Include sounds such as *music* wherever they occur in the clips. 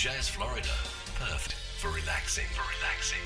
Jazz Florida, perfect for relaxing. For relaxing.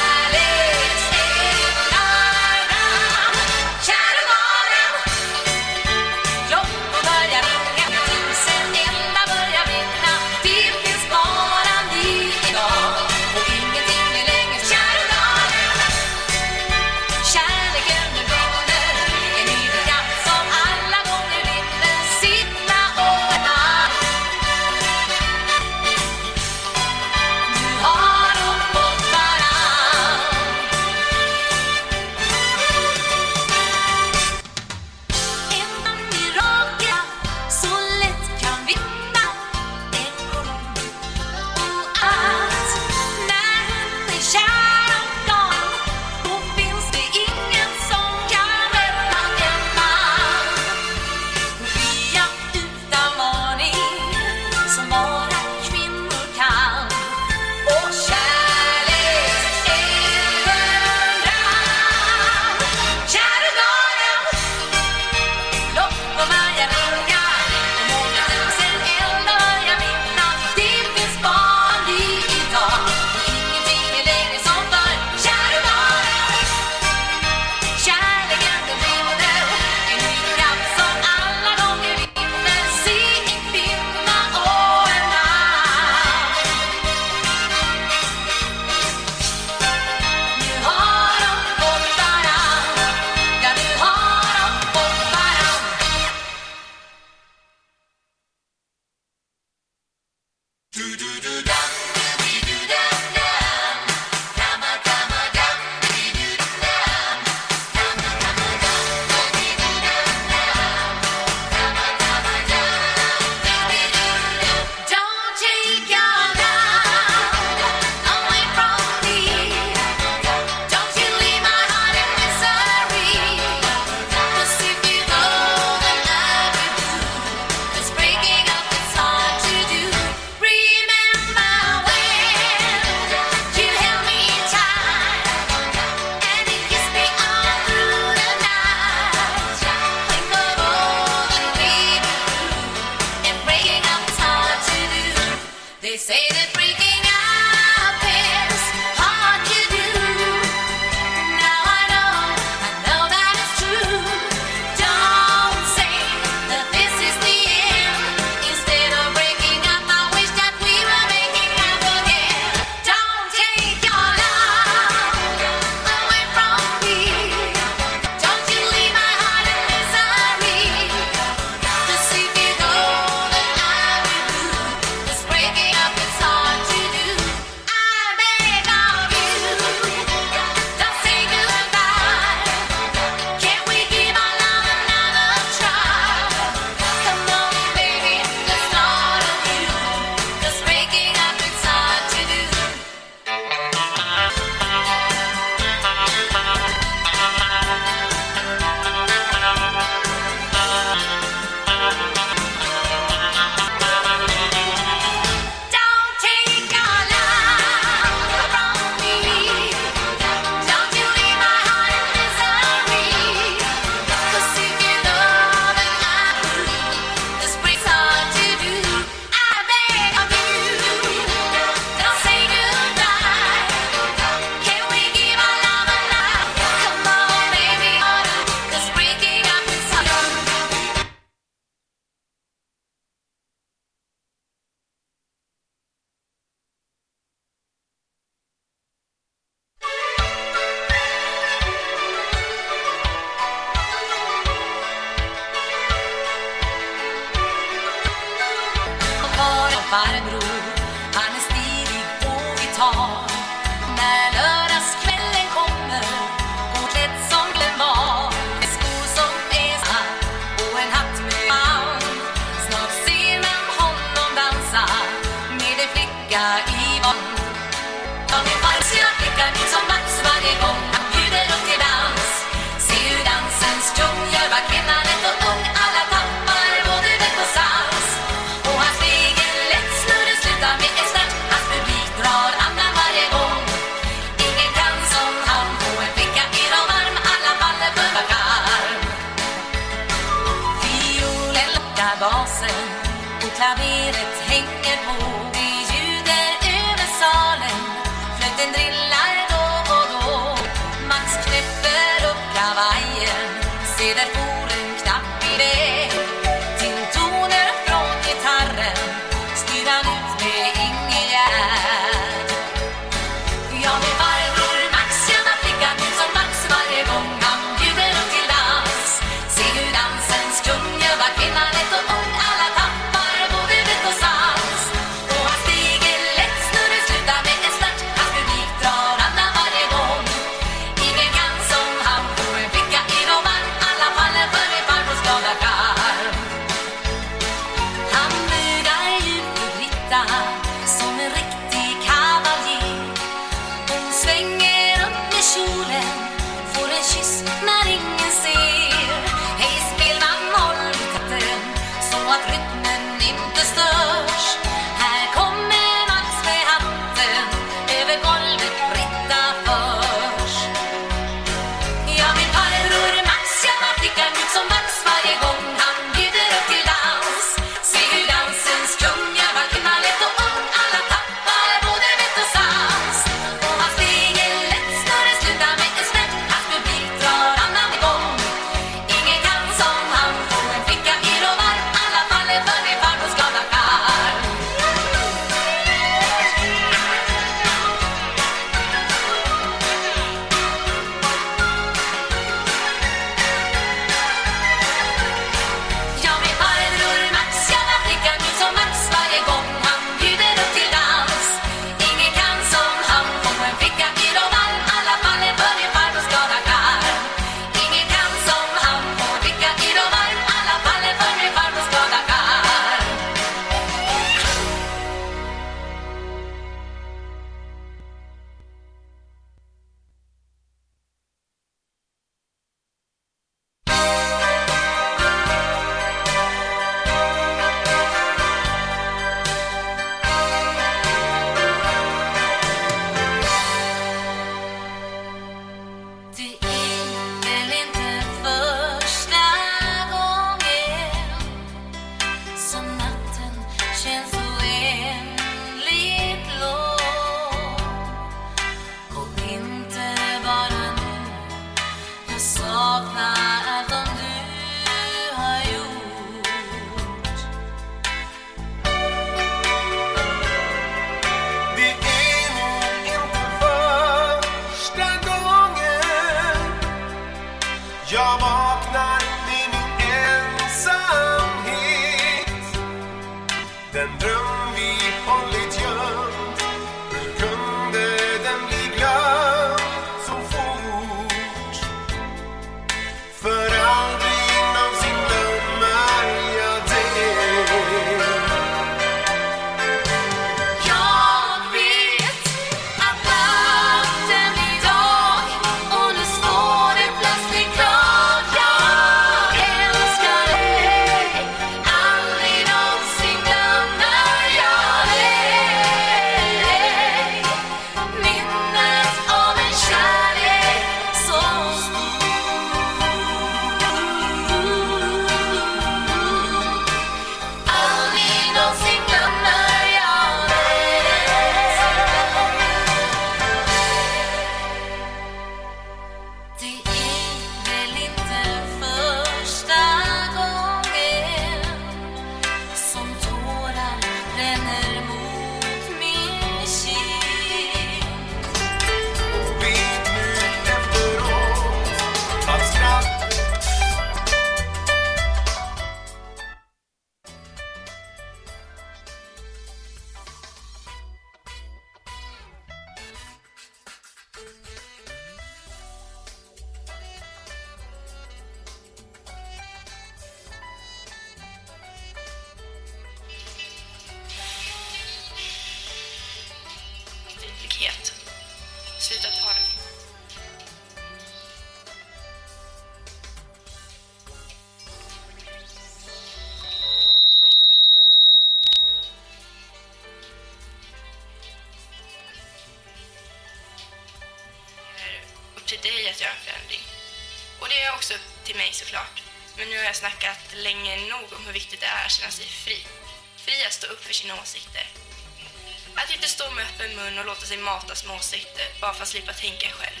Sig matas med åsikter bara för att slippa tänka själv.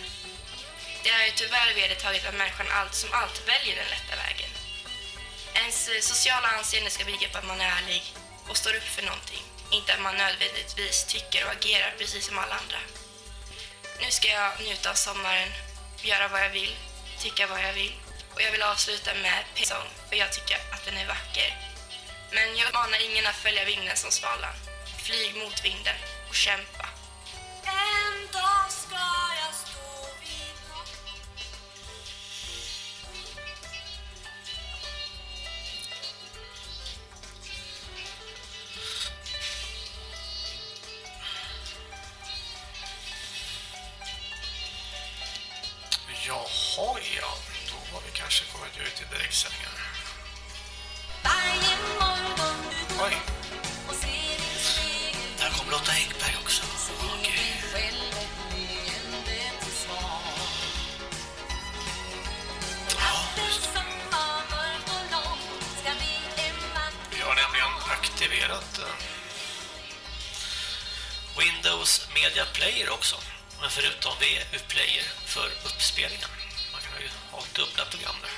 Det är ju tyvärr vedertaget att människan allt som allt väljer den lätta vägen. Ens eh, sociala anseende ska bygga på att man är ärlig och står upp för någonting. Inte att man nödvändigtvis tycker och agerar precis som alla andra. Nu ska jag njuta av sommaren, göra vad jag vill, tycka vad jag vill. Och jag vill avsluta med P-sång, för jag tycker att den är vacker. Men jag manar ingen att följa vinden som svalan. Flyg mot vinden och kämpa. Jaha, ja. Då har vi kanske kommit ut i direktsändningen. varje morgon du Windows Media Player också. Men förutom VU Player för uppspelningen. Man kan ju ha dubbla program där.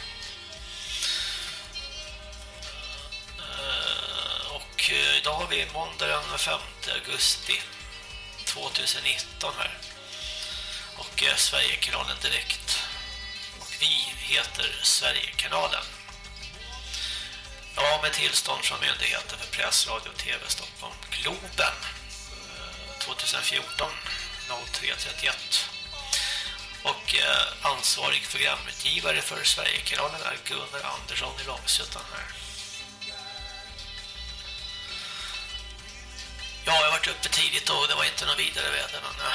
Eh, och eh, idag har vi måndag den 5 augusti 2019 här. Och eh, Sverigekanalen direkt. Och vi heter Sverigekanalen. Ja, med tillstånd från Myndigheten för press, radio och tv Stockholm Globen 2014 0331 och eh, ansvarig programutgivare för Sverigekanalen är Gunnar Andersson i Långsuttan här. Ja, jag har varit uppe tidigt och det var inte någon vidare väder men eh,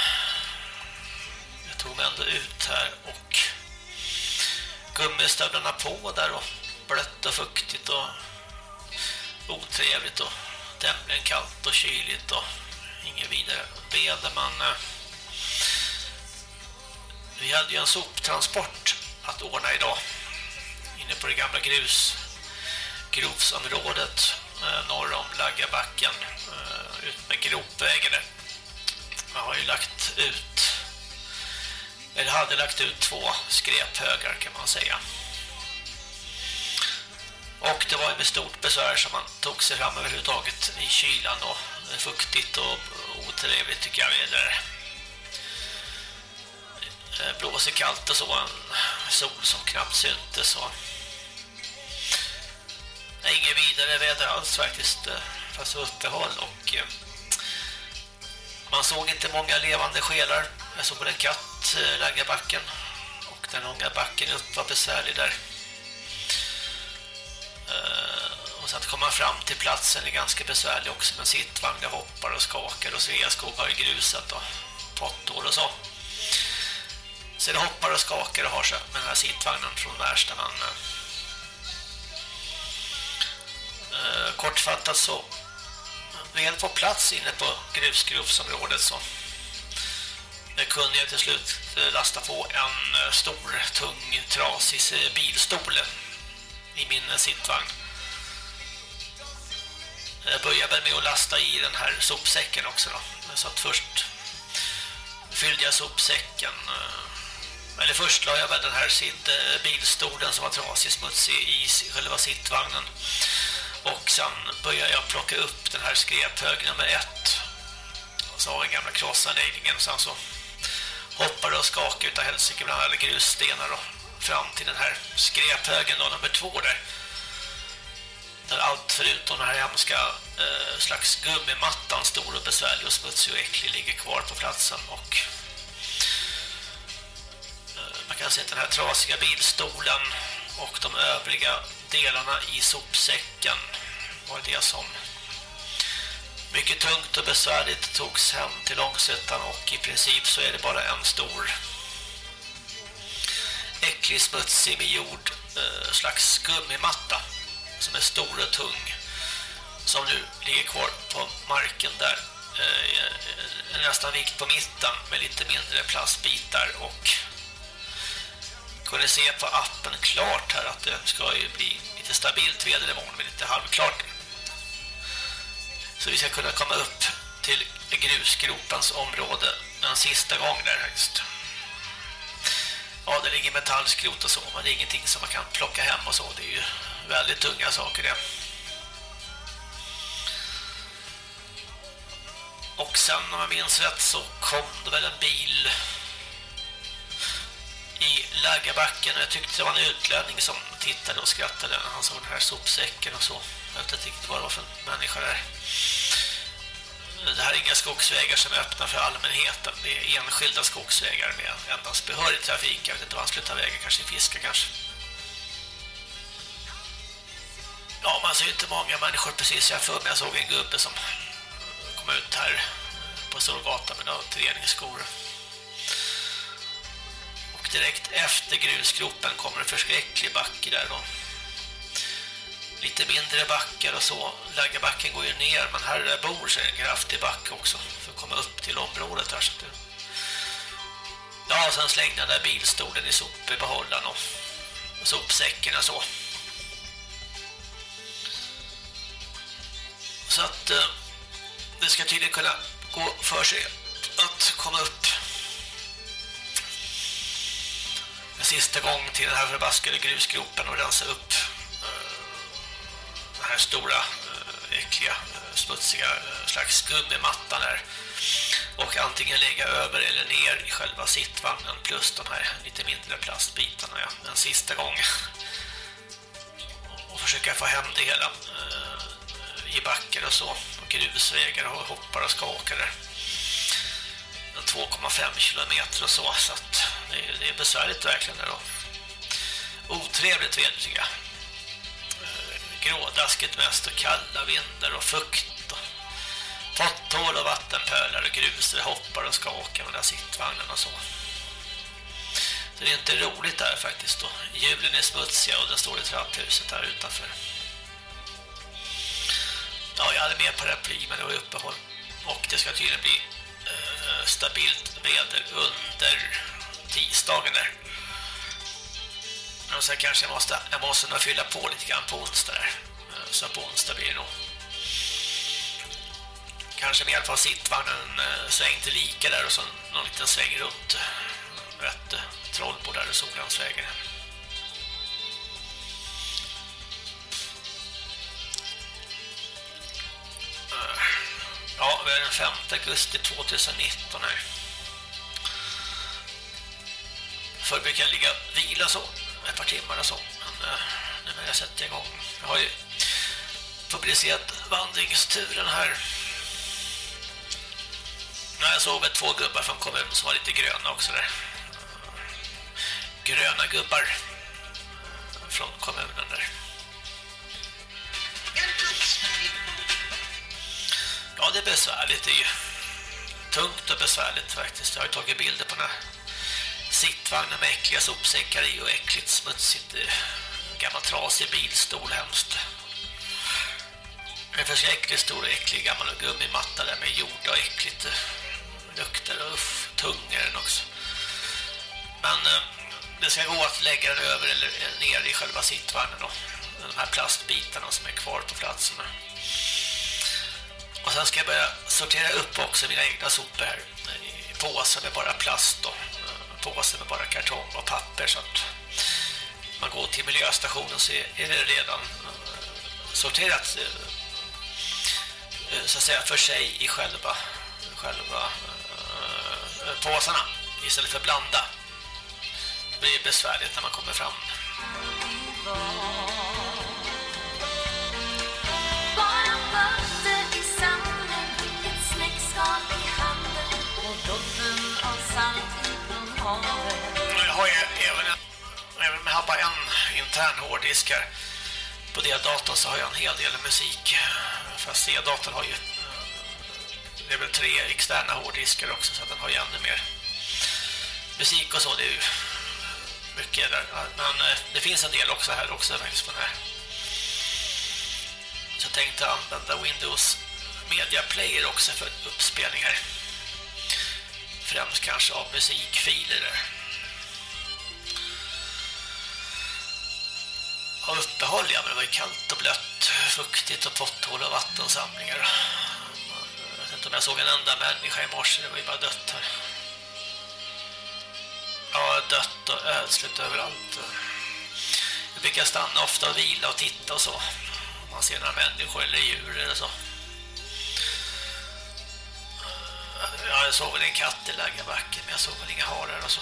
jag tog mig ändå ut här och gummistövlarna på där och blött och fuktigt och otrevligt och tämligen kallt och kyligt och inget vidare väder men eh, vi hade ju en soptransport att ordna idag inne på det gamla grus grovsområdet eh, norr om Laggabacken eh, ut med gropvägen. Man har ju lagt ut eller hade lagt ut två skräphögar kan man säga. Och det var ju med stort besvär som man tog sig fram överhuvudtaget i kylan och fuktigt och otrevligt tycker jag väder. Det eh, blåser kallt och så, en sol som knappt syntes så. Det är inget vidare väder alls faktiskt, eh, fast uppehåll och eh, man såg inte många levande skelar. Jag såg en katt lägga backen och den långa backen upp var besvärlig där. Och så att komma fram till platsen är ganska besvärlig också med sittvagnar hoppar och skakar och Sveaskog har ju grusat och pottor och så. Så det hoppar och skakar och har sig med den här sittvagnen från Värsta man. eh, kortfattat så väl på plats inne på grusgrovsområdet så jag kunde jag till slut eh, lasta på en eh, stor, tung, trasig eh, bilstol i min sittvagn. Jag började med att lasta i den här sopsäcken också då. Så att först fyllde jag sopsäcken. Eh, eller först la jag väl den här sitt, eh, bilstolen som var trasig, smutsig i själva sittvagnen. Och sen började jag plocka upp den här skräphög nummer ett. Och så har den gamla krossanläggningen. Sen så hoppade och skakade utav helsike bland alla grusstenar då. fram till den här skräphögen då, nummer två där. Där allt förutom den här hemska eh, slags gummimattan stor och besvärlig och smutsig och äcklig ligger kvar på platsen och eh, man kan se att den här trasiga bilstolen och de övriga delarna i sopsäcken var det som mycket tungt och besvärligt togs hem till Långsötan och i princip så är det bara en stor äcklig, smutsig med jord eh, slags gummimatta som är stor och tung som nu ligger kvar på marken där eh, nästan vikt på mitten med lite mindre plastbitar och kunde se på appen klart här att det ska ju bli lite stabilt väder imorgon men lite halvklart. Så vi ska kunna komma upp till grusgropens område en sista gång där högst Ja, det ligger metallskrot och så, men det är ingenting som man kan plocka hem och så. Det är ju väldigt tunga saker det. Och sen om jag minns rätt så kom det väl en bil i Läggabacken och jag tyckte det var en utlänning som tittade och skrattade. Han såg den här sopsäcken och så. Jag vet inte riktigt vad det var för människa där. Det här är inga skogsvägar som är öppna för allmänheten. Det är enskilda skogsvägar med endast behörig trafik. Jag vet inte vad han skulle ta vägen, kanske fiska kanske. Ja, man ser alltså, inte många människor precis. Jag för mig jag såg en gubbe som kom ut här eh, på Storgatan med några träningsskor. Och direkt efter grusgropen kommer en förskräcklig backe där då lite mindre backar och så. Läggabacken går ju ner men här där bor sig en kraftig backe också för att komma upp till området här. Så det... Ja, sen slängde den där bilstolen i sopbehållaren och sopsäcken och så. Så att eh, det ska tydligen kunna gå för sig att komma upp en sista gång till den här förbaskade grusgropen och rensa upp eh, den här stora eh, äckliga, eh, smutsiga eh, slags gummimattan här. Och antingen lägga över eller ner i själva sittvagnen plus de här lite mindre plastbitarna ja, en sista gång. Och försöka få hem det hela eh, i backar och så och grusvägar och hoppar och skakar där 2,5 kilometer och så så att det är, det är besvärligt verkligen där då otrevligt väder tycker jag eh, grådaskigt mest och kalla vindar och fukt och potthål och vattenpölar och grus Det hoppar och skakar med den sittvagnen och så. Så det är inte roligt där faktiskt då. Hjulen är smutsiga och den står i trapphuset där utanför. Ja, jag hade med paraply men det var uppehåll. Och det ska tydligen bli eh, stabilt väder under tisdagen där. Och sen kanske jag måste, jag måste nog fylla på lite grann på onsdag där. Eh, så på onsdag blir det nog. Kanske med hjälp av sittvagnen eh, sväng till lika där och så någon liten sväng runt eh, rätt eh, trollbo där och Solensvägen. Ja, vi är den 5 augusti 2019 här. Förr brukar jag ligga vila så ett par timmar och så. Men eh, nu har jag sätter igång. Jag har ju publicerat vandringsturen här. Ja, jag såg med två gubbar från kommunen som var lite gröna också där. Gröna gubbar från kommunen där. Det är besvärligt. Det är ju tungt och besvärligt faktiskt. Jag har tagit bilder på den här sittvagnen med äckliga sopsäckar i och äckligt smutsigt eh, gammal trasig bilstol hemskt. En förskräckligt stor och äcklig gammal gummimatta där med jord och äckligt eh, Luktar och uff, tung är den också. Men eh, det ska gå att lägga den över eller ner i själva sittvagnen då. De här plastbitarna som är kvar på platserna. Och sen ska jag börja sortera upp också mina egna sopor här i påsar med bara plast och eh, påsar med bara kartong och papper så att man går till miljöstationen så är det redan eh, sorterat eh, så att säga för sig i själva själva påsarna istället för blanda. Det blir besvärligt när man kommer fram. Även bara en intern hårddisk här. På det datorn så har jag en hel del musik. Fast C-datorn har ju det är väl tre externa hårddiskar också så att den har ju ännu mer musik och så. Det är ju mycket där. Men eh, det finns en del också här också faktiskt på den här. Så jag tänkte använda Windows Media Player också för uppspelningar främst kanske av musikfiler där. Av uppehåll ja, men det var ju kallt och blött, fuktigt och potthål och vattensamlingar. Jag vet inte om jag såg en enda människa i morse, det var ju bara dött här. Ja, dött och ödsligt överallt. Jag brukar stanna ofta och vila och titta och så. Om man ser några människor eller djur eller så. Ja, jag såg väl en katt i läggarbacken, men jag såg väl inga harar och så.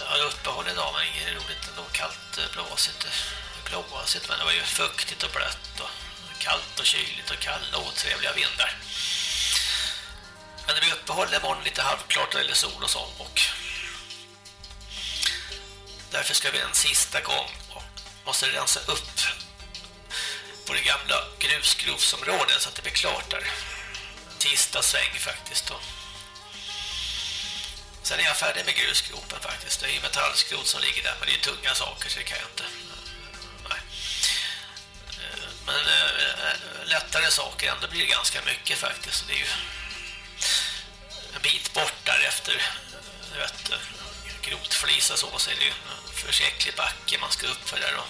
Jag hade uppehåll idag, men inget roligt ändå. Kallt, eh, blåsigt, eh, blåsigt, men det var ju fuktigt och blött och kallt och kyligt och kalla och otrevliga vindar. Men det blir uppehåll imorgon lite halvklart eller sol och så och därför ska vi en sista gång och måste rensa upp på det gamla grusgrovsområdet så att det blir klart där. Sista sväng faktiskt då. Sen är jag färdig med grusgropen faktiskt. Det är ju metallskrot som ligger där, men det är tunga saker så det kan jag inte. Nej. Men eh, lättare saker ändå blir det ganska mycket faktiskt. Det är ju en bit bort där efter vet, grotflisa så, så är det ju en försäklig backe man ska upp för där då.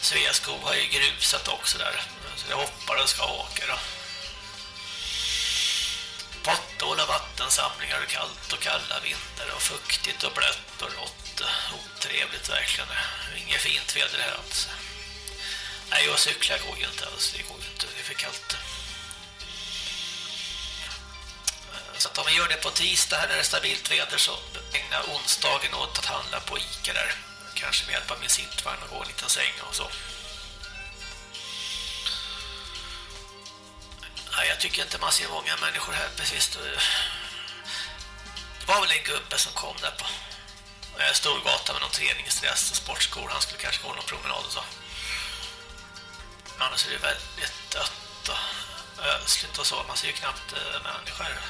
Sveaskog har ju grusat också där. Så det hoppar och ska åka då. Potthål och vattensamlingar och kallt och kalla vinter och fuktigt och blött och rått. Otrevligt verkligen. Inget fint väder här alltså. Nej, jag cyklar går ju inte alls. Det går ju inte. Det är för kallt. Eh, så att om vi gör det på tisdag här när det är stabilt väder så ägna onsdagen åt att handla på Ica där. Kanske med hjälp av min sittvagn och gå en liten säng och så. Nej, jag tycker inte man ser många människor här precis. Det var väl en gubbe som kom där på eh, Storgata med någon träningsdress och sportskor. Han skulle kanske gå någon promenad och så. Annars är det väldigt dött och ödsligt och så. Man ser ju knappt eh, människor.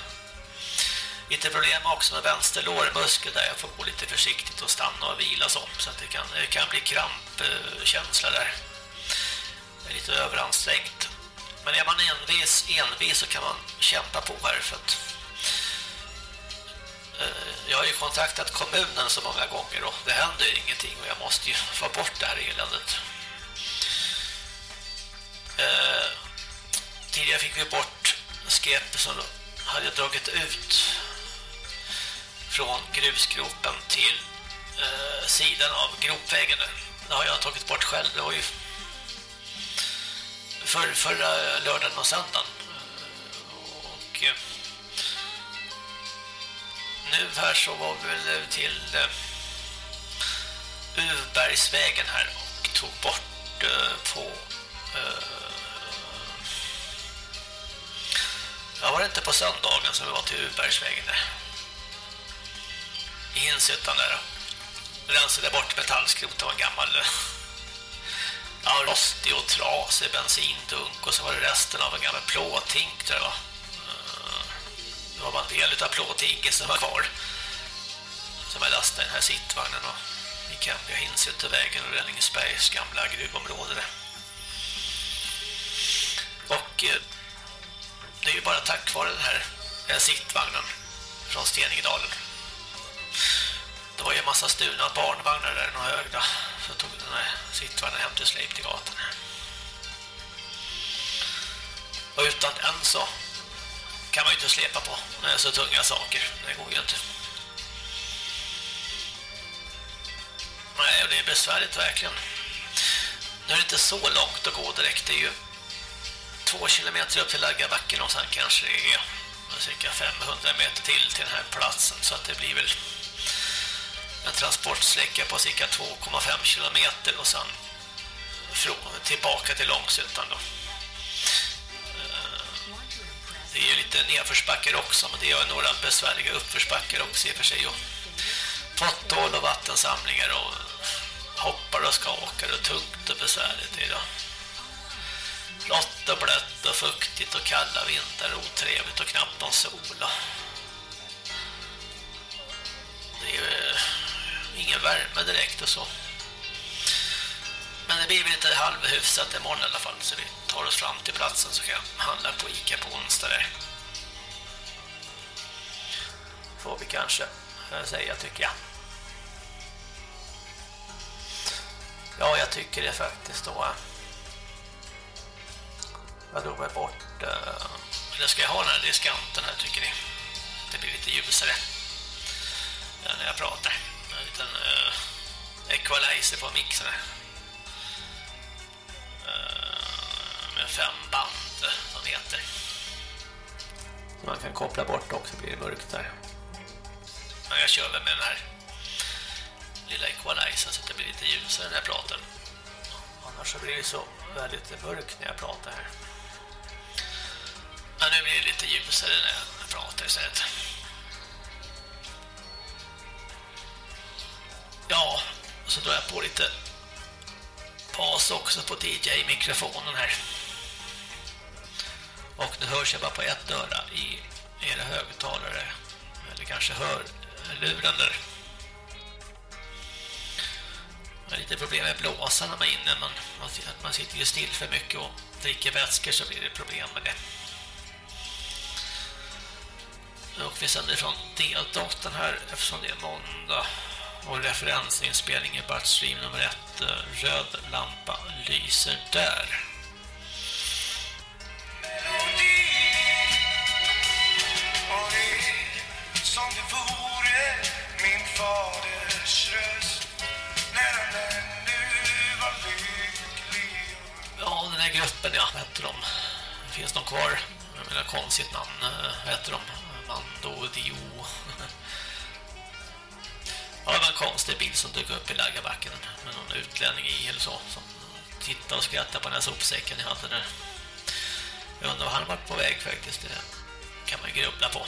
Lite problem också med vänster lårmuskel där jag får gå lite försiktigt och stanna och vila så, så att det kan, det kan bli krampkänsla där. Det är lite överansträngt. Men är man envis, envis så kan man kämpa på här för att eh, jag har ju kontaktat kommunen så många gånger och det händer ingenting och jag måste ju få bort det här eländet. Eh, tidigare fick vi bort skräp som hade dragit ut från grusgropen till eh, sidan av gropvägen. Det har jag tagit bort själv. Det var ju för, förra lördagen och söndagen. Och eh, nu här så var vi väl till eh, Uvbergsvägen här och tog bort eh, på jag var inte på söndagen som vi var till Uvbergsvägen där. I Hinshyttan där. Rensade bort metallskrot av en gammal ja, rostig och trasig bensindunk och så var det resten av en gammal plåtink tror jag. Eh, det var bara en del av plåtinken som var kvar. Som jag lastade den här sittvagnen och gick hem via vägen och Ränningsbergs gamla gruvområde. Och eh, det är ju bara tack vare den här sittvagnen från Steningedalen det var ju en massa stulna barnvagnar där några högda. Så tog den här sittvagnen hem till Sleip till gatan. Och utan en så kan man ju inte släpa på så tunga saker. Det går ju inte. Nej, det är besvärligt verkligen. Nu är det inte så långt att gå direkt. Det är ju två kilometer upp till Laggabacken och sen kanske det är cirka 500 meter till till den här platsen. Så att det blir väl en transportsträcka på cirka 2,5 kilometer och sen från, tillbaka till Långsuttan då. Eh, det är ju lite nedförsbackar också men det är några besvärliga uppförsbackar också i och för sig. Och potthål och vattensamlingar och hoppar och skakar och tungt och besvärligt idag. Rått och blött och fuktigt och kalla vintrar otrevligt och knappt någon sol. Det är ju ingen värme direkt och så. Men det blir väl lite halvhyfsat imorgon i alla fall så vi tar oss fram till platsen så kan jag handla på Ica på onsdag där. Får vi kanske eh, säga tycker jag. Ja, jag tycker det faktiskt då. Eh. Jag drog mig bort. Eh, eller ska jag ha den här diskanten här tycker ni? Det blir lite ljusare när jag pratar. En liten uh, equalizer på mixen. Uh, med fem band, som heter. Så man kan koppla bort också, blir det mörkt där. Men jag kör väl med den här lilla equalizer så att det blir lite ljusare när jag pratar. Annars så blir det så väldigt mörkt när jag pratar här. Men nu blir det lite ljusare när jag pratar istället. Ja, och så drar jag på lite bas också på DJ-mikrofonen här. Och nu hörs jag bara på ett öra i era högtalare. Eller kanske hör luren där. Jag har lite problem med blåsan när man är inne. Man, man sitter ju still för mycket och dricker vätskor så blir det problem med det. Och vi sänder från deldatorn här eftersom det är måndag. Och referensinspelning i Batstream nummer ett. Eh, Röd lampa lyser där. som det vore min faders röst när han ännu var lycklig. Ja, den här gruppen, ja, vad heter de? Finns de kvar? Jag menar, konstigt namn. Eh, vad heter de? Mando Dio. Ja, det var en konstig bild som dök upp i laggarbacken med någon utlänning i eller så som tittade och skrattade på den här sopsäcken jag hade där. Jag undrar var han varit på väg faktiskt. Det kan man grubbla på.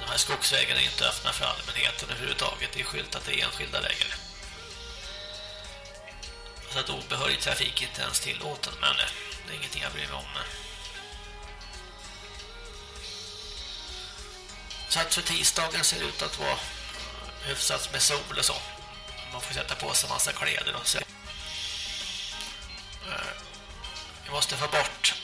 De här skogsvägarna är inte öppna för allmänheten överhuvudtaget. Det är skyltat till enskilda vägar. Så att obehörig trafik inte ens tillåten, men det är ingenting jag bryr mig om. Så att för tisdagen ser det ut att vara hyfsat med sol och så. Man får sätta på sig massa kläder och så. Eh, vi måste få bort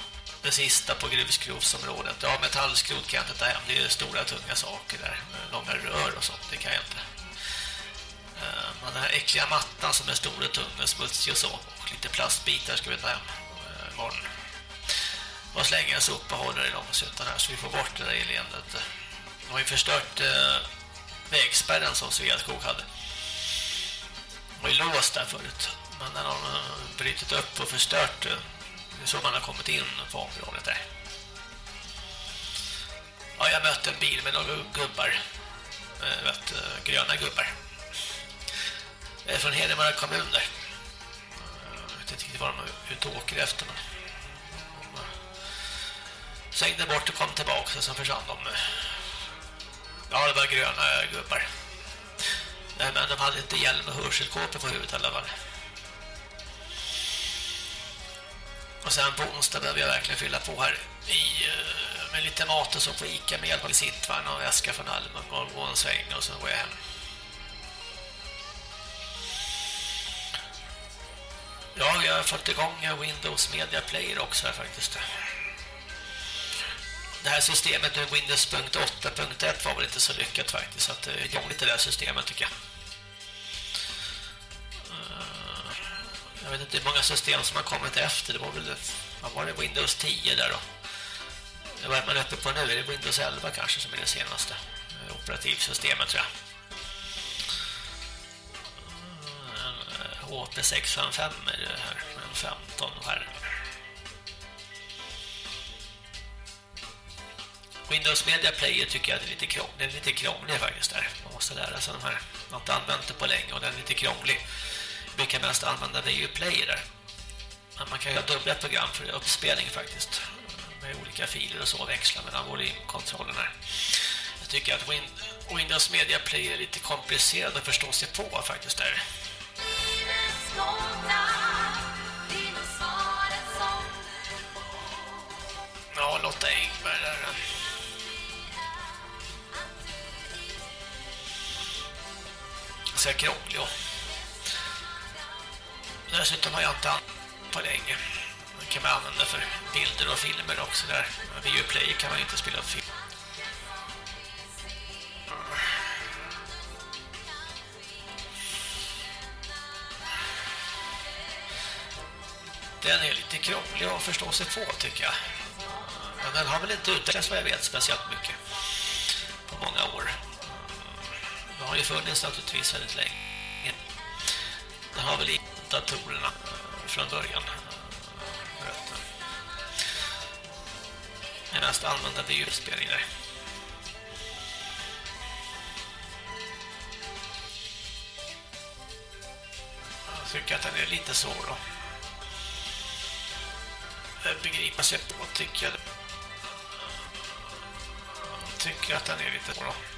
det sista på gruvskrovsområdet. Ja, metallskrot kan jag inte ta hem. Det är stora tunga saker där. Eh, långa rör och sånt. Det kan jag inte. Eh, men den här äckliga mattan som är stor och tung och smutsig och så. Och lite plastbitar ska vi ta hem imorgon. Och slänga och sopbehållare i långsuttan här så vi får bort det där eländet. De har ju förstört vägspärren som Sveaskog hade. Och var låst där förut. Men när de eh, brytit upp och förstört eh, det så man har kommit in på området där. Ja, jag mötte en bil med några gubbar. Eh, vet, eh, gröna gubbar. Från Hedemara kommun där. Jag vet inte riktigt vad de är ute och åker efter. Men de svängde bort och kom tillbaka och sen försvann de Ja, det var gröna gubbar. Men de hade inte hjälm och hörselkåpor på huvudet i alla fall. Och sen på onsdag behöver jag verkligen fylla på här i, eh, med lite mat och så på Ica med hjälp av sittvagn och väska från Almung och gå en sväng och sen går jag hem. Ja, jag har fått igång Windows Media Player också här faktiskt det här systemet med Windows.8.1 var väl inte så lyckat faktiskt så att eh, det är lite det där systemet tycker jag. Eh, jag vet inte hur många system som har kommit efter. Det var väl vad var det Windows 10 där då. Vad är man uppe på nu? Är det Windows 11 kanske som är det senaste eh, operativsystemet tror jag. HP655 är det här, en 15 skärmar. Windows Media Player tycker jag är lite krånglig. Den är lite krånglig faktiskt där. Man måste lära sig de här. Man har inte använt det på länge och den är lite krånglig. Vi kan mest använda det ju Player där. Men man kan ju ha dubbla program för uppspelning faktiskt. Med olika filer och så växla mellan volymkontrollerna. Jag tycker att Win Windows Media Player är lite komplicerad att förstå sig på faktiskt där. Sig krånglig och dessutom har jag inte använt på länge den kan man använda för bilder och filmer också där Videoplay kan man inte spela upp film Den är lite krånglig att förstå sig på tycker jag. Men den har väl inte utvecklats vad jag vet speciellt mycket på många år. Det har ju funnits naturligtvis väldigt länge. Det har väl i datorerna eh, från början. Eh, den mest använda ljusspelningar. Jag tycker att den är lite svår då. Eh, begripa sig på tycker jag. jag tycker att den är lite svår då.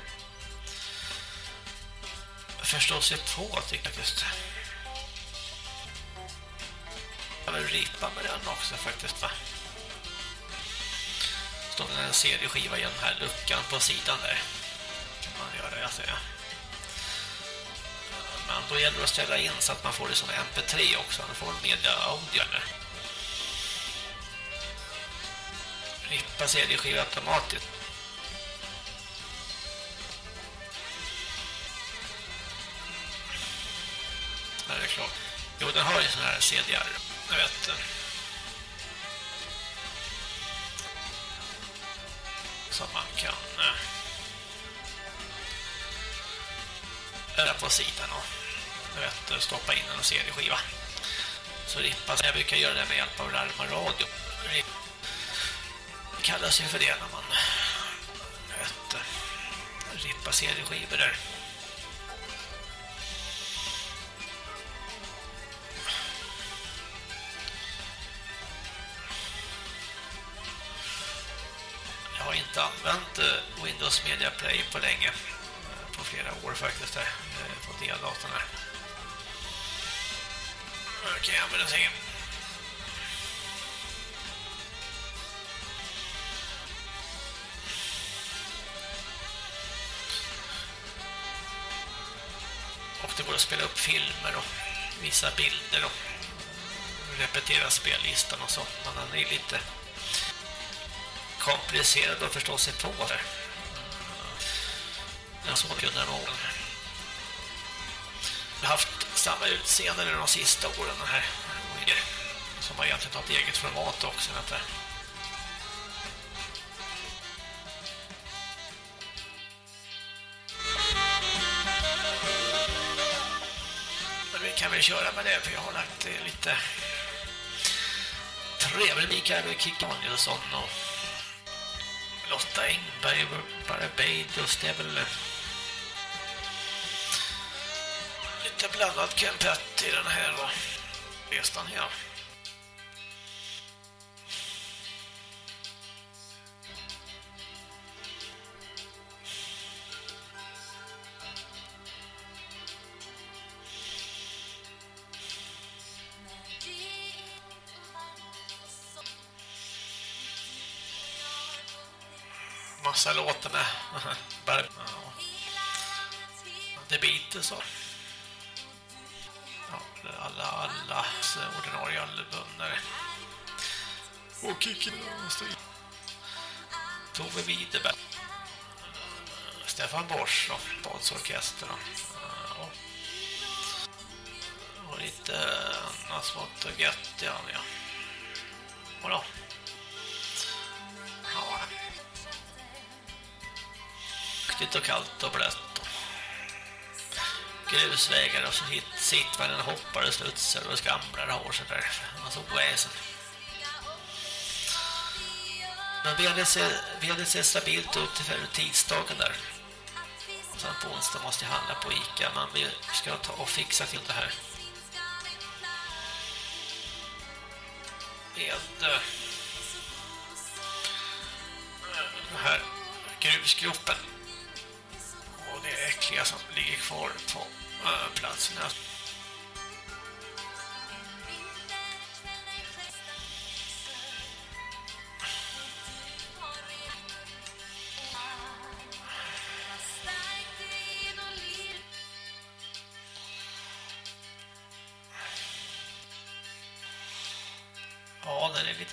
Förstås är på tycker jag just. Jag vill ripa med den också faktiskt va står en CD-skiva i den här luckan på sidan där. Kan man göra, jag säger. Men då gäller det att ställa in så att man får det som MP3 också. Man får media audio nu. Rippa CD-skiva automatiskt. Där är klart. Jo, den har ju sån här CDR. Jag vet som man kan eh, öra på sidan och vet, stoppa in en CD-skiva. Så rippas. Jag brukar göra det med hjälp av Rarma Radio. Det kallas ju för det när man vet, rippa CD-skivor där. Jag har inte använt eh, Windows Media Play på länge. Eh, på flera år faktiskt här. På deldatorn här. Okej, okay, använda sig. Och det går att spela upp filmer och visa bilder och repetera spellistan och så. Men den är lite komplicerad att förstå sig på där. Jag såg under målen. Jag har haft samma utseende de sista åren här. Som har egentligen tagit eget format också. Vänta. Men vi kan väl köra med det för jag har lagt lite trevlig Mikael Kick Danielsson och Lotta Engberg Barbados det är väl eh, lite blandad kempett i den här eh, då. Restan här. Stefan eh, och Badsorkester. Och lite eh, annat smått och gött, ja. Och då? fuktigt och kallt och blött. Och grusvägar och så hit, sittvännen hoppar och slutsar och skamlar och har sådär. Alltså oväsen. Men vi hade sett stabilt ut till tisdagen där. Sen på onsdag måste jag handla på Ica. Men vi ska ta och fixa till det här. Med eh, den här grusgropen och det äckliga som ligger kvar på eh, platsen.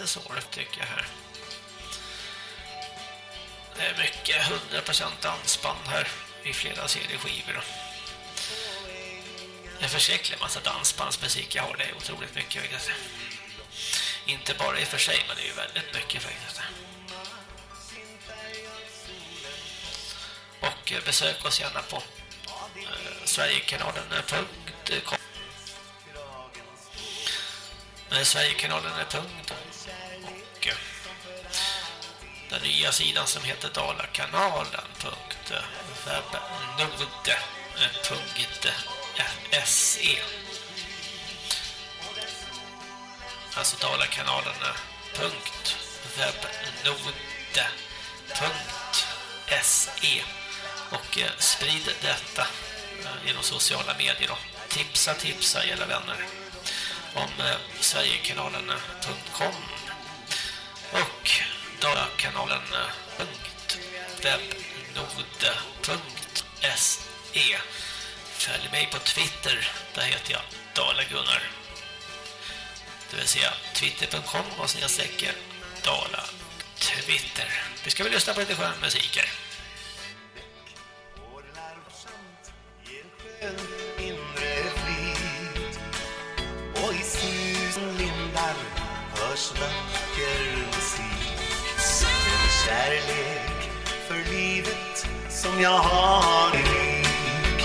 svaret tycker jag här. Det är mycket 100% dansband här i flera CD-skivor. En försäklig massa dansbandsmusik jag har, det är otroligt mycket faktiskt. Inte bara i och för sig, men det är ju väldigt mycket faktiskt. Och eh, besök oss gärna på eh, sverigekanalen.com eh, men Sverigekanalen är punkt och eh, den nya sidan som heter dalakanalen.www.se eh, eh, Alltså dalakanalen.webnode.se och sprid detta genom sociala medier. Då. Tipsa, tipsa, era vänner om eh, sverigekanalen.com och dalakanalen.webnode.se Följ mig på Twitter, där heter jag Dala Gunnar. Det vill säga twitter.com och snedstreck Dala Twitter. Vi ska väl lyssna på lite skön musik här. Anders vacker musik En kärlek för livet som jag har i lik.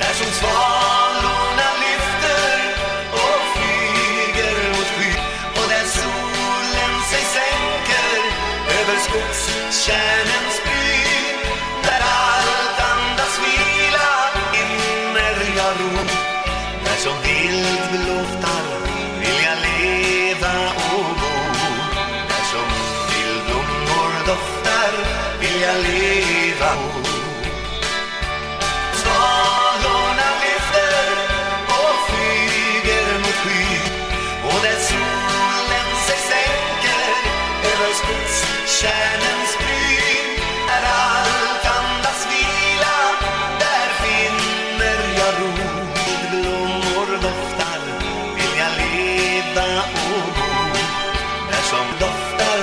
Där som svalorna lyfter och flyger mot sky. Och där solen sig sänker över skogskärnen som doftar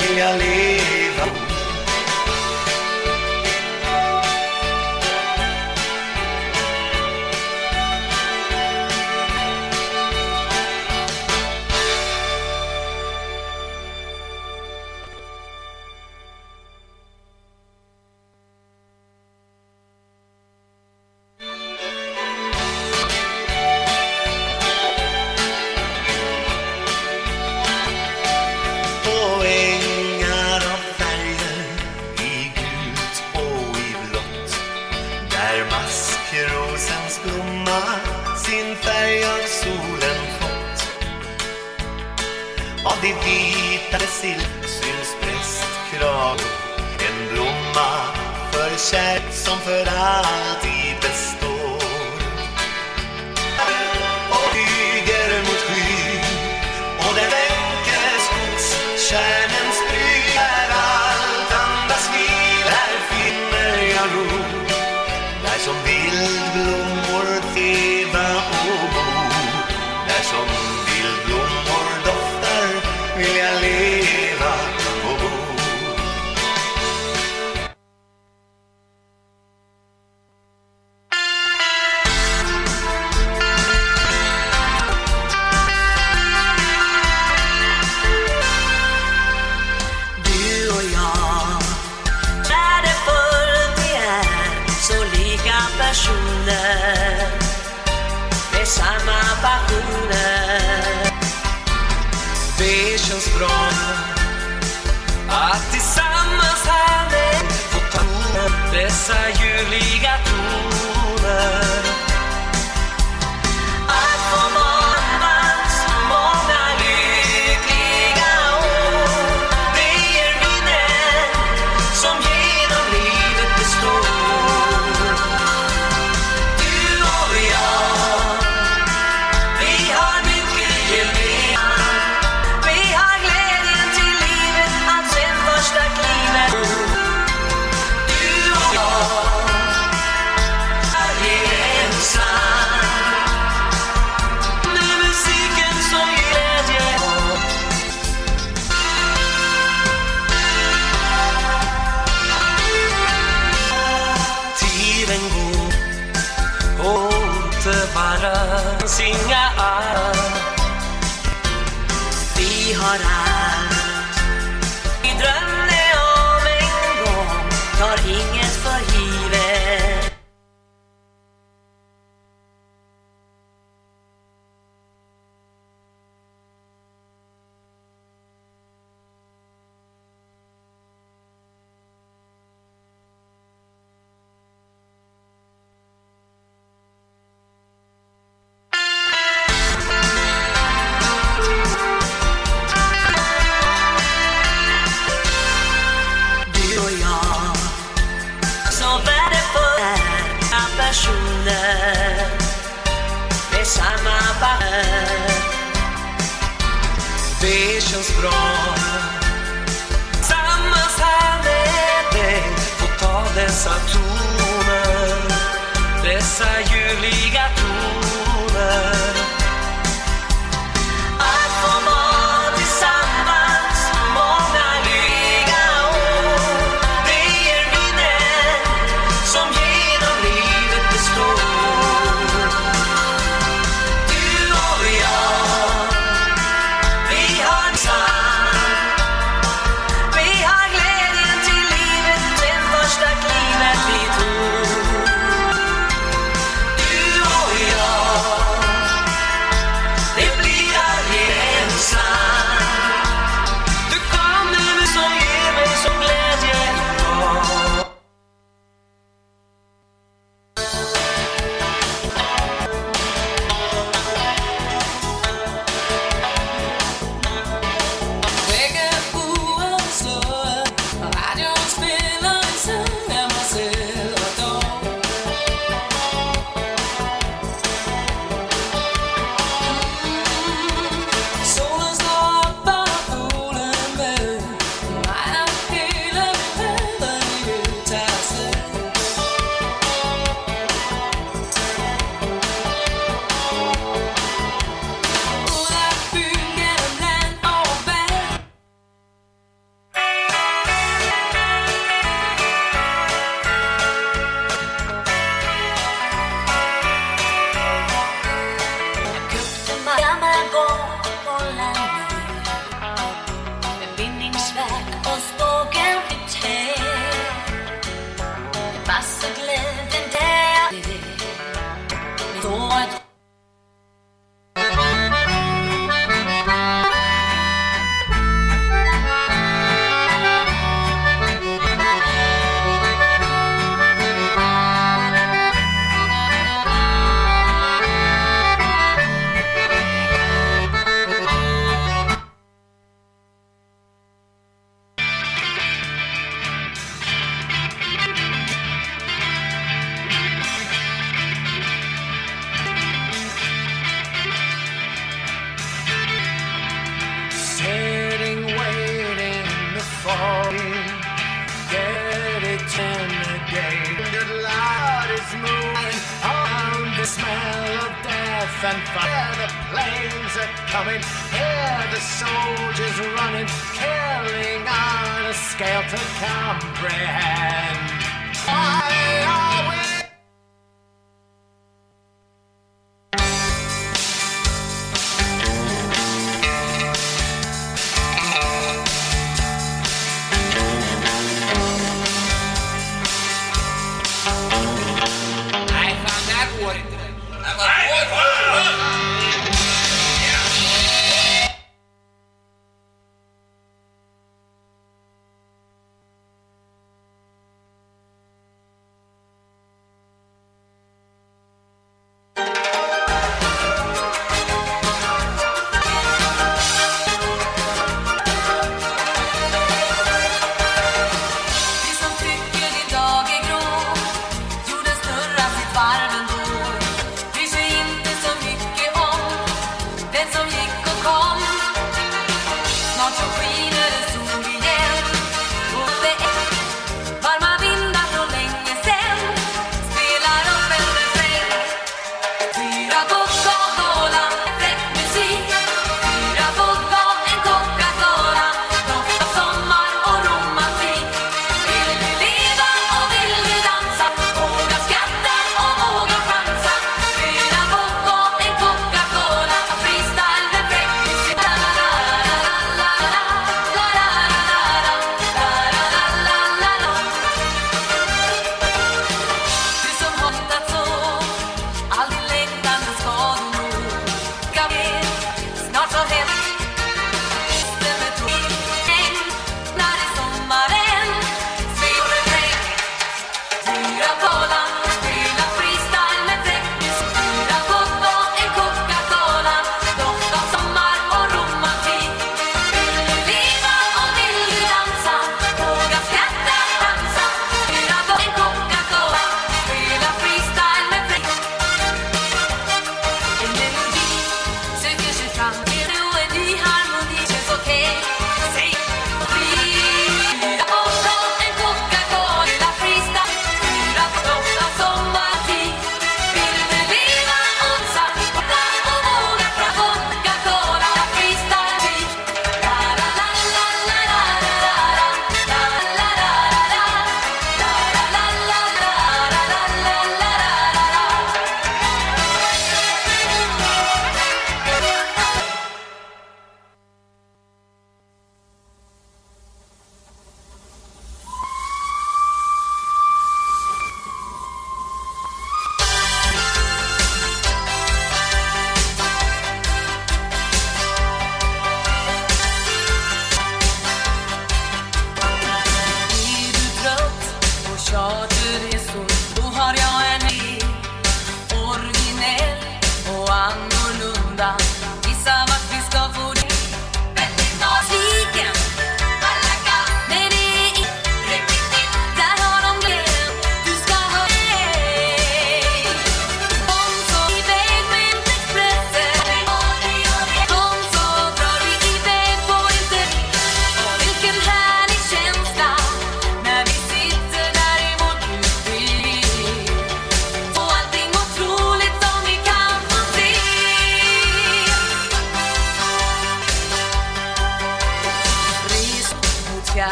vill jag leva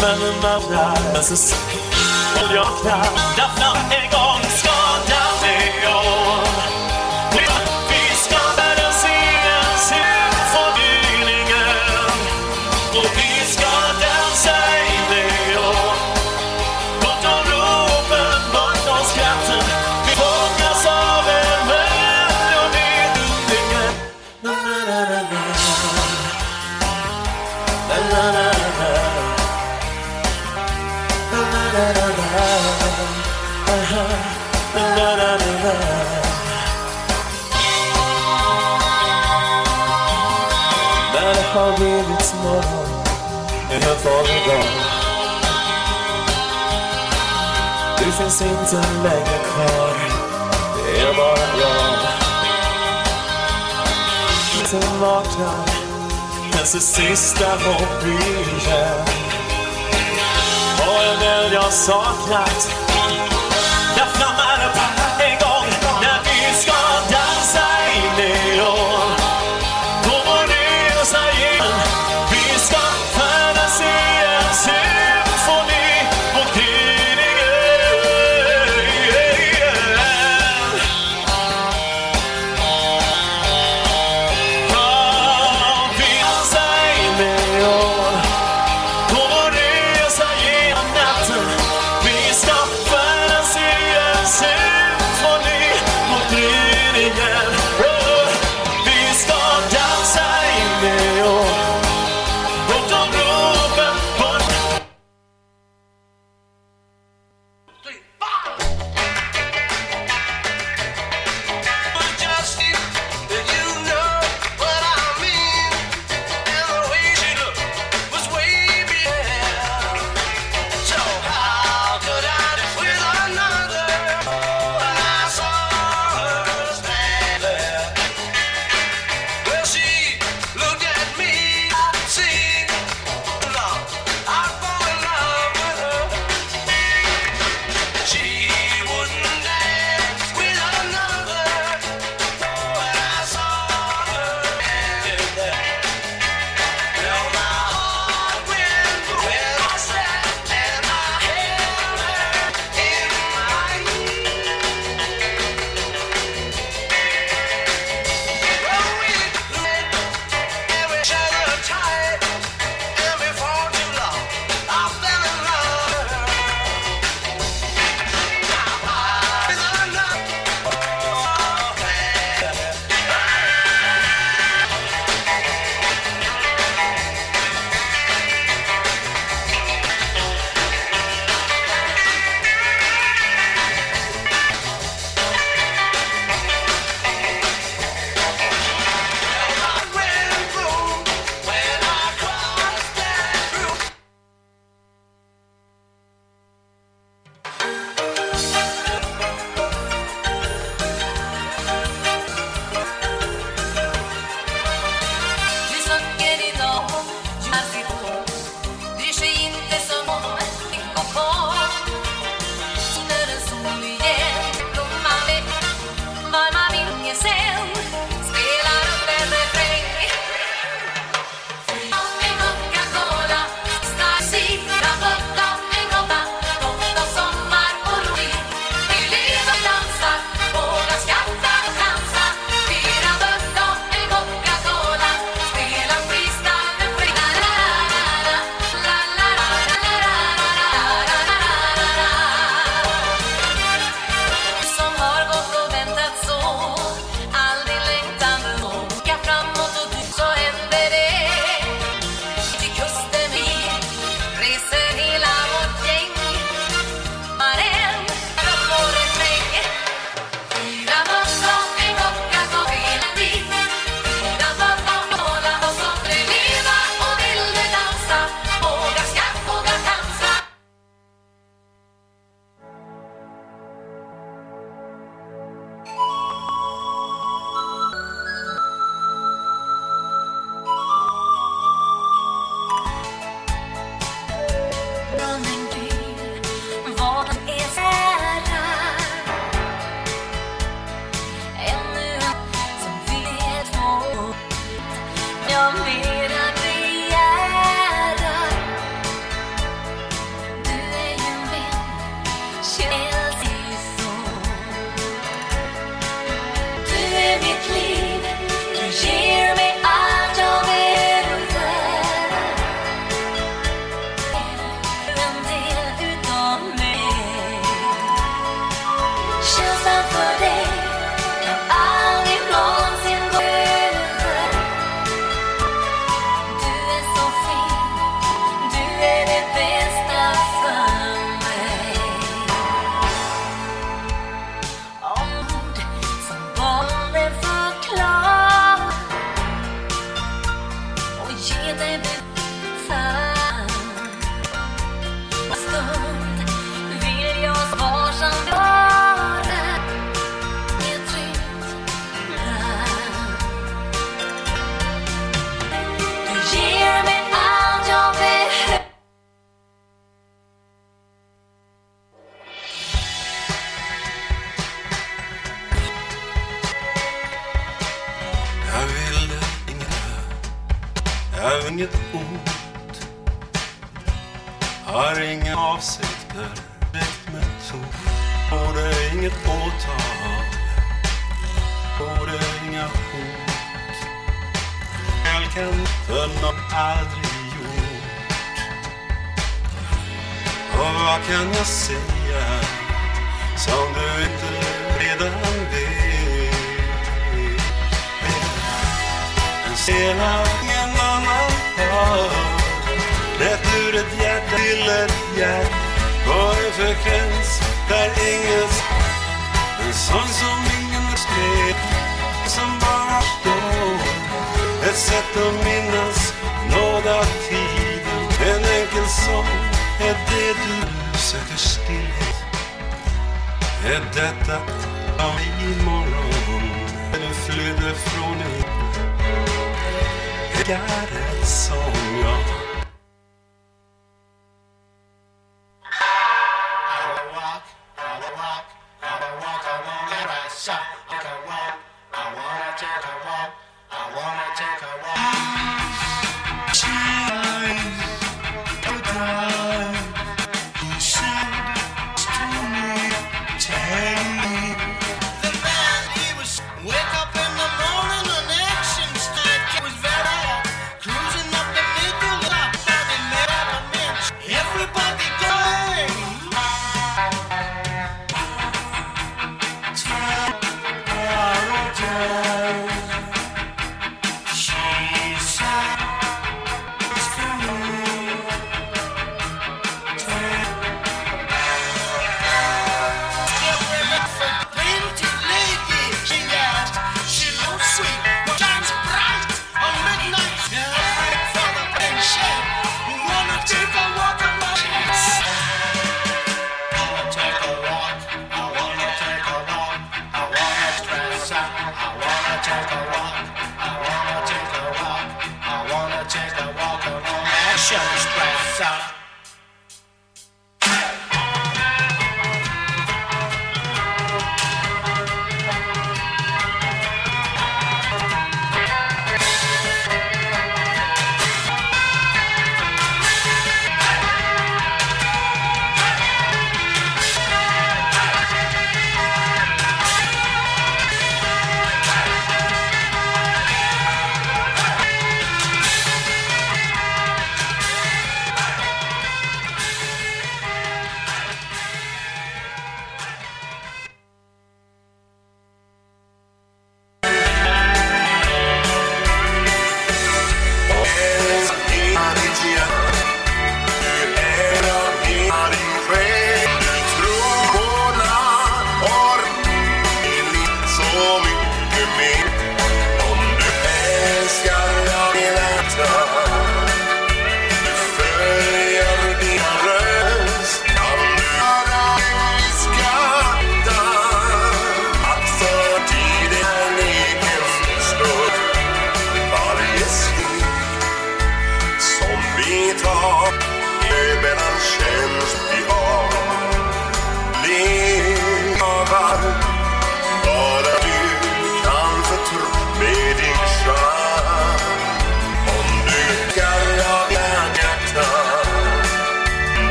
Men en drömmen att läsa sig. Och jag knappt därför en gång skadade jag. har blivit morgon innan fager dag. Du finns inte längre kvar, det är bara jag. Sen vaknar det sista hopp igen. Och en eld jag saknat, jag flammar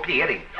kopiering.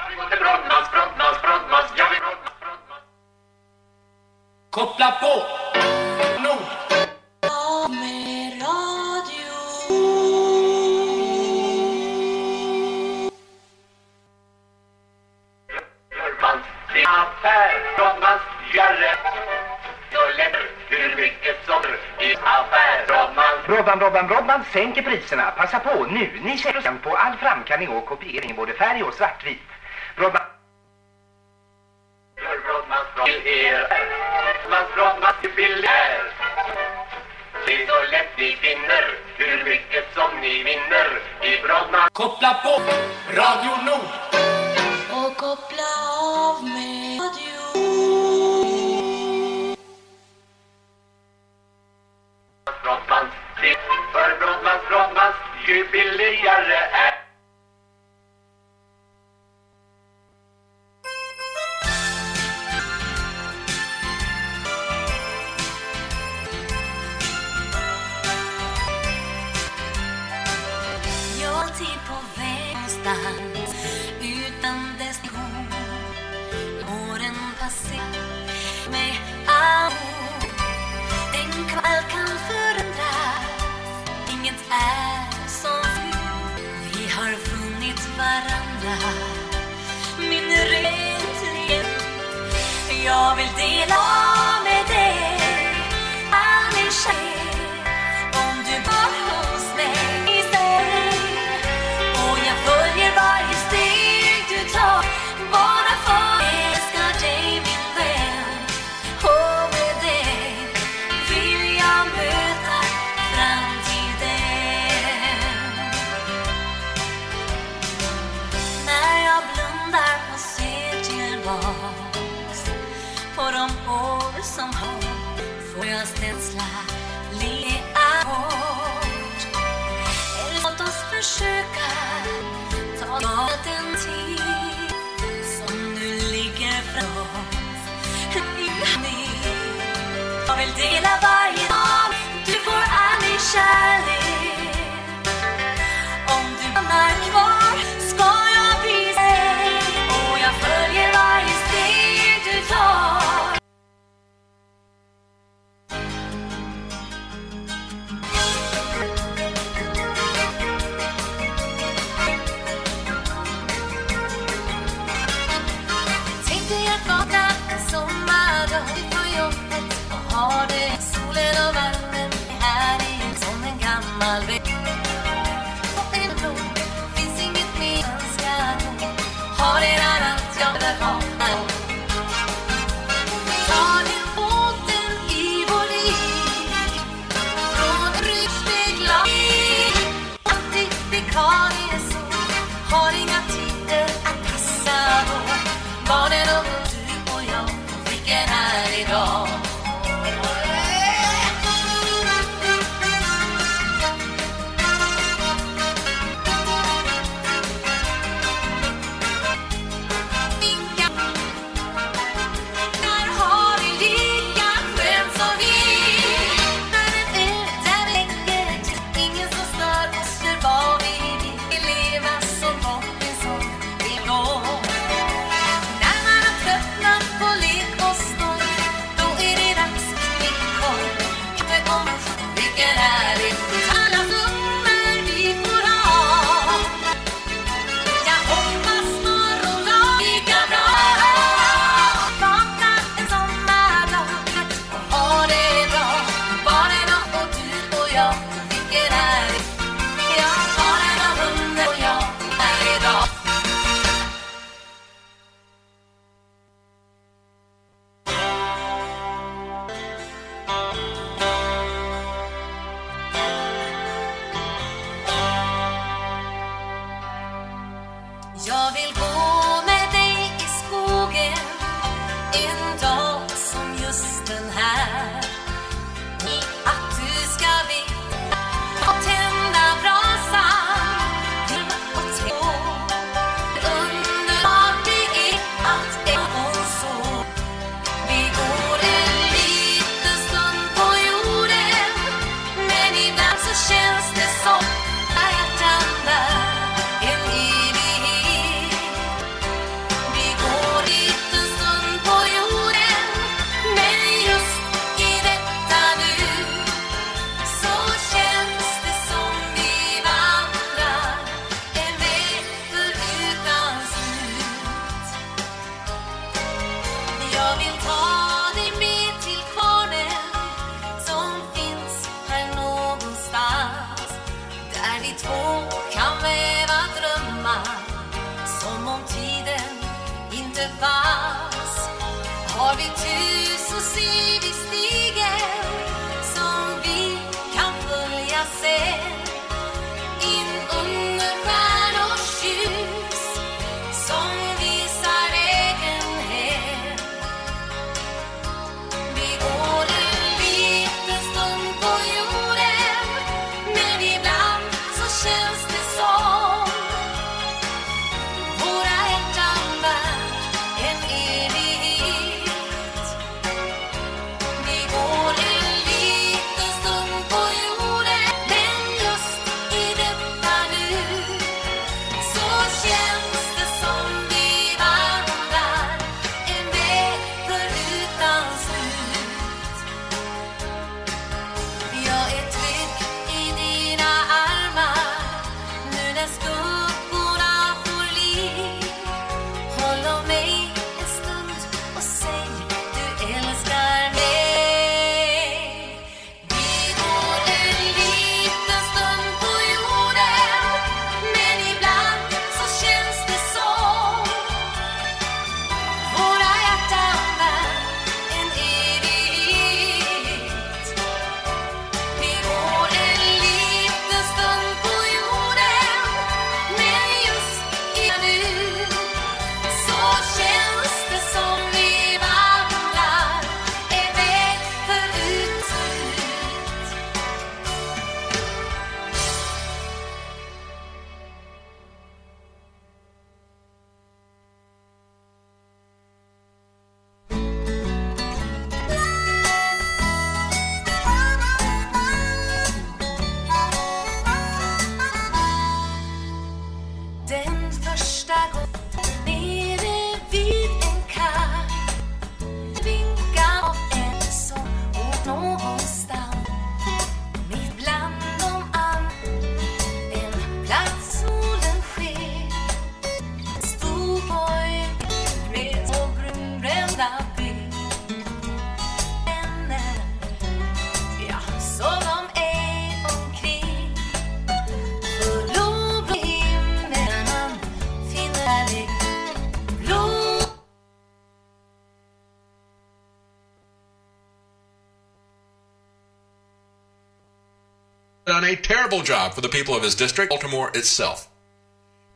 Job for the people of his district, Baltimore itself.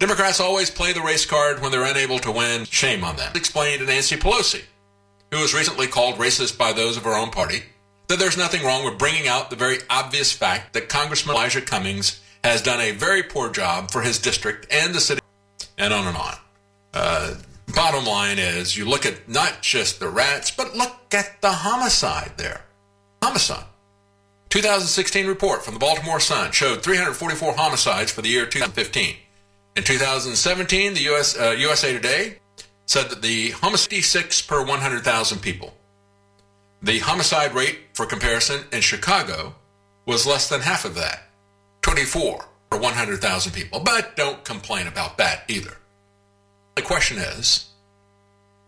Democrats always play the race card when they're unable to win. Shame on them. Explained to Nancy Pelosi, who was recently called racist by those of her own party, that there's nothing wrong with bringing out the very obvious fact that Congressman Elijah Cummings has done a very poor job for his district and the city, and on and on. Uh, bottom line is, you look at not just the rats, but look at the. Homicide. 2016 report from the Baltimore Sun showed 344 homicides for the year 2015. In 2017, the US, uh, USA Today said that the homicide 6 per 100,000 people. The homicide rate, for comparison, in Chicago was less than half of that 24 per 100,000 people. But don't complain about that either. The question is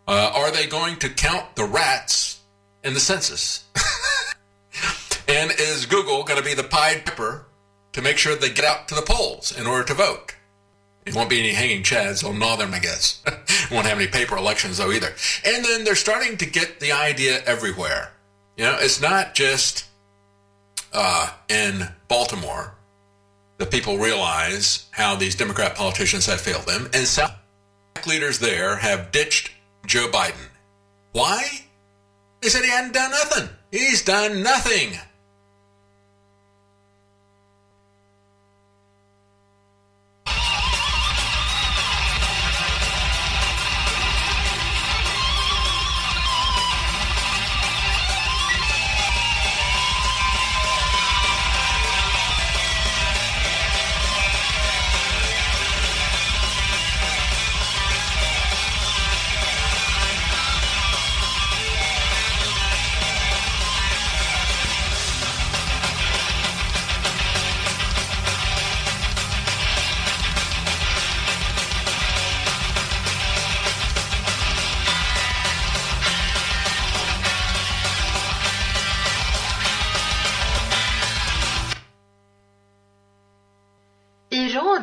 uh, are they going to count the rats in the census? *laughs* And is Google going to be the Pied Piper to make sure they get out to the polls in order to vote? It won't be any hanging chads. Gnaw them, I guess. *laughs* won't have any paper elections, though, either. And then they're starting to get the idea everywhere. You know, it's not just uh, in Baltimore that people realize how these Democrat politicians have failed them. And South, leaders there have ditched Joe Biden. Why? They said he hadn't done nothing. He's done nothing.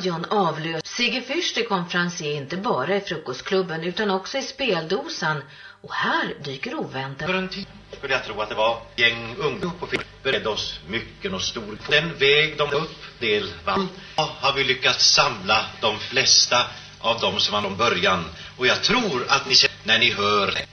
I radion avlöst Sigge Fürst är konferencier inte bara i frukostklubben utan också i speldosan och här dyker oväntat. För en tid skulle jag tro att det var gäng ungdom på film beredde oss mycken och stor. Den väg de upp del vann har vi lyckats samla de flesta av dem som var från början. Och jag tror att ni känner när ni hör det.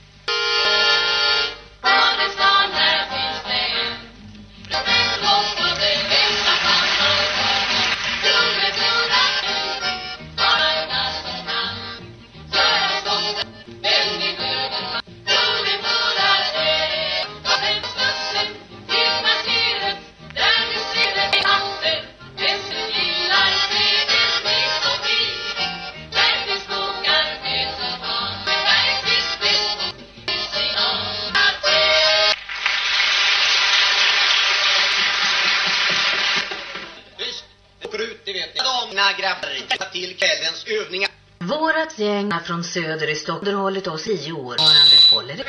Vårat gäng här från söder i Stockholm underhållit oss i tio år. det håller det.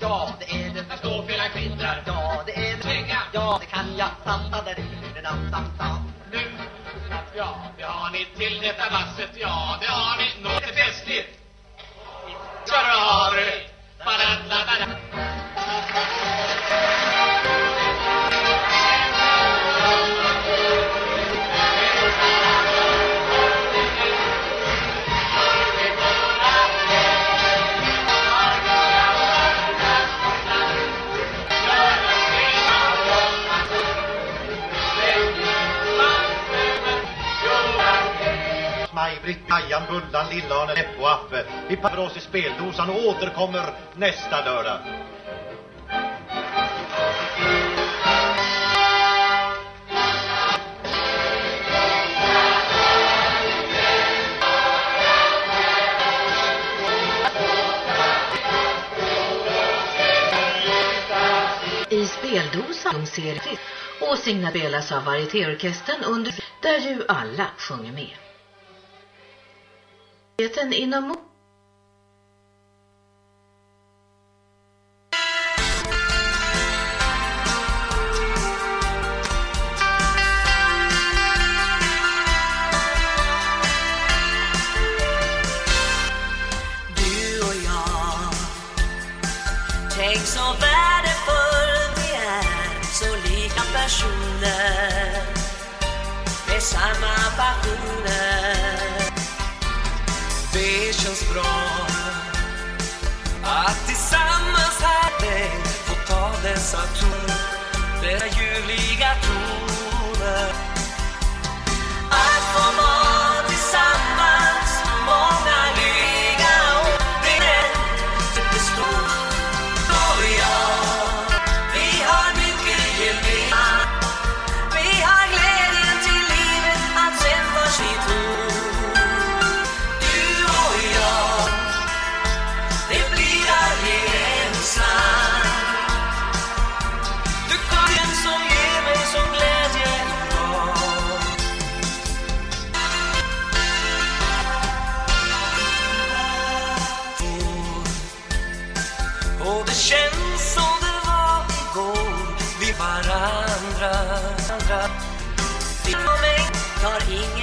Ja, det är det. Förstå flera kvindrar. Ja, det är det. Pengar. Ja, det kan jag. Santa där ute. Dam, dam, dam. Nu. Ja, det har ni till detta basset. Ja, det har ni. Nå, det är festligt. Ska du det? Fredrik, Kajan, Bullan, Lilla-Arne, Näppe och Affe. Vi passar oss i speldosan och återkommer nästa lördag. I speldosan serie och signaleras av varietéorkestern under där ju alla sjunger med. Eten inom Du och jag. Tänk så värdefull vi är Så lika personer. Med samma passioner känns bra. Att tillsammans här dig Få ta dessa ton Dessa ljuvliga toner Att få tar inget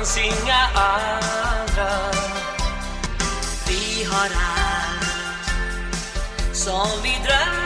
fanns inga andra. Vi har allt som vi drömmer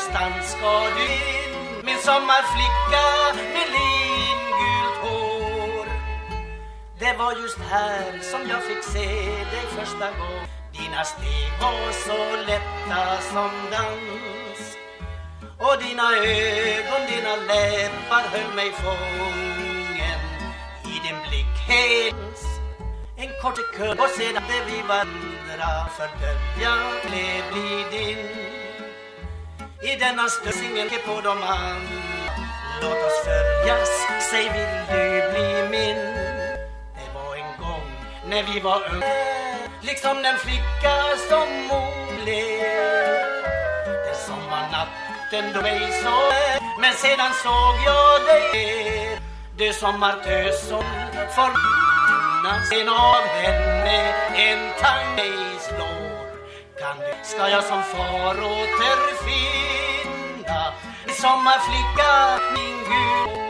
någonstans ska du in Min sommarflicka med lingult hår. Det var just här som jag fick se dig första gången. Dina steg var så lätta som dans. Och dina ögon, dina läppar höll mig fången. I din blick helt en kort sekund och sedan det vi vandra fördölja blev bli din denna stund Singen på dem hand. Låt oss följas, säg vill du bli min? Det var en gång när vi var unga Liksom den flicka som hon blev. Den sommarnatten då mig så Men sedan såg jag dig Du sommartös som förminnas En av henne en tanke slår. Gandhi ska jag som far återfinna Sommarflicka, min Gud?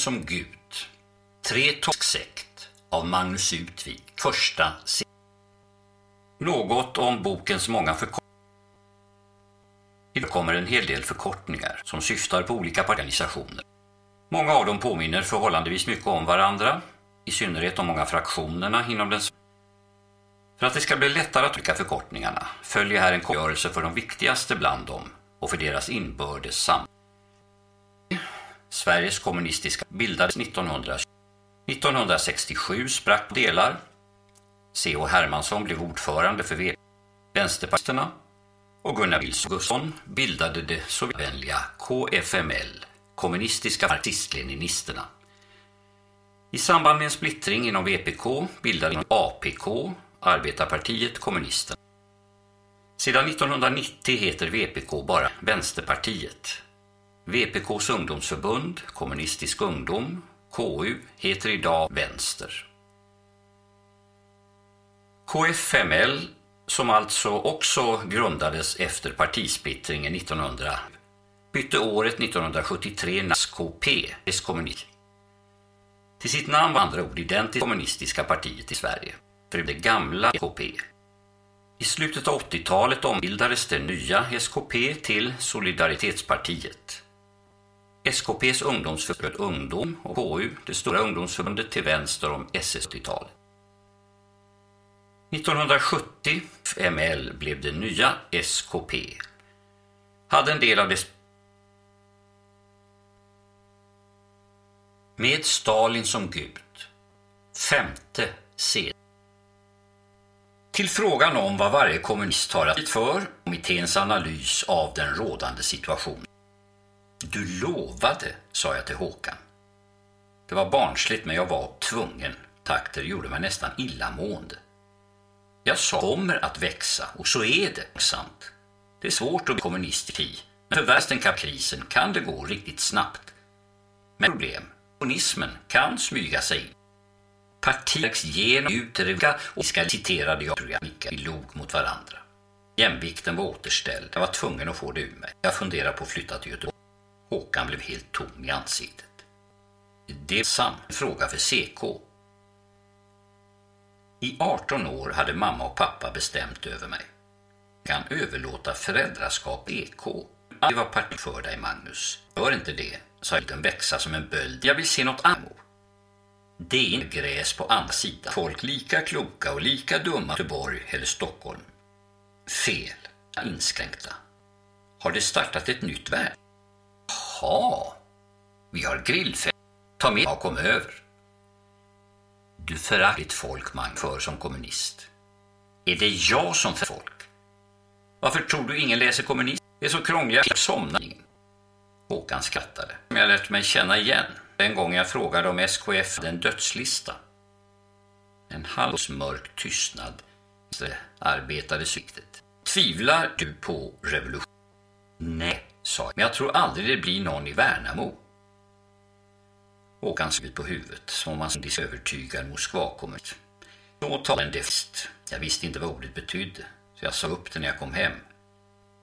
Som gud. Tre sekt av Magnus Utvik. Första se- Något om bokens många förkortningar. Det kommer en hel del förkortningar som syftar på olika organisationer. Många av dem påminner förhållandevis mycket om varandra, i synnerhet de många fraktionerna inom den För att det ska bli lättare att trycka förkortningarna följer här en kungörelse för de viktigaste bland dem och för deras inbördes sam. Sveriges kommunistiska bildades 1900. 1967 sprack delar. C.H. Hermansson blev ordförande för v- Vänsterpartisterna och Gunnar Wilson bildade det sovjetvänliga KFML, kommunistiska marxist-leninisterna. I samband med en splittring inom VPK bildade APK, Arbetarpartiet kommunisterna. Sedan 1990 heter VPK bara Vänsterpartiet. VPKs ungdomsförbund, Kommunistisk ungdom, KU, heter idag Vänster. KFML, som alltså också grundades efter partisplittringen 1900, bytte året 1973 namn SKP, kommunist. Till sitt namn var andra ord identiskt kommunistiska partiet i Sverige, för det gamla SKP. I slutet av 80-talet ombildades det nya SKP till Solidaritetspartiet. SKPs ungdomsförbund Ungdom och KU, det stora ungdomsförbundet till vänster om SS-80-talet. 1970 ML blev det nya SKP. Hade en del av dess Med Stalin som gud. Femte C. Till frågan om vad varje kommunist har att för kommitténs analys av den rådande situationen. Du lovade, sa jag till Håkan. Det var barnsligt men jag var tvungen. Takter gjorde mig nästan illamående. Jag sa kommer att växa och så är det sant. Det är svårt att bli kommunist i men för världen kan det gå riktigt snabbt. Men problem, kommunismen kan smyga sig in. Partiets genom ...utrymme... och ska citerade jag tror i vi log mot varandra. Jämvikten var återställd. Jag var tvungen att få det ur mig. Jag funderar på att flytta till Göteborg. Håkan blev helt tom i ansiktet. Det är sam fråga för CK. I 18 år hade mamma och pappa bestämt över mig. Kan överlåta föräldraskap EK. Det var parti för dig Magnus. Gör inte det, sa den växa som en böld. Jag vill se något annat. Det är inte gräs på andra sidan. Folk lika kloka och lika dumma i Göteborg eller Stockholm. Fel. Inskränkta. Har det startat ett nytt värld? Jaha. Vi har grillfest. Ta med och kom över. Du föraktligt folk man för som kommunist. Är det jag som för folk? Varför tror du ingen läser kommunist? Det är så krångliga somnar ingen. Håkan skrattade. Jag lät mig känna igen den gången jag frågade om SKF hade en dödslista. En halvmörk tystnad arbetade siktet. Tvivlar du på revolution? Nej, sa jag. Men jag tror aldrig det blir någon i Värnamo. Håkan såg på huvudet som om han som övertygad Moskva kommit. Så talade en defist. Jag visste inte vad ordet betydde, så jag sa upp det när jag kom hem.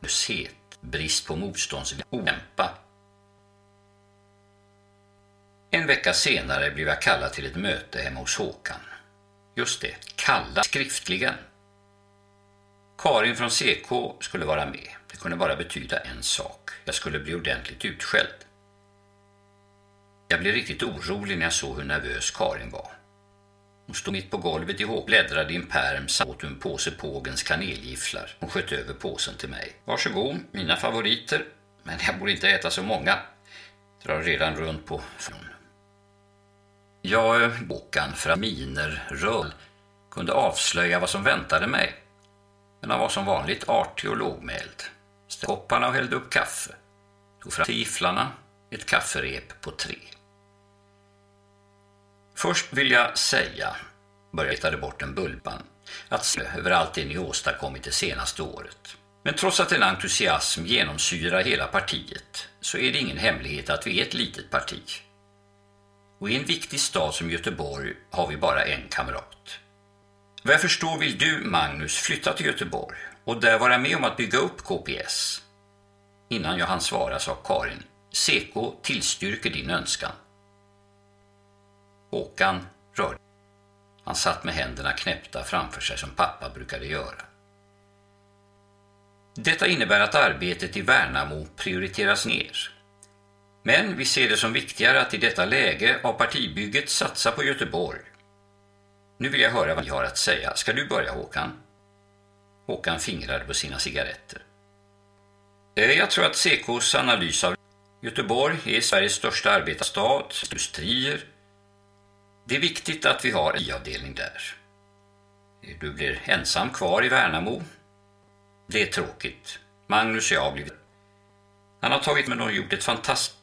Löshet, brist på motståndsvilja, olämpa. En vecka senare blev jag kallad till ett möte hemma hos Håkan. Just det, kalla skriftligen. Karin från CK skulle vara med. Det kunde bara betyda en sak. Jag skulle bli ordentligt utskälld. Jag blev riktigt orolig när jag såg hur nervös Karin var. Hon stod mitt på golvet ihop, bläddrade i en pärm samt åt en påse Pågens kanelgifflar. Hon sköt över påsen till mig. Varsågod, mina favoriter. Men jag borde inte äta så många. Drar redan runt på från. Jag, Håkan, för att miner, röll, kunde avslöja vad som väntade mig. Men han var som vanligt artig och lågmäld. Kopparna och hällde upp kaffe. Tog fram gifflarna, ett kafferep på tre. Först vill jag säga, började jag bort en bulpan, att se över allt det ni åstadkommit det senaste året. Men trots att en entusiasm genomsyrar hela partiet så är det ingen hemlighet att vi är ett litet parti. Och i en viktig stad som Göteborg har vi bara en kamrat. Vad jag förstår vill du, Magnus, flytta till Göteborg och där vara med om att bygga upp KPS. Innan jag hann svara sa Karin, Seko tillstyrker din önskan. Håkan rörde. Han satt med händerna knäppta framför sig som pappa brukade göra. Detta innebär att arbetet i Värnamo prioriteras ner. Men vi ser det som viktigare att i detta läge av partibygget satsa på Göteborg. Nu vill jag höra vad ni har att säga. Ska du börja Håkan? Håkan fingrade på sina cigaretter. Eh, jag tror att CKs analys av Göteborg är Sveriges största arbetarstad, industrier. Det är viktigt att vi har en I-avdelning där. Eh, du blir ensam kvar i Värnamo. Det är tråkigt. Magnus och jag har blivit... Han har tagit med och gjort ett fantastiskt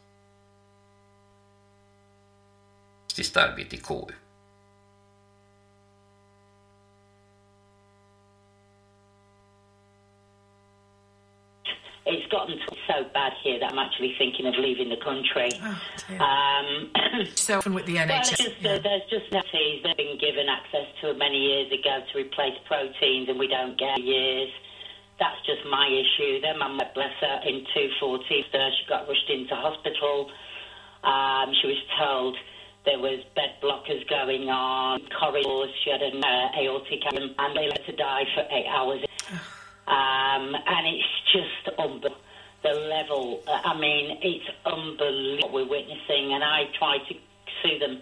arbete i KU. It's gotten so bad here that I'm actually thinking of leaving the country. um, So often with the well, NHS. just, uh, there's just no fees. They've been given access to many years ago to replace proteins, and we don't get years. That's just my issue. Then my mother, bless her, in 214, uh, she got rushed into hospital. Um, she was told there was bed blockers going on, corridors. She had an uh, aortic and they let her die for eight hours. Um, and it's just unbelievable. The level, uh, I mean, it's unbelievable what we're witnessing. And I tried to sue them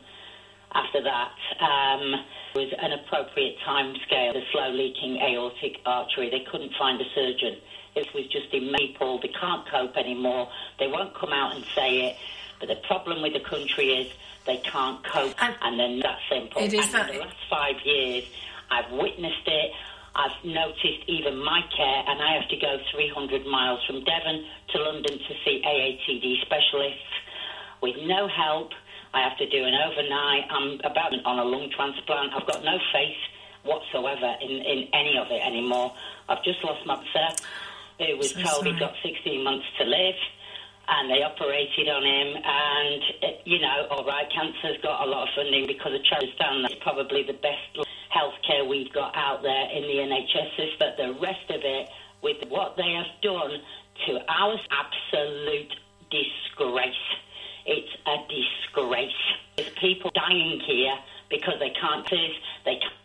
after that. Um, it was an appropriate time scale, the slow leaking aortic artery. They couldn't find a surgeon. It was just in people. They can't cope anymore. They won't come out and say it. But the problem with the country is they can't cope, and, then that's simple. It is and that- in the last five years, I've witnessed it. I've noticed even my care, and I have to go 300 miles from Devon to London to see AATD specialists with no help. I have to do an overnight. I'm about on a lung transplant. I've got no faith whatsoever in, in any of it anymore. I've just lost my brother, who was So told sorry. he got 16 months to live, and they operated on him. And, uh, you know, all right, cancer's got a lot of funding because of charity stand. It's probably the best healthcare we've got out there in the NHS system. But the rest of it, with what they have done to our absolute disgrace. It's a disgrace. There's people dying here because they can't they can't.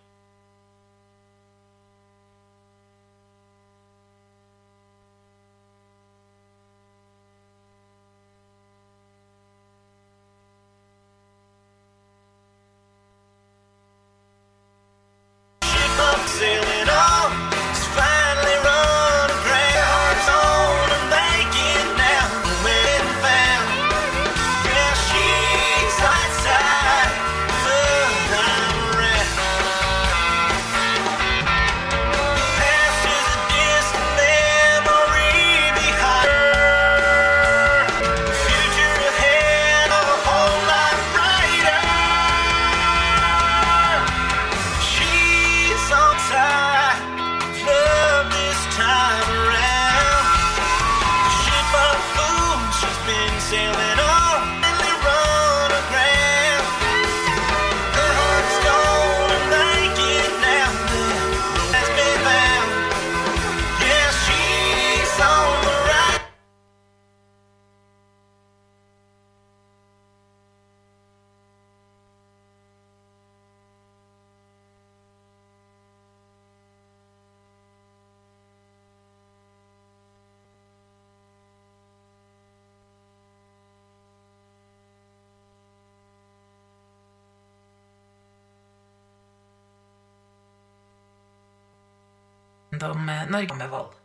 Om eh, Norge med vold.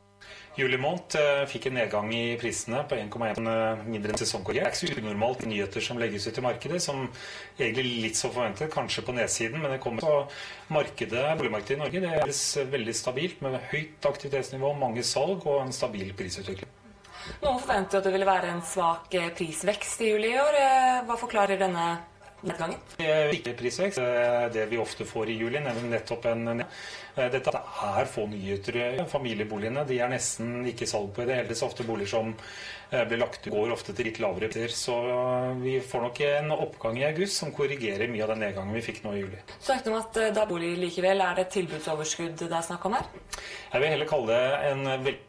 Juli måned eh, fikk en nedgang i prisene på 1,1 eh, mindre enn sesongkorrigert. Det er ikke så unormalt nyheter som legges ut i markedet, som egentlig litt så forventet, kanskje på nedsiden, men det kommer så markedet, boligmarkedet i Norge det er veldig stabilt med høyt aktivitetsnivå, mange salg og en stabil prisutvikling. Noen forventet at det ville være en svak prisvekst i juli i år. Hva forklarer denne nedgangen? Ikke prisvekst, eh, det vi ofte får i juli, nettopp en Eh, Dette er få nyheter. Familieboligene de er nesten ikke salg på i det hele tatt. Så ofte boliger som eh, blir lagt ut, går ofte til litt lavere priser. Så eh, vi får nok en oppgang i august som korrigerer mye av den nedgangen vi fikk nå i juli. Snakket om at eh, er bolig likevel. Er det et tilbudsoverskudd det er snakk om her? Jeg vil heller kalle det en veldig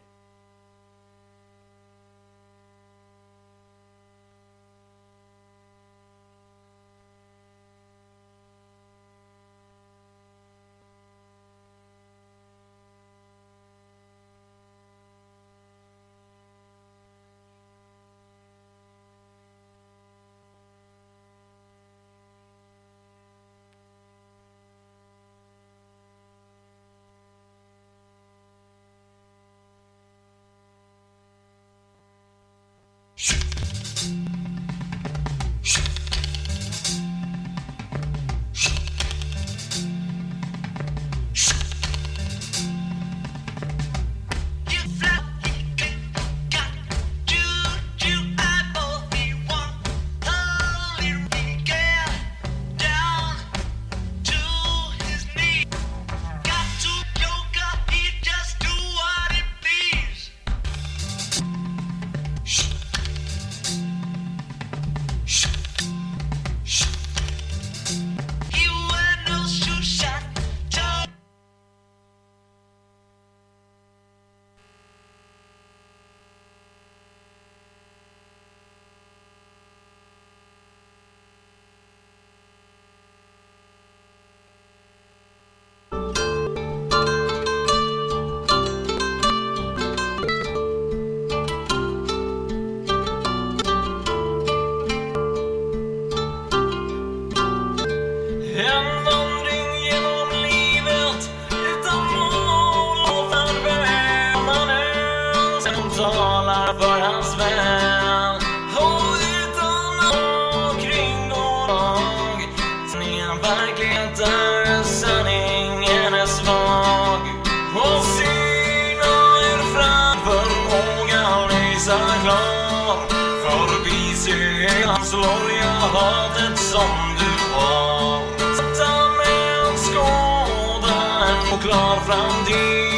och klar framtid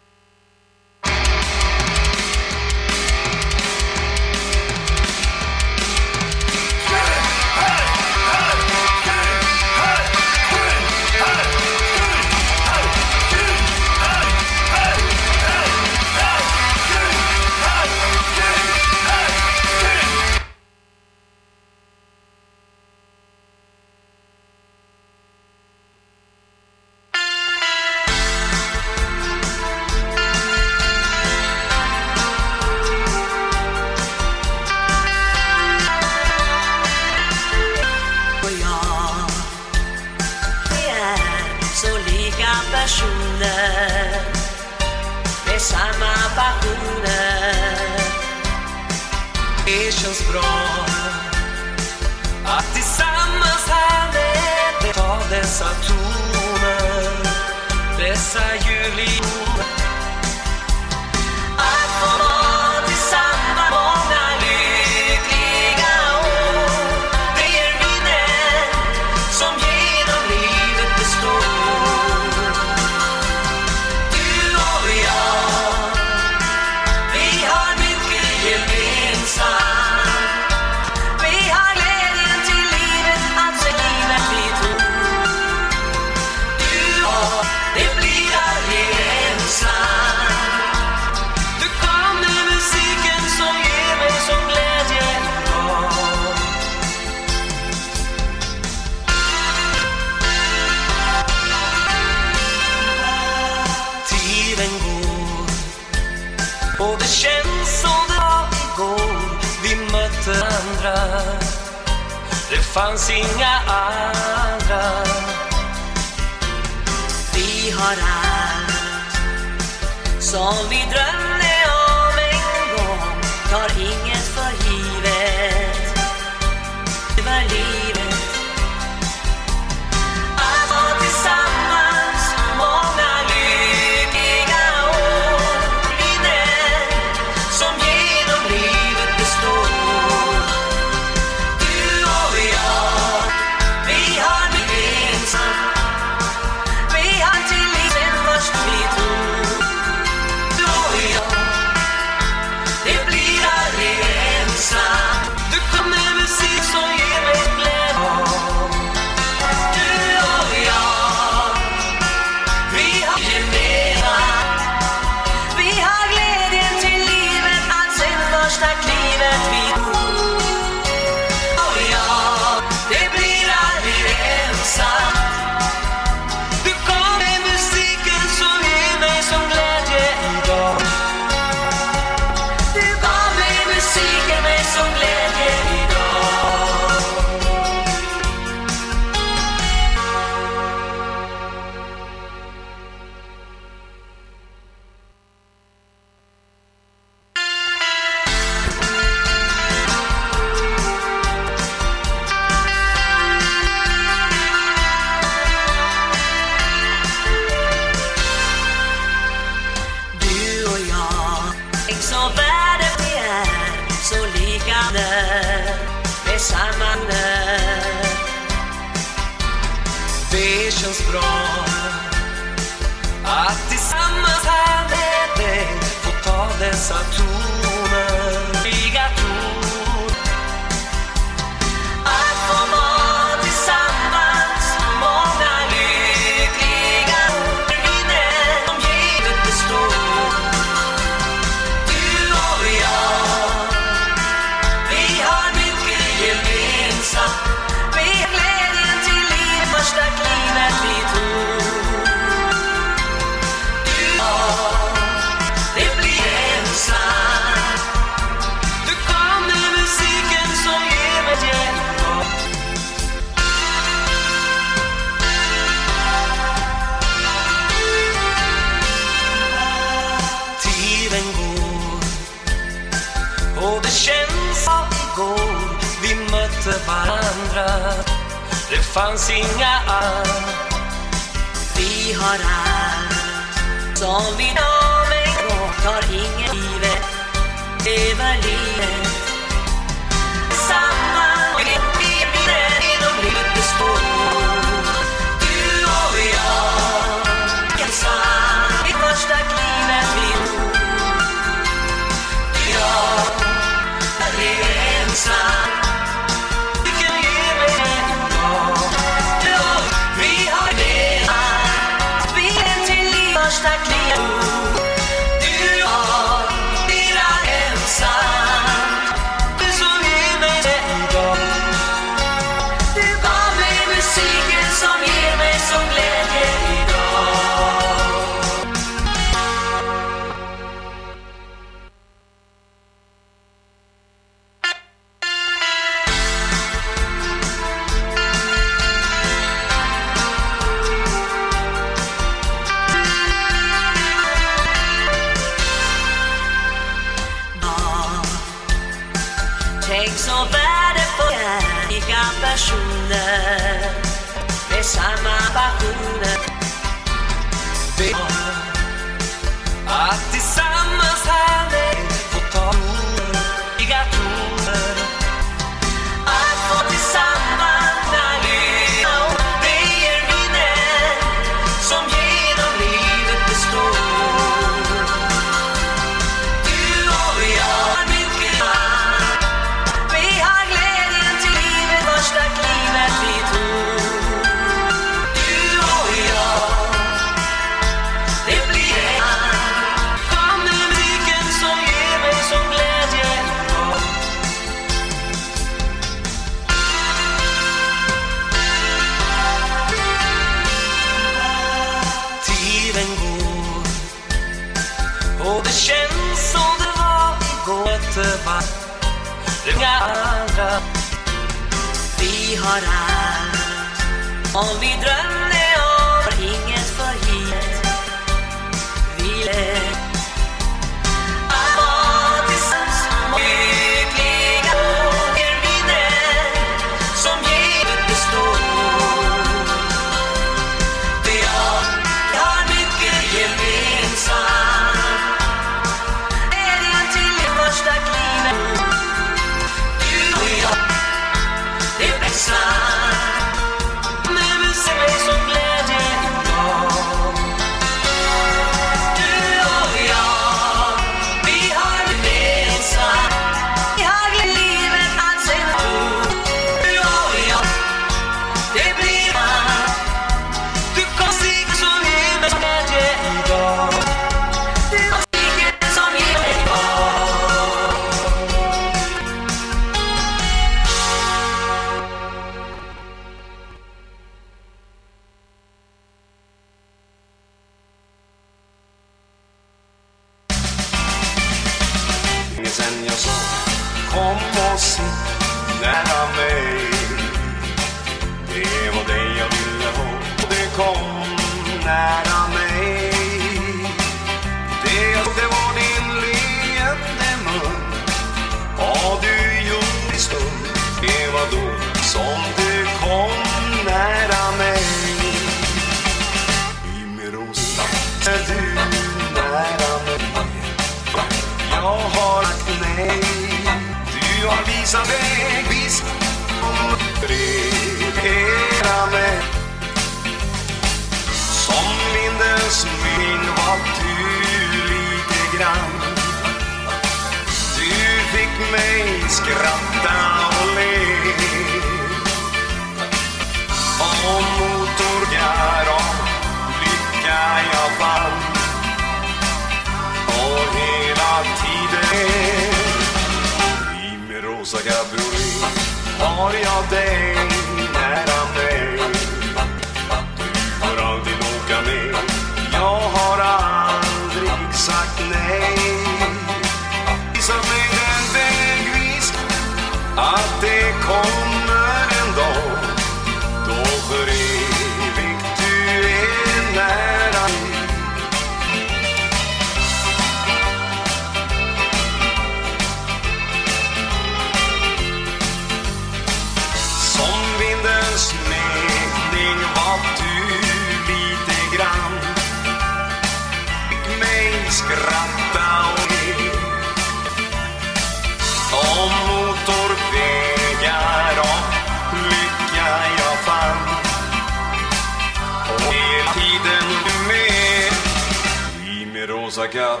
rosa cab,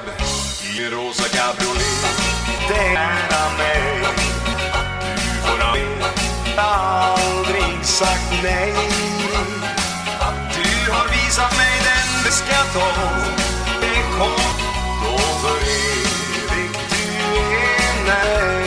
i rosa cabriolet. Denna mig, du får. Aldrig sagt nej. Du har visat mig den vi ska ta. Det kom då för evigt du är nej.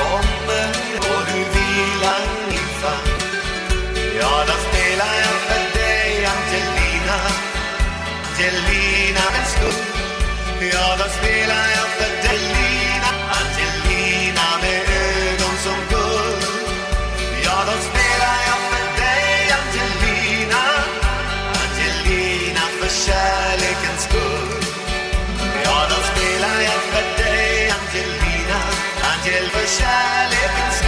kommer och du vilar min famn. Ja, då spelar jag för dig Angelina. Angelina en stund. Ja, då spelar jag kärlekens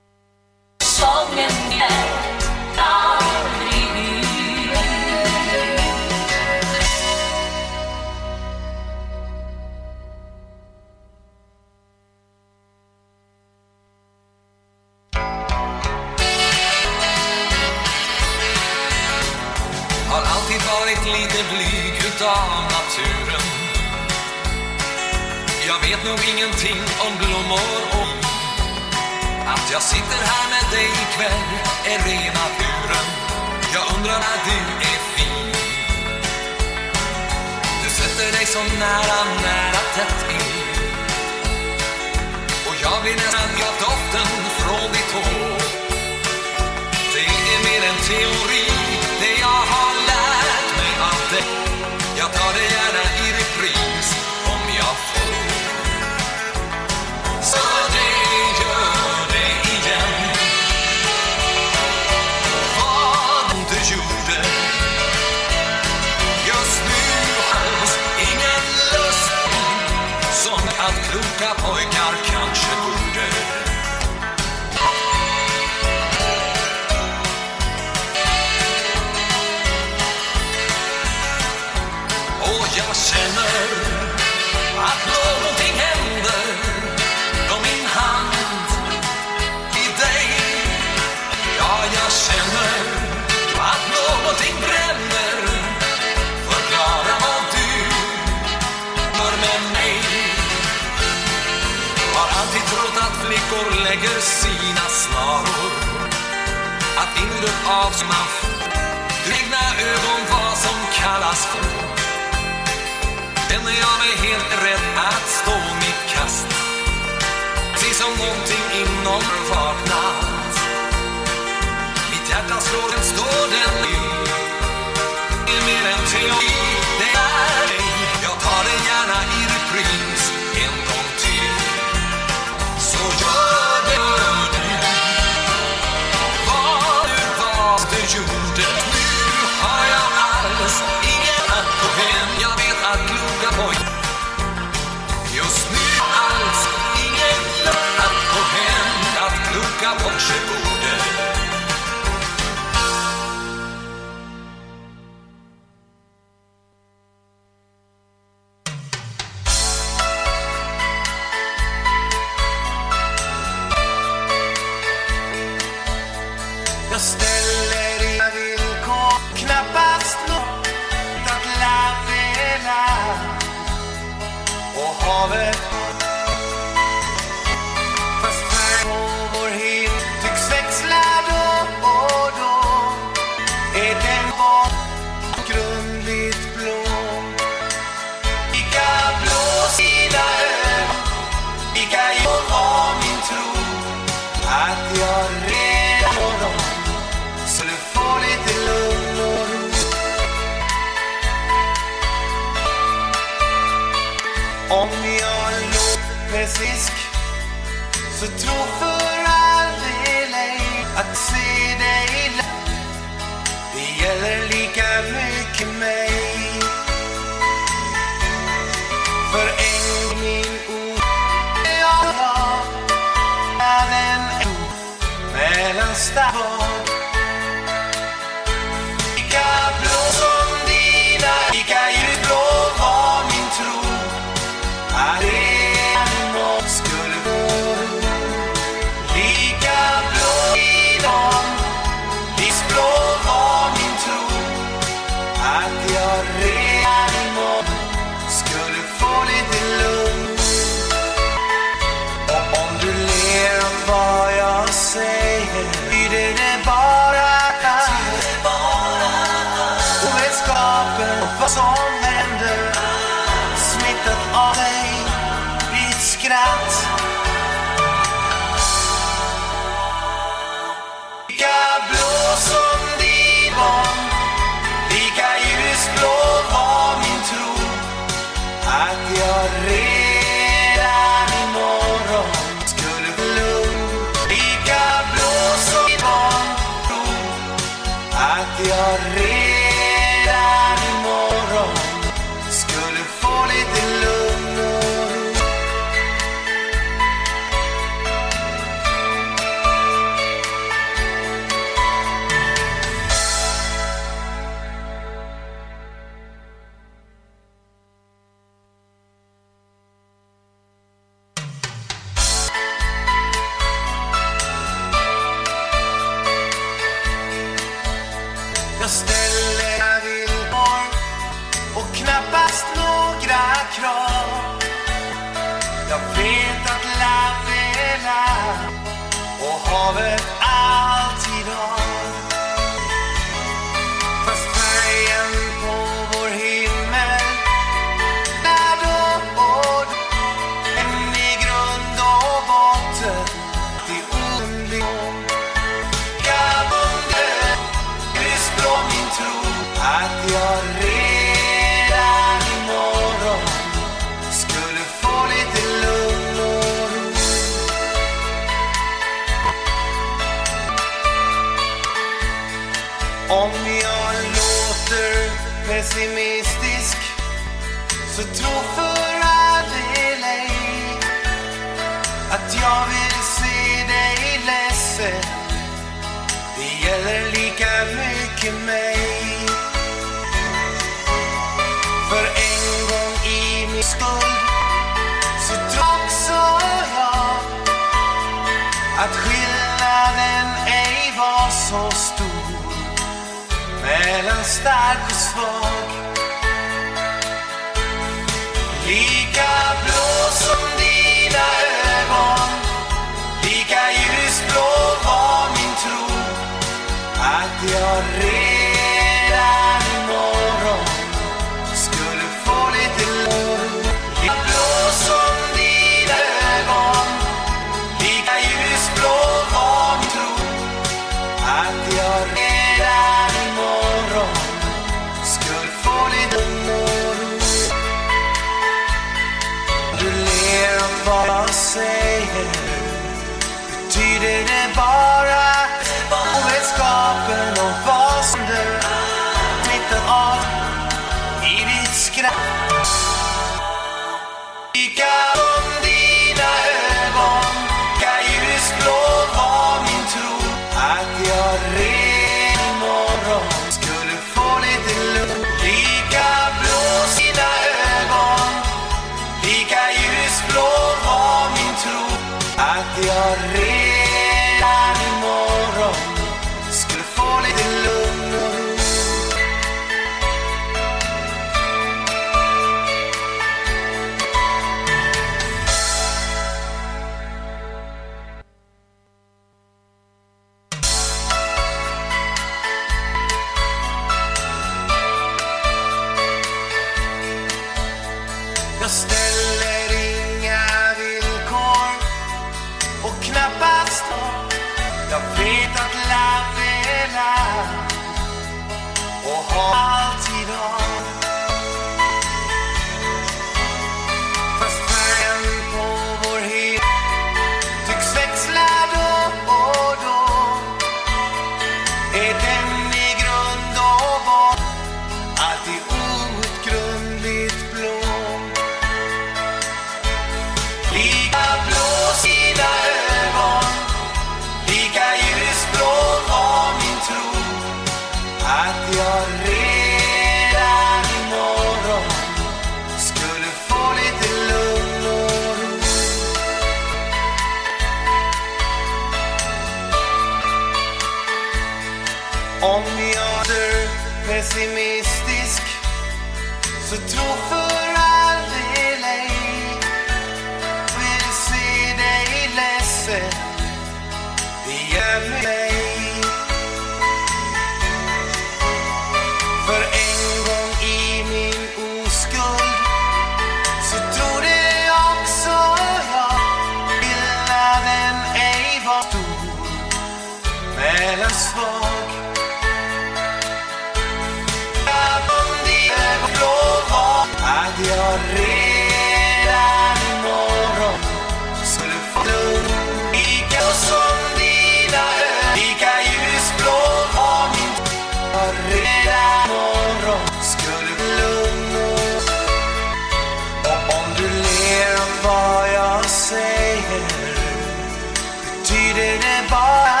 betyder det bara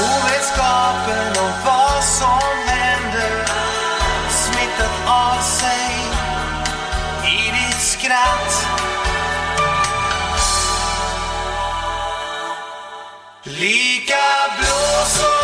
ovetskapen om vad som händer smittat av sig i ditt skratt. Lika blå som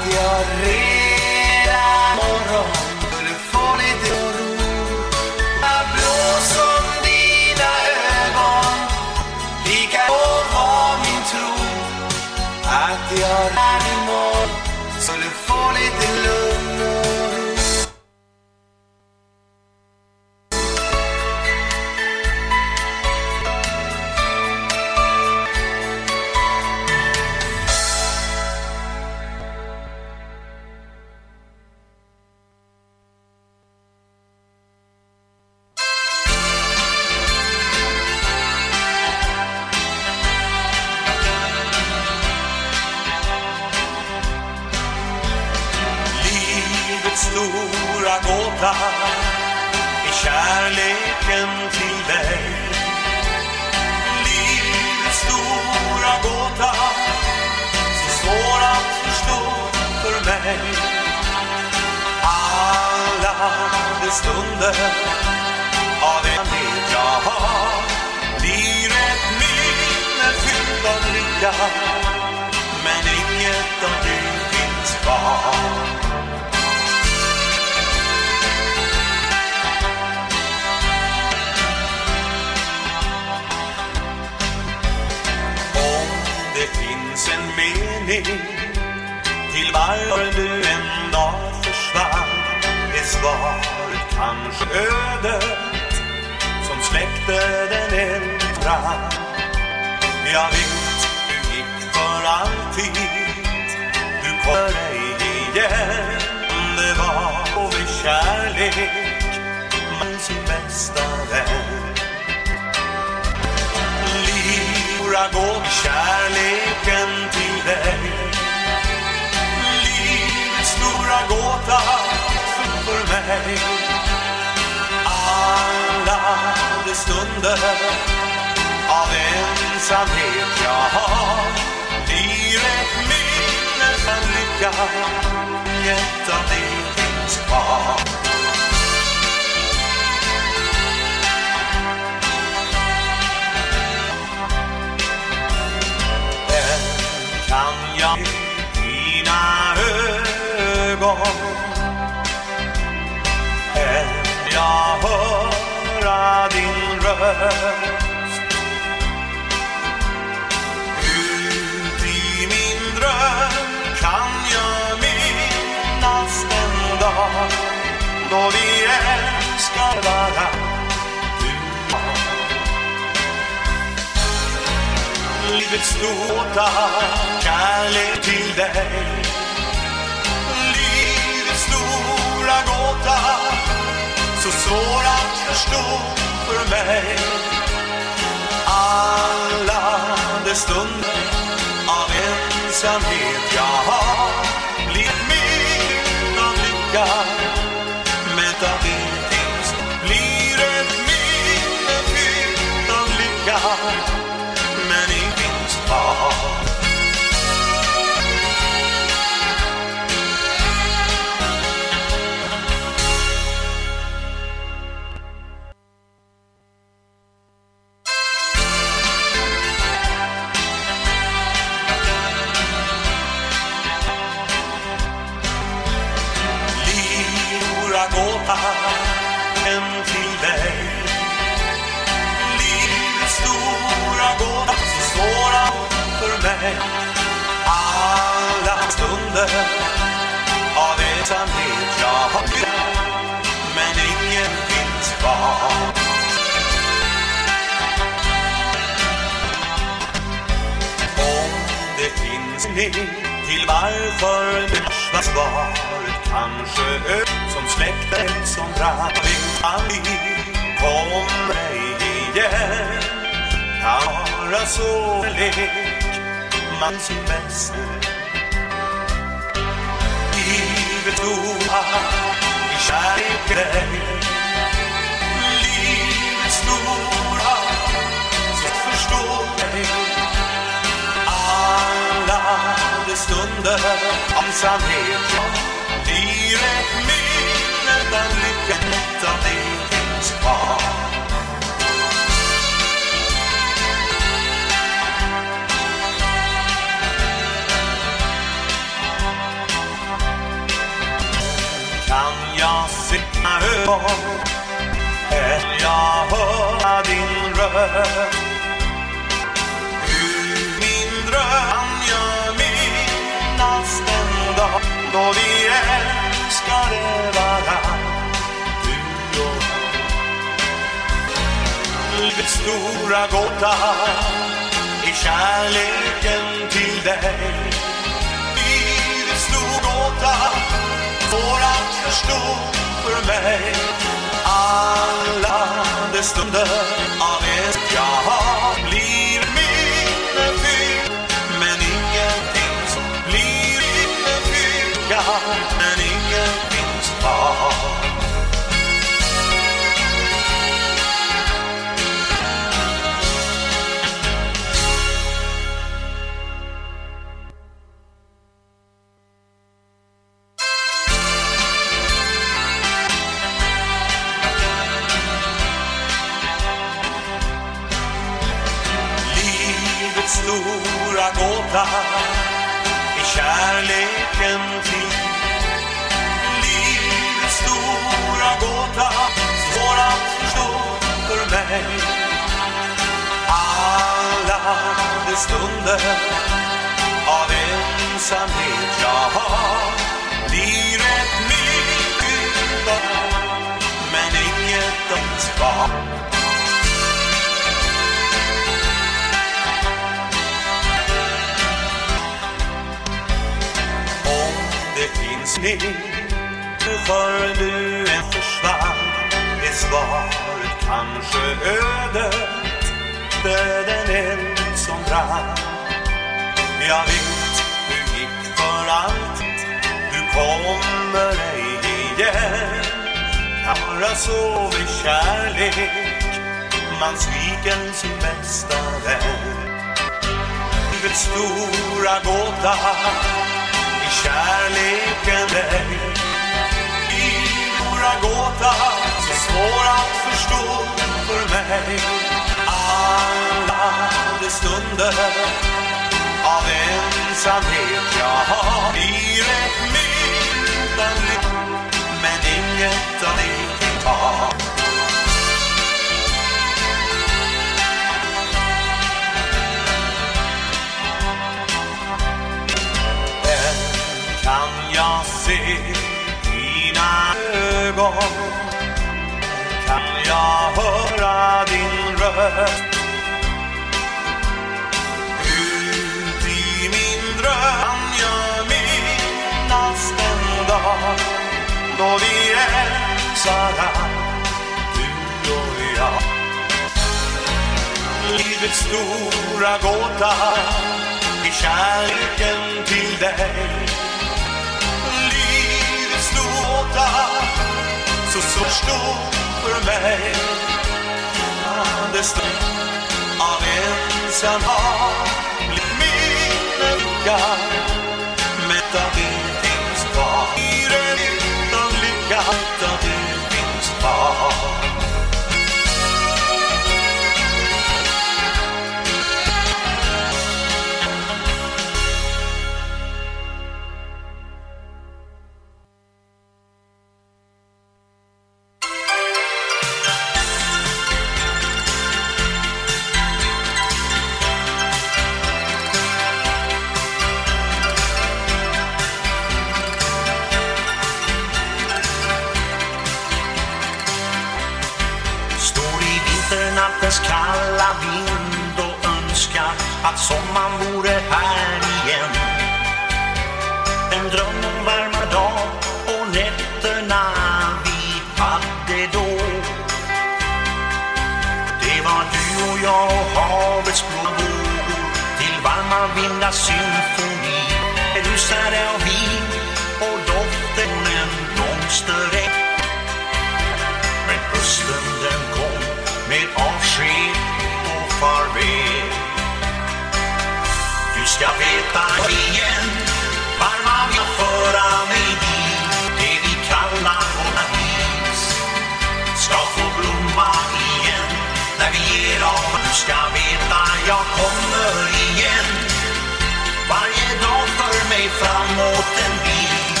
vi framåt en bit,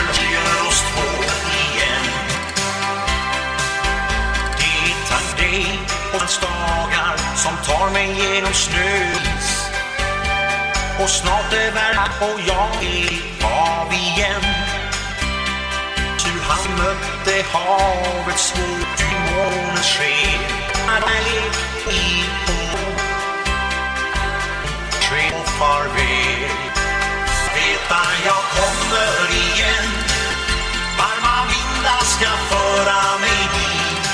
övertygar oss två igen. Det är dig och hans dagar som tar mig genom snöis. Och snart är världen och jag är av igen. Hur han mötte havets svårt i månens sken. Han är i på. Tre och farväl väntar, jag kommer igen. Varma vindar ska föra mig dit.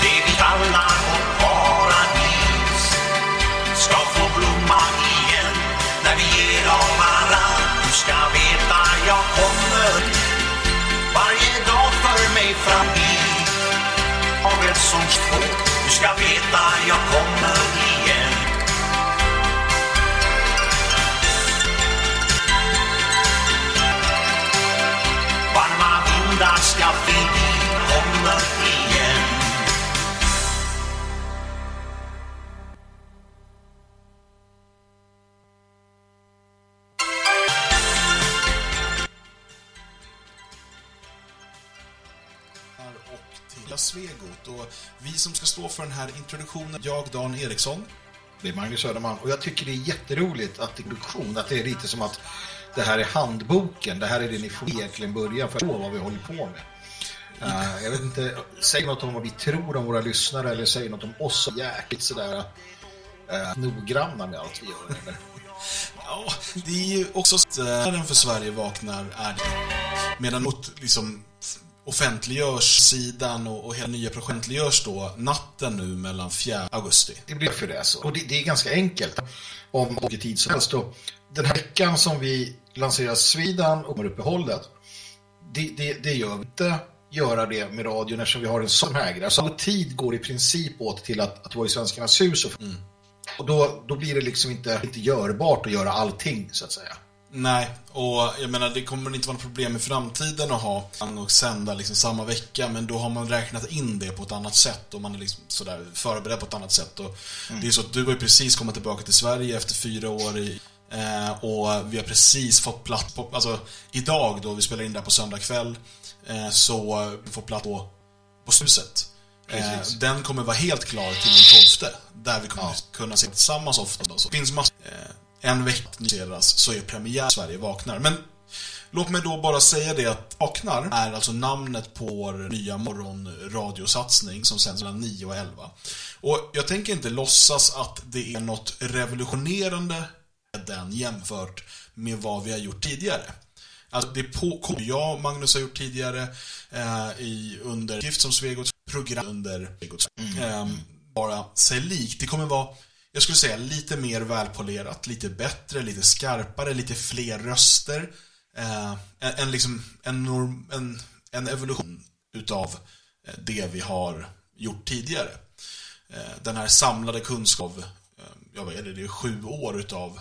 Det vi kallar vårt paradis Ska få blomma igen. När vi ger av varann Du ska veta jag kommer. Varje dag för mig fram dit Av ett sångs två Du ska veta jag kommer igen. Där ska vi komma igen. Och Svegot och vi som ska stå för den här introduktionen, jag Dan Eriksson. Det är Magnus Söderman. Och jag tycker det är jätteroligt att introduktion, att det är lite som att det här är handboken, det här är det ni får egentligen börja förstå vad vi håller på med. Uh, jag vet inte, säg något om vad vi tror om våra lyssnare eller säg något om oss som jäkligt sådär uh, noggranna med allt vi gör. Eller? Ja, det är ju också så att äh, för Sverige vaknar är. Medan mot liksom offentliggörs sidan och, och hela nya projekt offentliggörs då natten nu mellan 4 augusti. Det blir för det så. Och det, det är ganska enkelt. Om vilken tid som helst då. Den här veckan som vi lanserar Svidan och kommer uppehållet det, det, det gör vi inte göra det med radion eftersom vi har en sån här grej. Alltså all tid går i princip åt till att, att vara i Svenskarnas hus och, mm. och då, då blir det liksom inte, inte görbart att göra allting så att säga. Nej, och jag menar det kommer inte vara något problem i framtiden att ha och sända liksom samma vecka men då har man räknat in det på ett annat sätt och man är liksom sådär förberedd på ett annat sätt och Mm. det är så att du har ju precis kommit tillbaka till Sverige efter fyra år i, eh, och vi har precis fått plats på, alltså idag då vi spelar in där på söndag kväll eh, så vi får plats på, på Stuset. Eh, den kommer vara helt klar till den 12 där vi kommer kunna se tillsammans ofta. Då. Så det finns massor, eh, en vecka så är premiär Sverige vaknar. Men låt mig då bara säga det att Vaknar är alltså namnet på vår nya morgonradiosatsning som sänds mellan 9 och 11. Och jag tänker inte låtsas att det är något revolutionerande den jämfört med vad vi har gjort tidigare. Alltså det på, jag och Magnus har gjort tidigare eh, i, under Gift som Svegots program under Svegots. Eh, bara sig lik. Det kommer vara, jag skulle säga, lite mer välpolerat, lite bättre, lite skarpare, lite fler röster. Eh, en, en, liksom, en, norm, en, en evolution utav eh, det vi har gjort tidigare. Eh, den här samlade kunskap, eh, ja vad är det, är sju år utav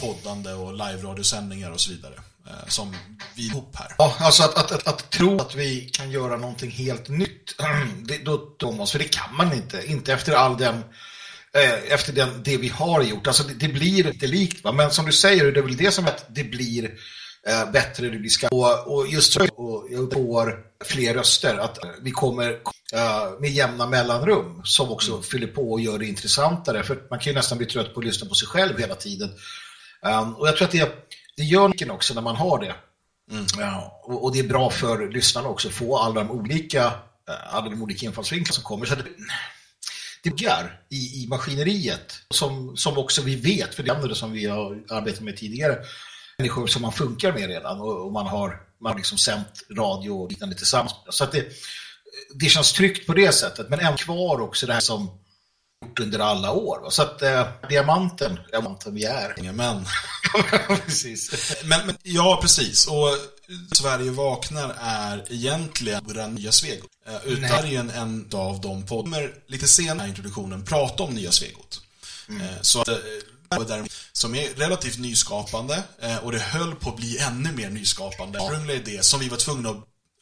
poddande och live-radiosändningar och så vidare. eh, Som vi ihop här. Ja, alltså att, att, att, att tro att vi kan göra någonting helt nytt, *clears throat* det, då då måste, för det kan man inte. Inte efter all den, eh, efter den, det vi har gjort. Alltså det, det blir inte likt, va? men som du säger, det är väl det som att det blir eh, bättre, det blir ska och, och just så, och jag får fler röster, att eh, vi kommer eh, med jämna mellanrum som också fyller på och gör det intressantare. För man kan ju nästan bli trött på att lyssna på sig själv hela tiden. Um, och jag tror att det, det gör mycket också när man har det. Ja, och, och det är bra för lyssnarna också att få alla de olika, eh, alla de olika infallsvinklar som kommer. Så det, det bygger i, i maskineriet som, som också vi vet, för det är det som vi har arbetat med tidigare, människor som man funkar med redan och, och man har man har liksom sänt radio och liknande tillsammans. Så att det, det känns tryggt på det sättet, men än kvar också det här som under alla år. Så att eh, diamanten, diamanten vi är. Män. *laughs* precis. Men, men, ja, precis. Och Sverige vaknar är egentligen våra nya Svegot. Eh, ju en, av de poddar lite senare i introduktionen prata om nya Svegot. Mm. Eh, Så att, eh, som är relativt nyskapande eh, och det höll på att bli ännu mer nyskapande. Ja. Ursprungliga idé som vi var tvungna att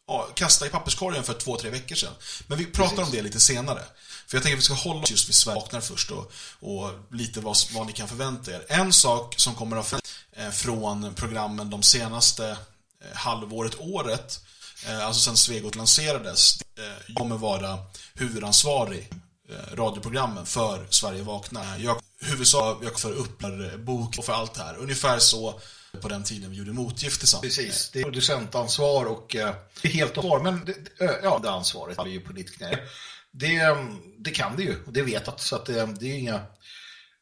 ja, kasta i papperskorgen för två, tre veckor sedan. Men vi pratar om det lite senare. För jag tänker att vi ska hålla oss just vid Sverige vaknar först och, och lite vad, vad ni kan förvänta er. En sak som kommer att förändras eh, från programmen de senaste eh, halvåret, året, eh, alltså sen Svegot lanserades, kommer vara huvudansvarig radioprogrammen för Sverige vaknar. Jag huvudsakligen för upplär bok och för allt det här. Ungefär så på den tiden vi gjorde motgift tillsammans. Precis, det är producentansvar och eh, det är helt och hållet, men det, ja, det ansvaret är ju på ditt knä. Det, det kan det ju, och det vet att så att det, det är inga,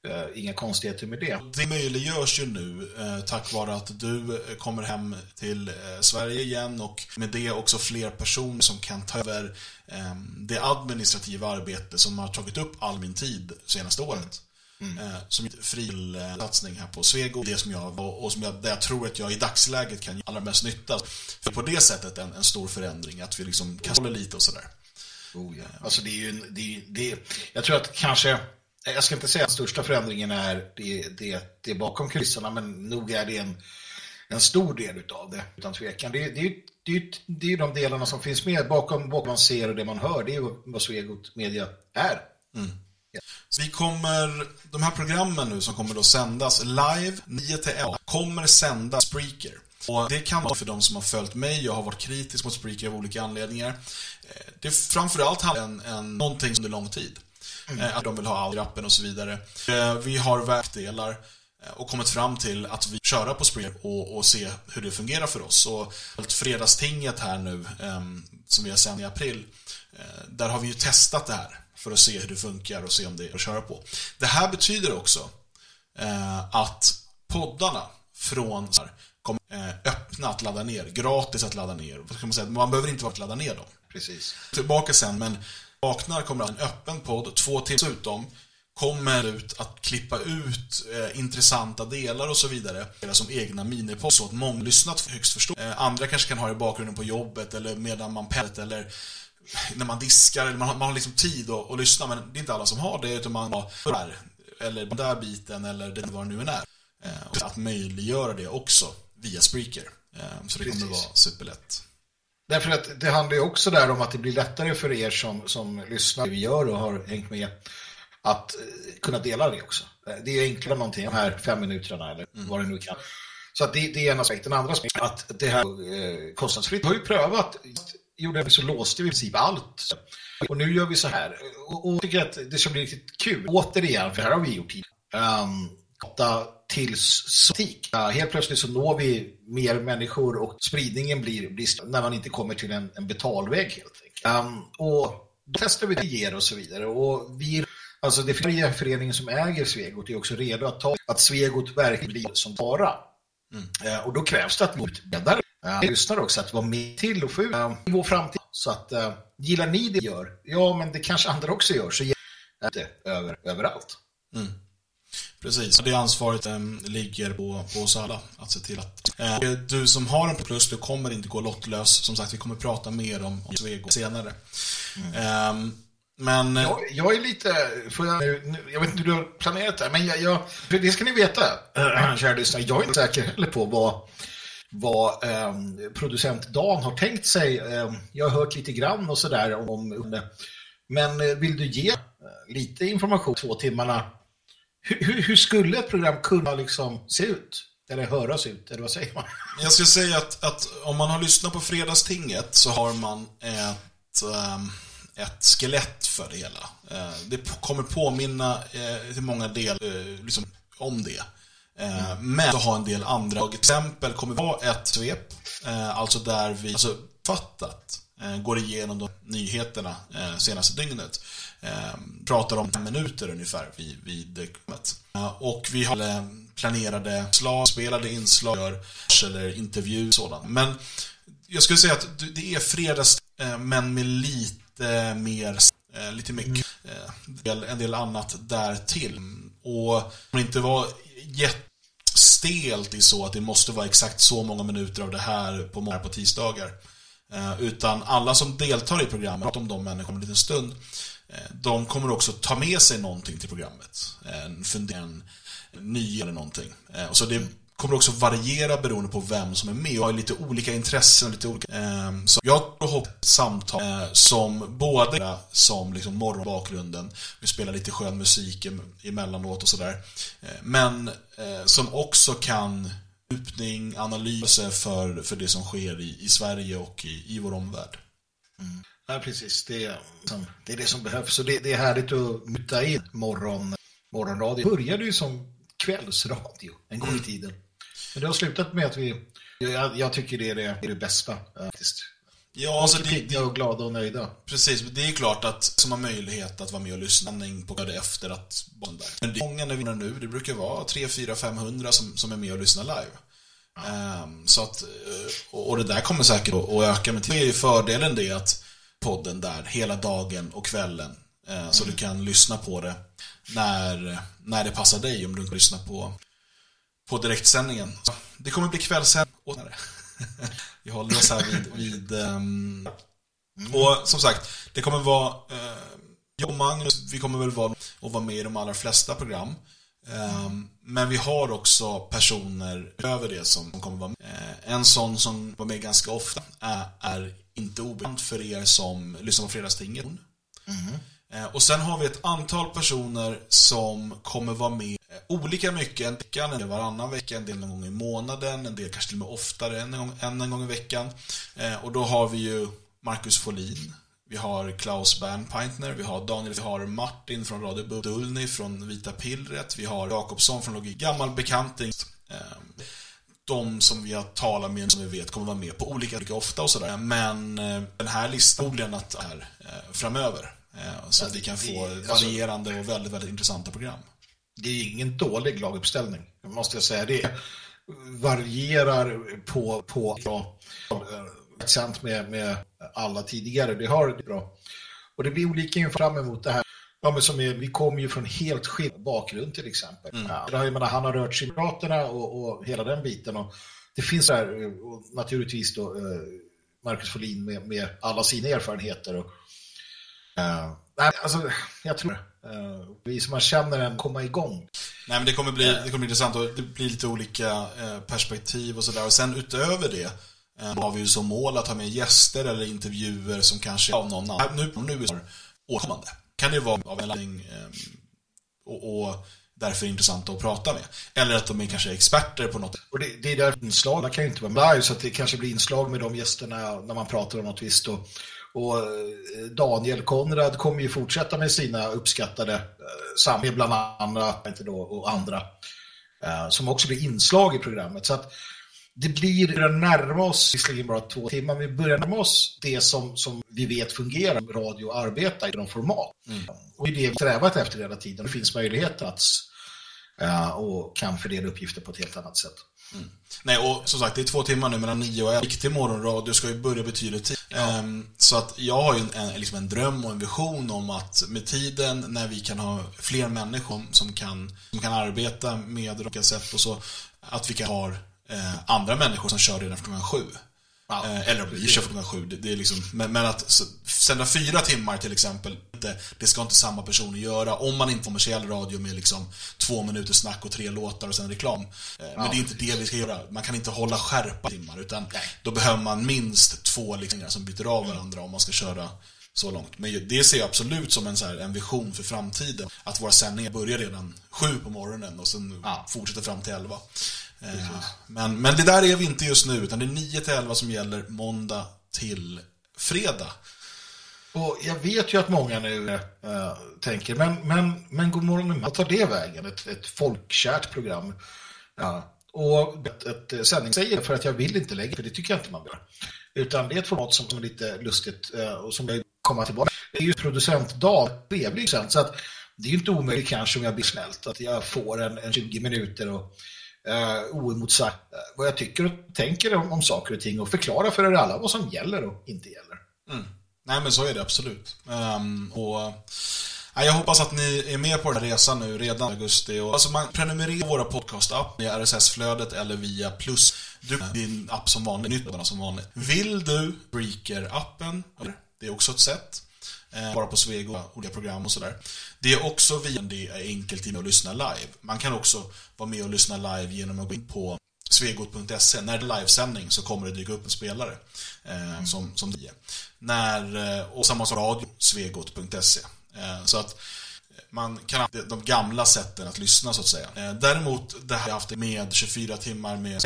eh, inga konstigheter med det. Det möjliggörs ju nu eh, tack vare att du eh, kommer hem till eh, Sverige igen och med det också fler personer som kan ta över eh, det administrativa arbete som har tagit upp all min tid senaste året. Eh, som en fri eh, satsning här på Svego, det som jag, och, och som jag, där jag tror att jag i dagsläget kan göra allra mest nytta. För på det sättet en, en stor förändring, att vi liksom kan hålla lite och sådär. Oh, ja. Alltså det är ju, det, är- det, jag tror att kanske, jag ska inte säga att största förändringen är det, det, det är bakom kulisserna, men nog är det en, en stor del utav det, utan tvekan. Det, det, det, det är ju de delarna som finns med bakom vad man ser och det man hör, det är ju vad Svegot Media är. Mm. Så vi kommer, de här programmen nu som kommer då sändas live 9 till 11 kommer sändas Spreaker. Och det kan vara för de som har följt mig, jag har varit kritisk mot Spreaker av olika anledningar. Eh, Det framförallt handlar om en, en, någonting under lång tid. Eh, Att de vill ha appen och så vidare. Eh, Vi har verkdelar och kommit fram till att vi köra på Spreaker och, och se hur det fungerar för oss. Och fredagstinget här nu, ehm, som vi har sänt i april, där har vi ju testat det här för att se hur det funkar och se om det är att köra på. Det här betyder också att poddarna från kommer öppna att ladda ner, gratis att ladda ner. Man behöver inte vara att ladda ner dem. Precis. Tillbaka sen, men vaknar kommer en öppen podd, två timmar dessutom kommer ut att klippa ut eh, intressanta delar och så vidare som egna minipodd så att många lyssnat högst förstår. Eh, andra kanske kan ha det i bakgrunden på jobbet eller medan man pendlar eller när man diskar eller man har, man har liksom tid att, att lyssna men det är inte alla som har det utan man har där eller den där biten eller det vad det nu än är. Eh, och att möjliggöra det också via Spreaker. Eh, så det kommer Precis. vara superlätt. Därför att det handlar ju också där om att det blir lättare för er som, som lyssnar vi gör och har hängt med att eh, kunna dela det också. Eh, Det är enklare än någonting, de här fem minuterna eller vad det nu kan. Så att det, det är en aspekt. Den andra aspekten att det här eh, kostnadsfritt. Vi har ju prövat, gjorde vi så låste vi i princip allt. Och nu gör vi så här. Och, och tycker att det ska bli riktigt kul. Återigen, för det här har vi gjort tidigare. Um, till statik. Ja, helt plötsligt så når vi mer människor och spridningen blir, blir när man inte kommer till en, en betalväg helt enkelt. Um, och då testar vi det ger och så vidare. Och vi, alltså det fria föreningen som äger Svegot är också redo att ta att Svegot verkligen blir som vara. Eh, och då krävs det att vi utbildar uh, lyssnar också att vara med till och få ut uh, i vår framtid. Så att uh, gillar ni det gör, ja men det kanske andra också gör, så ge det över, överallt. Mm. Precis, det ansvaret eh, ligger på, på oss alla att se till att eh, du som har en plus, du kommer inte gå lottlös. Som sagt, vi kommer prata mer om, om Svego senare. Ehm, men... eh, Jag, jag är lite, får jag, nu, jag vet inte hur du har planerat det, här, men jag, jag, för det ska ni veta, äh, *clears throat* kära lyssnare, jag är inte säker heller på vad, vad ehm, producent Dan har tänkt sig. Ehm, jag har hört lite grann och sådär om, om det. Men eh, vill du ge eh, lite information två timmarna? Hur, hur, skulle ett program kunna liksom se ut? Eller höras ut, eller vad säger man? Jag skulle säga att, att om man har lyssnat på Fredagstinget så har man ett, ehm, ett skelett för det hela. Eh, det kommer påminna eh, till många del eh, liksom, om det. Mm. Men så har en del andra. Exempel kommer vara ett svep, alltså där vi alltså, fattat Eh, går igenom de nyheterna eh, senaste dygnet. Eh, pratar om fem minuter ungefär vid, vid och vi har planerade slag, spelade inslag, eller intervju sådant. Men jag skulle säga att det är fredags, men med lite mer, lite mycket, en del annat därtill. Och det inte vara jättestelt i så att det måste vara exakt så många minuter av det här på på tisdagar. Eh, utan alla som deltar i programmet, om de människorna om en liten stund, eh, de kommer också ta med sig någonting till programmet. Eh, en fundering, en ny eller någonting. Och så det kommer också variera beroende på vem som är med och har lite olika intressen. Lite olika, så jag hoppas ett samtal som både som liksom morgonbakgrunden, vi spelar lite skön musik emellanåt och sådär. Men som också kan djupning, analyser för, för det som sker i, i Sverige och i, i vår omvärld. Ja, precis. Det är, det är det som behövs. Så det, det är härligt att muta in morgon, morgonradio. Det började ju som kvällsradio en gång i tiden. Men det har slutat med att vi... Jag, jag tycker det är det, det, är det bästa eh, faktiskt. Ja, alltså det, Pigga och glada och nöjda. Precis, det är klart att som har möjlighet att vara med och lyssna på det efter att där. Men det är många när vi nu, det brukar vara 3, 4, 500 som, som är med och lyssnar live. Ehm, så att, eh, och det där kommer säkert att öka, men det är ju fördelen det att podden där hela dagen och kvällen. eh, Så du kan lyssna på det när, när det passar dig om du inte lyssnar på, på direktsändningen. Så det kommer bli kvällssändning. *laughs* Vi håller oss här vid, vid ehm, och som sagt, det kommer vara eh, Uh, jag och Magnus, vi kommer väl vara och vara med i de allra flesta program. Um, men vi har också personer över det som kommer vara med. Uh, en sån som var med ganska ofta är, är inte obekant för er som lyssnar på Fredagstinget. Eh, Eh, och sen har vi ett antal personer som kommer vara med eh, olika mycket, en vecka, en del varannan vecka, en del någon gång i månaden, en del kanske till och med oftare än en gång, än en gång i veckan. Eh, och då har vi ju Marcus Folin, vi har Klaus Bernpeintner, vi har Daniel, vi har Martin från Radio Budulni från Vita Pillret, vi har Jakobsson från Logik, gammal bekanting. De som vi har talat med, som vi vet, kommer vara med på olika, olika ofta och sådär. Men den här listan att är framöver. Eh, Så att vi kan få det- alltså- varierande och väldigt, väldigt intressanta program. Det är ingen dålig laguppställning, måste jag säga. Det varierar på, på ja, accent med, med alla tidigare. Det har det bra. Och det blir olika inför fram emot det här. Ja, men som är, vi kommer ju från helt skild bakgrund till exempel. Ja, det har, jag menar, han har rört sig och, och hela den biten. Och det finns där, och naturligtvis då, eh, Marcus Folin med, med alla sina erfarenheter. Och, eh, nej, alltså, jag tror eh, vi som man känner en komma igång. Nej, men det kommer bli, det kommer bli intressant och det blir lite olika eh, perspektiv och sådär. Och sen utöver det eh, har vi ju som mål att ha med gäster eller intervjuer som kanske av någon annan. Nu, nu är återkommande. Kan det vara av en anledning eh, och, och därför intressanta att prata med. Eller att de är kanske experter på något. Och det, det är där inslagen kan ju inte vara live, så att det kanske blir inslag med de gästerna när man pratar om något visst. Och, och eh, Daniel Konrad kommer ju fortsätta med sina uppskattade eh, samtal, bland annat och andra, eh, som också blir inslag i programmet. Så att det blir, börjar närma oss, visserligen bara två timmar, men vi börjar närma oss det som, som vi vet fungerar, radio och arbeta i de format. Och det är det vi strävat efter hela tiden. Det finns möjlighet att och kan fördela uppgifter på ett helt annat sätt. Nej, och som sagt, det är två timmar nu mellan nio och elva. Riktig morgonradio ska ju börja betydligt tid. Ehm, så att jag har ju en, en, liksom en dröm och en vision om att med tiden, när vi kan ha fler människor som kan, som kan arbeta med olika sätt och så, att vi kan ha eh, andra människor som kör redan från klockan sju. Eh, eller vi kör från klockan sju. Det, är liksom, men, men att sända fyra timmar till exempel, det, det ska inte samma person göra om man inte kommersiell radio med liksom två minuters snack och tre låtar och sen reklam. Eh, men det är inte det vi ska göra. Man kan inte hålla skärpa timmar, utan då behöver man minst två liksom, som byter av varandra om man ska köra så långt. Men det ser jag absolut som en, så här, en vision för framtiden. Att våra sändningar börjar redan sju på morgonen och sen fortsätter fram till elva. Eh, men, men det där är vi inte just nu, utan det är 9 till 11 som gäller måndag till fredag. Och jag vet ju att många nu äh, tänker, men, men, men God morgon, vad tar det vägen? Ett, ett folkkärt program. Ja. Och ett, ett eh, sändning säger för att jag vill inte lägga, för det tycker jag inte man bör. Utan det är ett format som, som är lite lustigt äh, och som jag kommer tillbaka. Det är ju producentdag, trevlig sen, så att det är ju inte omöjligt kanske om jag blir snällt att jag får en, en 20 minuter och Eh, uh, oemotsagt eh, vad jag tycker och tänker om, om saker och ting och förklara för er alla vad som gäller och inte gäller. Mm. Nej men så är det absolut. Um, och, jag hoppas att ni är med på den här resan nu redan i augusti. Och, alltså man prenumererar på våra podcast-app via RSS-flödet eller via Plus. Du, din app som vanligt, nytt som vanligt. Vill du Breaker-appen, det är också ett sätt. Eh, bara på Svego, olika program och sådär. Det är också via det är enkelt in att lyssna live. Man kan också vara med och lyssna live genom att gå in på svegot.se. När det är livesändning så kommer det dyka upp en spelare eh, som, som det är. När, eh, och samma sak radio, svegot.se. Eh, så att man kan ha de gamla sätten att lyssna så att säga. Eh, däremot, det här har jag haft med 24 timmar med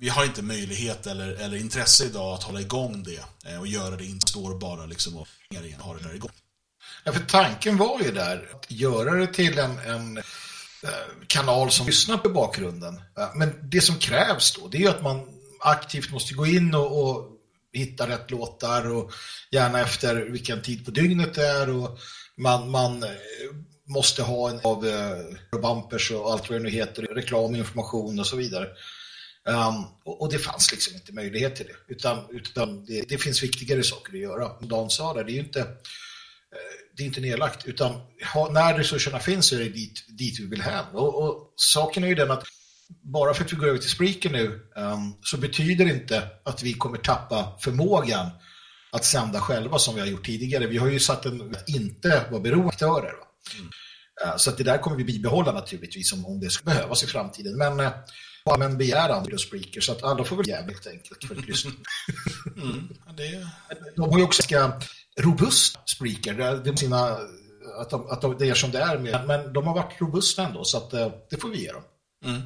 vi har inte möjlighet eller, eller intresse idag att hålla igång det eh, och göra det, inte står bara liksom och ha det där igång. Ja, för tanken var ju där att göra det till en, en eh, kanal som lyssnar på bakgrunden. Men det som krävs då, det är ju att man aktivt måste gå in och, och hitta rätt låtar och gärna efter vilken tid på dygnet det är och man, man eh, måste ha en av eh, bumpers och allt vad det nu heter, reklam, information och så vidare. Um, och, och det fanns liksom inte möjlighet till det, utan, utan det, det finns viktigare saker att göra. Dan sa det, det är ju inte, eh, det är inte nedlagt, utan ha, när resurserna finns så är det dit, dit vi vill hem. Och, och saken är ju den att bara för att vi går över till Spreaker nu um, så betyder det inte att vi kommer tappa förmågan att sända själva som vi har gjort tidigare. Vi har ju satt en att inte vara beroende aktörer. Va? Uh, så att det där kommer vi bibehålla naturligtvis om, om det ska behövas i framtiden. Men uh, allmän begäran till Spreaker så att alla får väl jävligt enkelt för att lyssna. *laughs* Mm, det är... De har ju också ganska robust Spreaker. De har sina att, de, att de, det är som det är. Med, men de har varit robusta ändå, så att, eh, det får vi ge dem. Mm.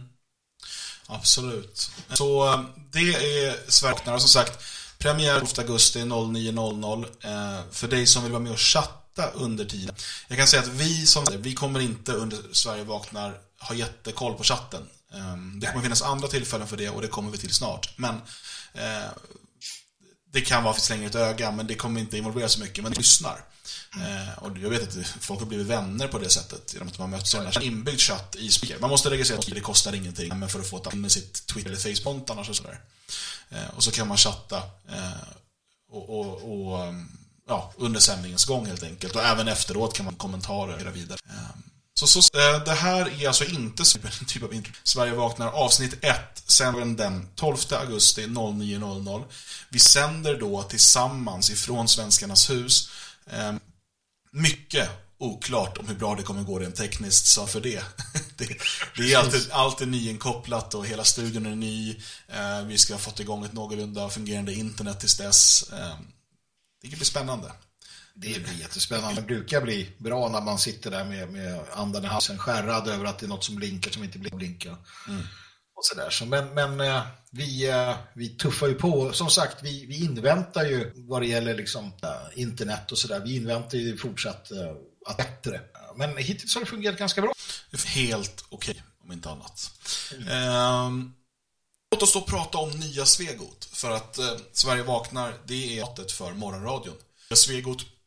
Absolut. Så eh, det är Sverigeknarna som sagt. Premiär 12 augusti 09.00. Eh, för dig som vill vara med och chatta under tiden. Jag kan säga att vi som vi kommer inte under Sverige vaknar ha jättekoll på chatten. Eh, det kommer finnas andra tillfällen för det och det kommer vi till snart. Men eh, det kan vara för att slänga ett öga, men det kommer inte involvera så mycket. Men det lyssnar. Eh, och jag vet att folk har blivit vänner på det sättet genom att man möts i en inbyggd chatt i speaker. Man måste registrera sig, det kostar ingenting, men för att få ta in med sitt Twitter eller Facebook annars och sådär. Eh, och så kan man chatta eh, och, och, och ja, under sändningens gång helt enkelt. Och även efteråt kan man kommentarer göra vidare. Eh, så, så eh, det här är alltså inte *laughs* en typ av intro. Sverige vaknar avsnitt 1 sänder den 12 augusti 09.00. Vi sänder då tillsammans ifrån Svenskarnas hus. Eh, mycket oklart om hur bra det kommer gå rent tekniskt, så för det. *laughs* det, det är alltid, alltid nyinkopplat och hela studion är ny. Eh, vi ska ha fått igång ett någorlunda fungerande internet tills dess. Eh, det blir spännande. Det blir jättespännande. Det brukar bli bra när man sitter där med, med andan i halsen skärrad över att det är något som blinkar som inte blinkar. Mm. Och så där. Så, men men eh, vi, eh, vi tuffar ju på. Som sagt, vi, vi inväntar ju vad det gäller liksom, eh, internet och sådär. Vi inväntar ju fortsatt att bättre. Men hittills har det fungerat ganska bra. Helt okej, om inte annat. Ehm, låt oss då prata om nya Svegot. För att eh, Sverige vaknar, det är hatet för morgonradion. Svegot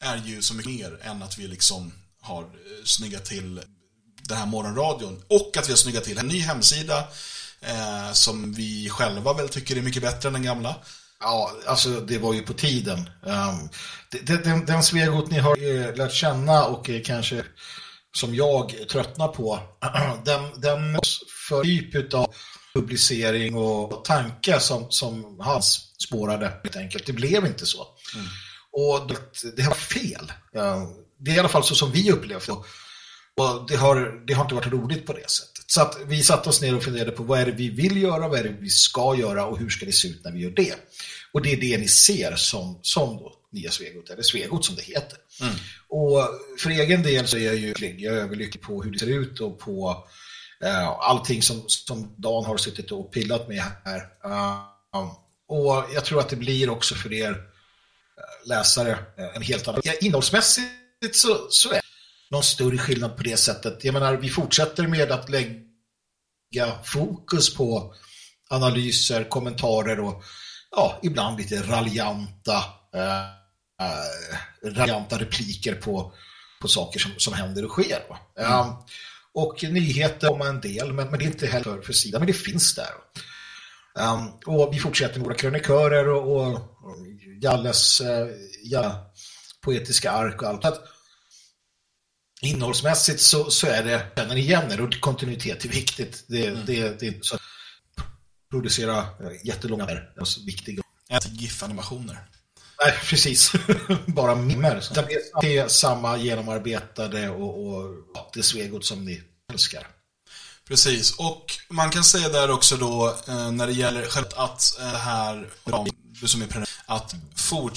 är ju så mycket mer än att vi liksom har eh, snyggat till den här morgonradion. Och att vi har snyggat till en ny hemsida eh, som vi själva väl tycker är mycket bättre än den gamla. Ja, alltså det var ju på tiden. Um, det, det, den, den Svegot ni har eh, lärt känna och kanske som jag tröttnar på, *clears throat* den, den för typ av publicering och tanke som, som hans spårade helt enkelt. Det blev inte så. Och det, var fel. Det är i alla fall så som vi upplevde det. Och det har, det har inte varit roligt på det sättet. Så att vi satte oss ner och funderade på vad är det vi vill göra, vad är det vi ska göra och hur ska det se ut när vi gör det. Och det är det ni ser som, som då nya Svegot, eller Svegot som det heter. Och för egen del så är jag ju jag är överlycklig på hur det ser ut och på eh, allting som, som Dan har suttit och pillat med här. Uh, och jag tror att det blir också för er läsare eh, en helt annan... Innehållsmässigt så, så är det någon större skillnad på det sättet. Jag menar, vi fortsätter med att lägga fokus på analyser, kommentarer och ja, ibland lite raljanta, eh, eh, raljanta repliker på, på saker som, som händer och sker. Va? Eh, och nyheter om en del, men, men det är inte heller för, för sidan, men det finns där. Um, och vi fortsätter med våra krönikörer och, och Jalles uh, ja, poetiska ark och allt. Att, innehållsmässigt så, så är det, känner igen och kontinuitet är viktigt. Det, det, det är inte så att producera eh, jättelånga är viktiga. Ät GIF-animationer. Nej, precis. *laughs* Bara mimer. Det är samma genomarbetade och, och det svegot som ni älskar. Precis, och man kan säga där också då eh, när det gäller självt att eh, det här, du som är prenumerant, att fort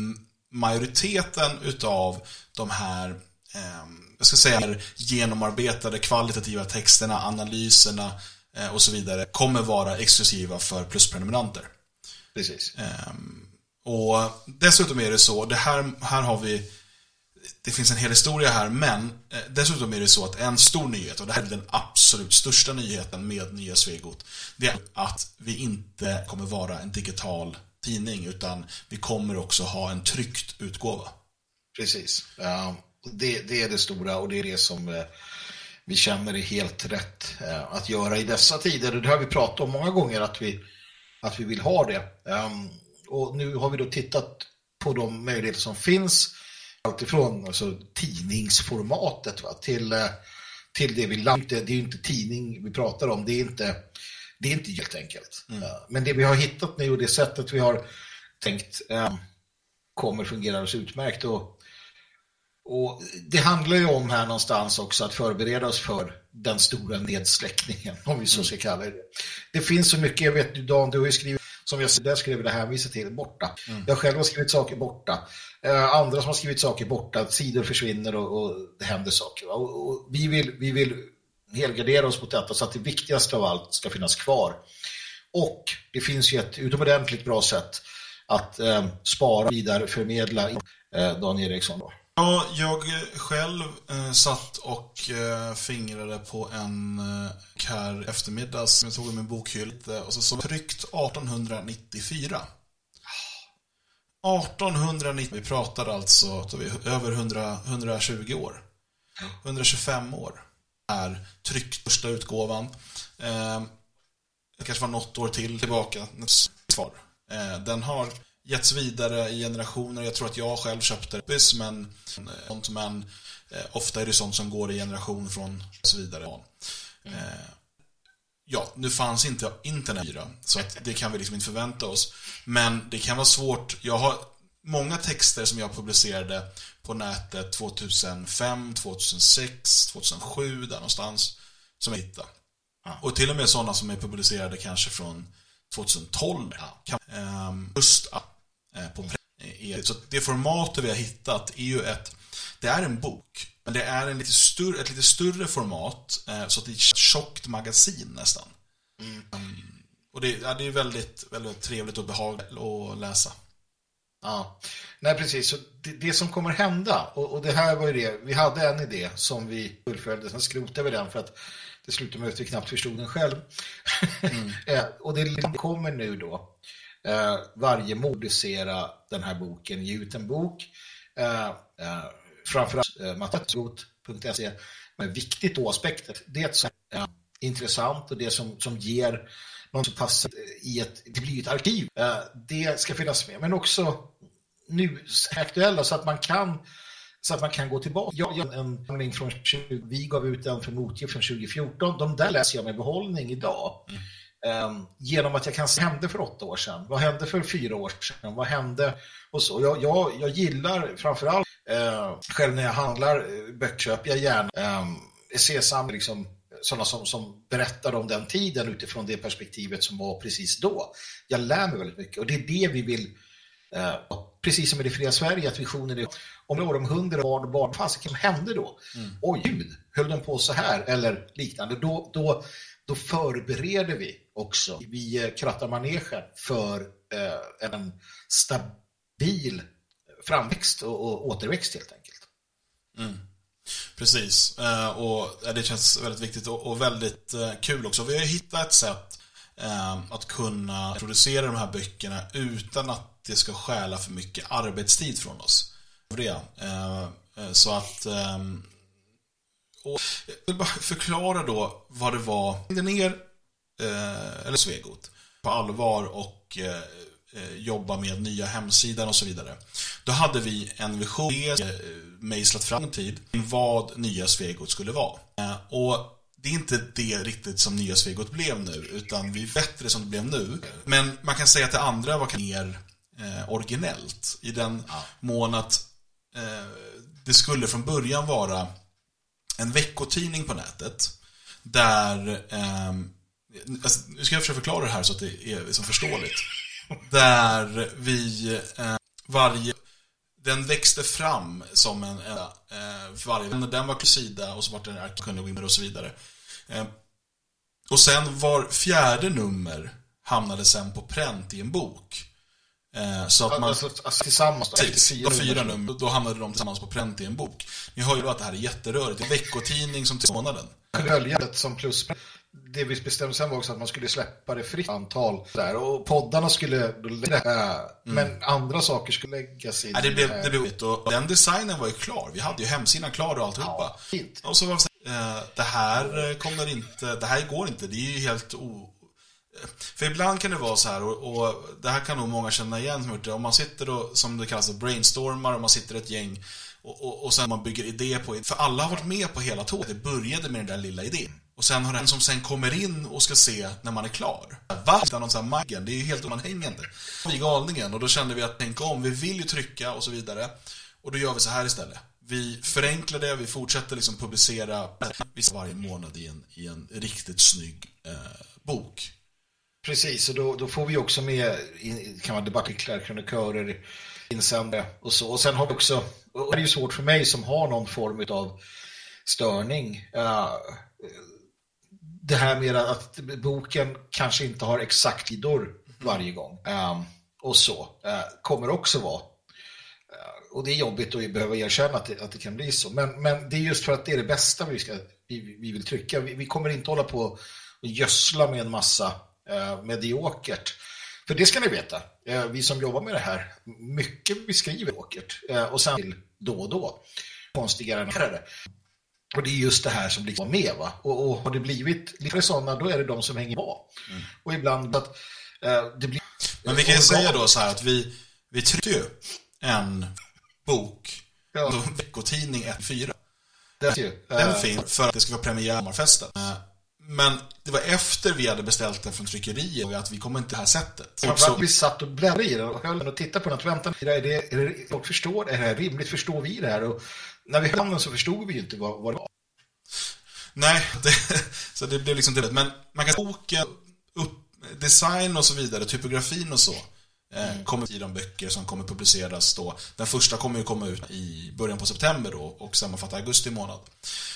majoriteten utav de här eh, jag ska säga genomarbetade kvalitativa texterna, analyserna eh, och så vidare kommer vara exklusiva för plusprenumeranter. Precis. Ehm, och dessutom är det så, det här, här har vi det finns en hel historia här, men eh, dessutom är det så att en stor nyhet, och det här är den absolut största nyheten med nya Svegot, det är att vi inte kommer vara en digital tidning, utan vi kommer också ha en tryckt utgåva. Precis. Ja, det, det är det stora och det är det som eh, vi känner är helt rätt eh, att göra i dessa tider. Det har vi pratat om många gånger att vi, att vi vill ha det. Ehm, och nu har vi då tittat på de möjligheter som finns alltifrån alltså, tidningsformatet va, till, eh, till det vi landar. Det är ju inte tidning vi pratar om, det är inte, det är inte helt enkelt. Ja, Men det vi har hittat nu och det sättet vi har tänkt eh, kommer fungera alldeles utmärkt. Och, och det handlar ju om här någonstans också att förbereda oss för den stora nedsläckningen, om vi så ska kalla det. Det finns så mycket, jag vet du Dan, du har ju skrivit som jag där skulle vilja hänvisa till, borta. Mm. Jag själv har skrivit saker borta. Eh, andra som har skrivit saker borta, sidor försvinner och, och det händer saker. Och, och vi, vill, vi vill helgardera oss mot detta så att det viktigaste av allt ska finnas kvar. Och det finns ju ett utomordentligt bra sätt att eh, spara, vidare, förmedla eh, Dan Eriksson. Då. Ja, jag själv eh, satt och eh, fingrade på en eh, här eftermiddags. Jag tog min bokhylla och så såg tryckt 1894. 1890, vi pratar alltså vi, över 100, 120 år. 125 år är tryckt första utgåvan. Eh, det kanske var något år till tillbaka. Svar. Eh, den har getts vidare i generationer. Jag tror att jag själv köpte det, men, eh, men eh, ofta är det sånt som går i generation från och så vidare. Eh, ja, nu fanns inte internet så att det kan vi liksom inte förvänta oss. Men det kan vara svårt. Jag har många texter som jag publicerade på nätet 2005, 2006, 2007, där någonstans, som jag hittade. Och till och med sådana som är publicerade kanske från 2012. Kan, ehm, just eh, på eh, Så det formatet vi har hittat är ju ett, det är en bok, men det är en lite större, ett lite större format, eh, så att det är ett tjockt magasin nästan. Mm, Och det, ja, det är väldigt, väldigt trevligt och behagligt att läsa. Ja, nej precis. Så det, det som kommer hända, och, och det här var ju det, vi hade en idé som vi fullföljde, sen skrotade vi den för att det slutade med att vi knappt förstod den själv. *laughs* Eh, och det kommer nu då eh, varje modicera den här boken, ge ut en bok. Eh, eh, framförallt eh, mattegot.se. Men viktigt då aspekter, det som är eh, intressant och det som, som ger någon som passar i ett, det blir ett arkiv. Eh, det ska finnas med, men också nu aktuella så att man kan så att man kan gå tillbaka. Jag har en samling från 20, vi gav ut en för motgift från 2014. De där läser jag med behållning idag. Ehm, genom att jag kan se vad hände för åtta år sedan. Vad hände för fyra år sedan? Vad hände? Och så. Jag, jag, jag gillar framförallt uh, själv när jag handlar eh, böcker köper jag gärna ehm, um, Sesam, liksom sådana som, som berättar om den tiden utifrån det perspektivet som var precis då. Jag lär mig väldigt mycket och det är det vi vill uh, precis som i det fria Sverige, att visionen är om några om hundra barn och barn, fasiken, hände då? Mm. Oj, gud, höll den på så här? Eller liknande. Då, då, då förbereder vi också, vi eh, krattar manegen för eh, en stabil framväxt och, och återväxt helt enkelt. Mm. Precis, Eh, och eh, det känns väldigt viktigt och väldigt kul också. Vi har hittat ett sätt Ehm, att kunna producera de här böckerna utan att det ska stjäla för mycket arbetstid från oss. Det. Ehm, eh, så att... Ehm, och jag vill bara förklara då vad det var. Jag hängde ner, eh, eller Svegot, på allvar och eh, jobba med nya hemsidan och så vidare. Då hade vi en vision, mejslat fram en tid, vad nya Svegot skulle vara. Och det är inte det riktigt som nya Svegot blev nu, utan vi är bättre som det blev nu. Men man kan säga att det andra var mer eh, originellt i den mån att eh, det skulle från början vara en veckotidning på nätet där ehm, alltså, nu ska jag försöka förklara det här så att det är liksom förståeligt. *laughs* Där vi eh, varje den växte fram som en, en eh, varje, den var sida och så var det en arkikunnig och så vidare. Eh, och sen var fjärde nummer hamnade sen på pränt i en bok. Eh, så att man... Alltså, alltså tillsammans då, efter Precis, fyra det nummer. Då hamnade de tillsammans på pränt i en bok. Ni hör ju att det här är jätterörigt. En veckotidning som till månaden. Följandet som plus. Det vi bestämde sen var också att man skulle släppa det fritt antal där och poddarna skulle lägga, men andra saker skulle läggas in. Ja, det blev, det blev. Och den designen var ju klar. Vi hade ju hemsidan klar och alltihopa. och så var det så här, eh, det här eh, kommer inte, det här går inte. Det är ju helt o... För ibland kan det vara så här, och, och det här kan nog många känna igen som gjort det. Om man sitter och, som det kallas, brainstormar, och man sitter ett gäng och, och, och sen man bygger idé på För alla har varit med på hela tåget. Det började med den där lilla idén. Och sen har den som sen kommer in och ska se när man är klar. Va? Någon sån här maggen. Det är ju helt omanhängande. Vi galningen och då kände vi att tänka om. Vi vill ju trycka och så vidare. Och då gör vi så här istället. Vi förenklar det, vi fortsätter liksom publicera varje månad i en, i en riktigt snygg eh, bok. Precis, och då, då får vi också med kan man debattartiklar, kronikörer, insändare och så. Och sen har vi också, och det är ju svårt för mig som har någon form av störning, eh, det här med att boken kanske inte har exakt sidor varje gång. eh, och så, eh, kommer också vara. Eh, och det är jobbigt att behöva erkänna att det, att det kan bli så. Men, men det är just för att det är det bästa vi, ska, vi, vi vill trycka. Vi, vi kommer inte hålla på och gödsla med en massa eh, mediokert. För det ska ni veta, eh, vi som jobbar med det här, mycket vi skriver åkert. Eh, och sen till då och då, konstigare än det. Och det är just det här som liksom var med. Va? Och, och har det blivit lite sådana, då är det de som hänger på. Och ibland att eh, det blir... Men vi kan ju säga då så här att vi, vi tryckte ju en bok, ja. veckotidning 1-4. Det är ju, Den eh, finns för att det ska vara premiär sommarfesten. Eh, Men det var efter vi hade beställt den från tryckeriet och att vi kommer inte det här sättet. Och så, vi satt och bläddrade i den och höll den och tittade på den och väntade. Är det, är det, folk förstår, är det här rimligt? Förstår vi det här? Och när vi hörde den så förstod vi ju inte vad, vad det var. nej, det, *laughs* så det blev liksom det. Men man kan boken, upp, design och så vidare, typografin och så. Eh, kommer i de böcker som kommer publiceras då. Den första kommer ju komma ut i början på september då och sammanfatta augusti månad.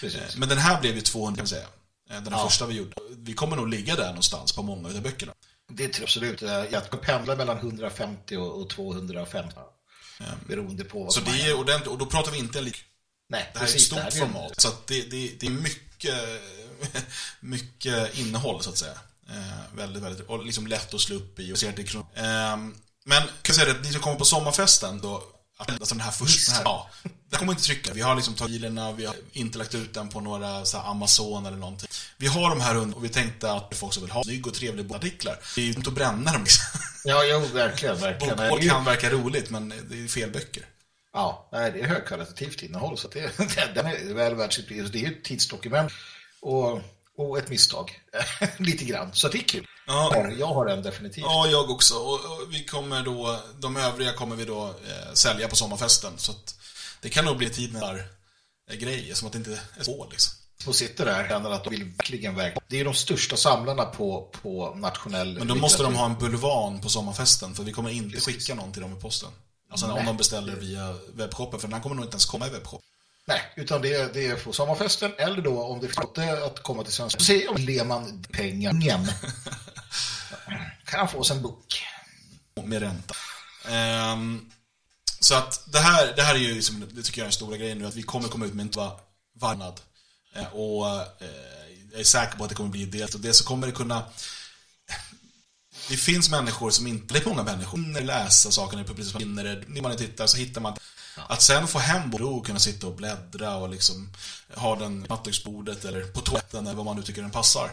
Eh, men den här blev ju 200 kan man säga. Eh, Den Ja. första vi gjorde. Vi kommer nog ligga där någonstans på många av böckerna. Det tror jag absolut. Jag kan pendla mellan 150 och och 250. Beroende på vad Så det är. är ordentligt, och då pratar vi inte en lik... Nej, det här precis, är det ett stort är- format. Så att det, det, det är mycket, *laughs* mycket innehåll, så att säga. Eh, väldigt, väldigt, och liksom lätt att slå upp i och se det kron- Ehm, Men kan jag säga det, ni som kommer på sommarfesten då, alltså den här första, den här, ja, den kommer inte trycka. Vi har liksom tagit bilarna, vi har inte lagt ut den på några så här, Amazon eller någonting. Vi har de här under och vi tänkte att folk som vill ha snygg och trevlig artiklar. Det är ju inte att bränna dem liksom. Ja, jo, verkligen. verkligen. Det ju- kan verka roligt, men det är fel böcker. Ja, nej, det är högkvalitativt innehåll så det, *laughs* den är väl värd sitt pris. Det är ju ett tidsdokument och, och ett misstag. *laughs* Lite grann, så det är kul. Ja. Jag har den definitivt. Ja, jag också. Och, och vi kommer då, de övriga kommer vi då eh, sälja på sommarfesten. Så att det kan nog bli tid med där, eh, grejer, som att det inte är så liksom. Och sitter där och känner att de vill verkligen, verkligen. Det är ju de största samlarna på, på nationell Men då måste de ha en bulvan på sommarfesten, för vi kommer inte skicka någon till dem i posten. Alltså om Nej. de beställer via webbshoppen, för den här kommer nog inte ens komma i webbshoppen. Nej, utan det är, det är på sommarfesten eller då om det finns att komma till svenska museum. Lehmann pengar igen. *laughs* kan han få sig en bok. Med ränta. Ehm, så att det här, det här är ju, liksom, det tycker jag är den stora grejen nu, att vi kommer komma ut med inte bara varnad. Eh, och eh, jag är säker på att det kommer bli dels och dels så kommer det kunna det finns människor som inte, det är många människor, hinner läsa sakerna i publicitet, hinner det, när man tittar så hittar man att sen få hem och och kunna sitta och bläddra och liksom ha den i nattduksbordet eller på toaletten eller vad man nu tycker den passar.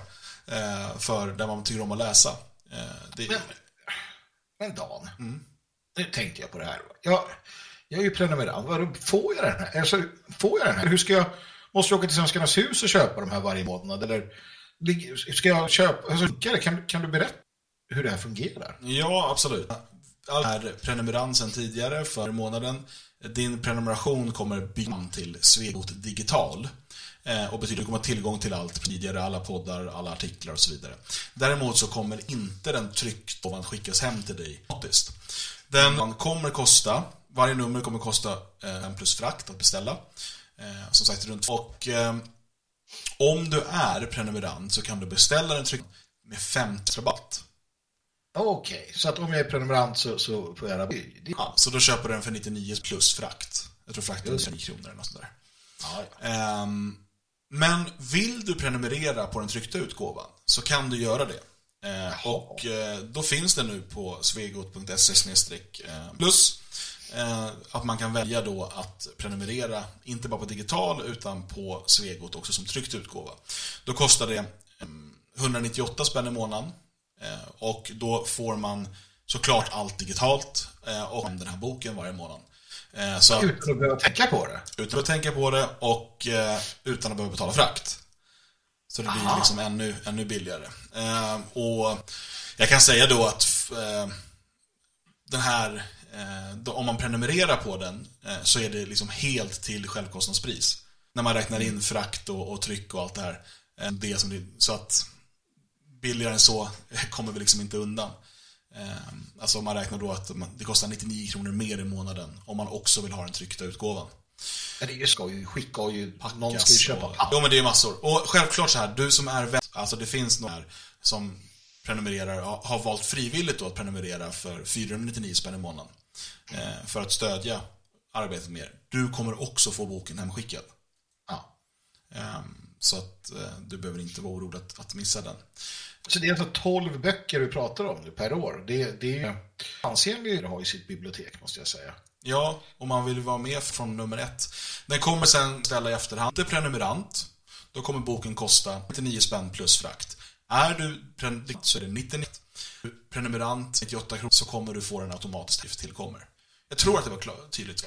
Eh, för där man tycker om att läsa. Eh, det, Men, men Dan, Mm. nu tänkte jag på det här. Jag, jag är ju prenumerant. Vadå, Får jag den här? Alltså, får jag den här? Hur ska jag, måste jag åka till Svenskarnas hus och köpa de här varje månad? Eller ska jag köpa? Alltså, kan, kan du berätta hur det här fungerar? Ja, absolut. Allt är prenumeransen tidigare för månaden. Din prenumeration kommer byta till Svegot Digital. Eh, och betyder att du kommer ha tillgång till allt tidigare, alla poddar, alla artiklar och så vidare. Däremot så kommer inte den tryckt och skickas hem till dig automatiskt. Den kommer kosta, varje nummer kommer kosta eh, en plus frakt att beställa. Eh, som sagt runt och om du är prenumerant så kan du beställa den tryckt med 50 rabatt. Okej, så att om jag är prenumerant så, så får jag rabatt. Ja, så då köper du den för 99 plus frakt. Jag tror frakten är 9 kronor eller något sånt där. Ehm, men vill du prenumerera på den tryckta utgåvan så kan du göra det. Eh, och eh, då finns det nu på svegot.se eh, plus eh, att man kan välja då att prenumerera inte bara på digital utan på Svegot också som tryckt utgåva. Då kostar det em, 198 spänn i månaden och då får man såklart allt digitalt eh, och den här boken varje månad. Eh, Så Utan att behöva tänka på det? utan att tänka på det och eh, utan att behöva betala frakt. Så det blir Aha. liksom ännu, ännu billigare. Eh, och jag kan säga då att eh, den här, eh, om man prenumererar på den eh, så är det liksom helt till självkostnadspris. När man räknar in frakt och, och tryck och allt det här. Eh, det som det, så att billigare än så *laughs* kommer vi liksom inte undan. Eh, Alltså om man räknar då att det kostar 99 kronor mer i månaden om man också vill ha den tryckta utgåvan. Ja, det ska ju skicka ju, någon ska ju köpa. Och, jo men det är massor. Och självklart så här, du som är vän, alltså det finns några här som prenumererar, har har valt frivilligt då att prenumerera för 499 spänn i månaden. Eh, för att stödja arbetet mer. Du kommer också få boken hemskickad. Ja. Ehm, så att eh, du behöver inte vara orolig att, att missa den. Så det är alltså 12 böcker du pratar om nu per år. Det, det är ansenligt att ha i sitt bibliotek, måste jag säga. Ja, om man vill vara med från nummer ett. Den kommer sen ställa i efterhand. Inte prenumerant, då kommer boken kosta 99 spänn plus frakt. Är du prenumerant så är det 99. Är du Prenumerant 98 kronor så kommer du få den automatiskt tillkommer. Jag tror att det var klar, tydligt.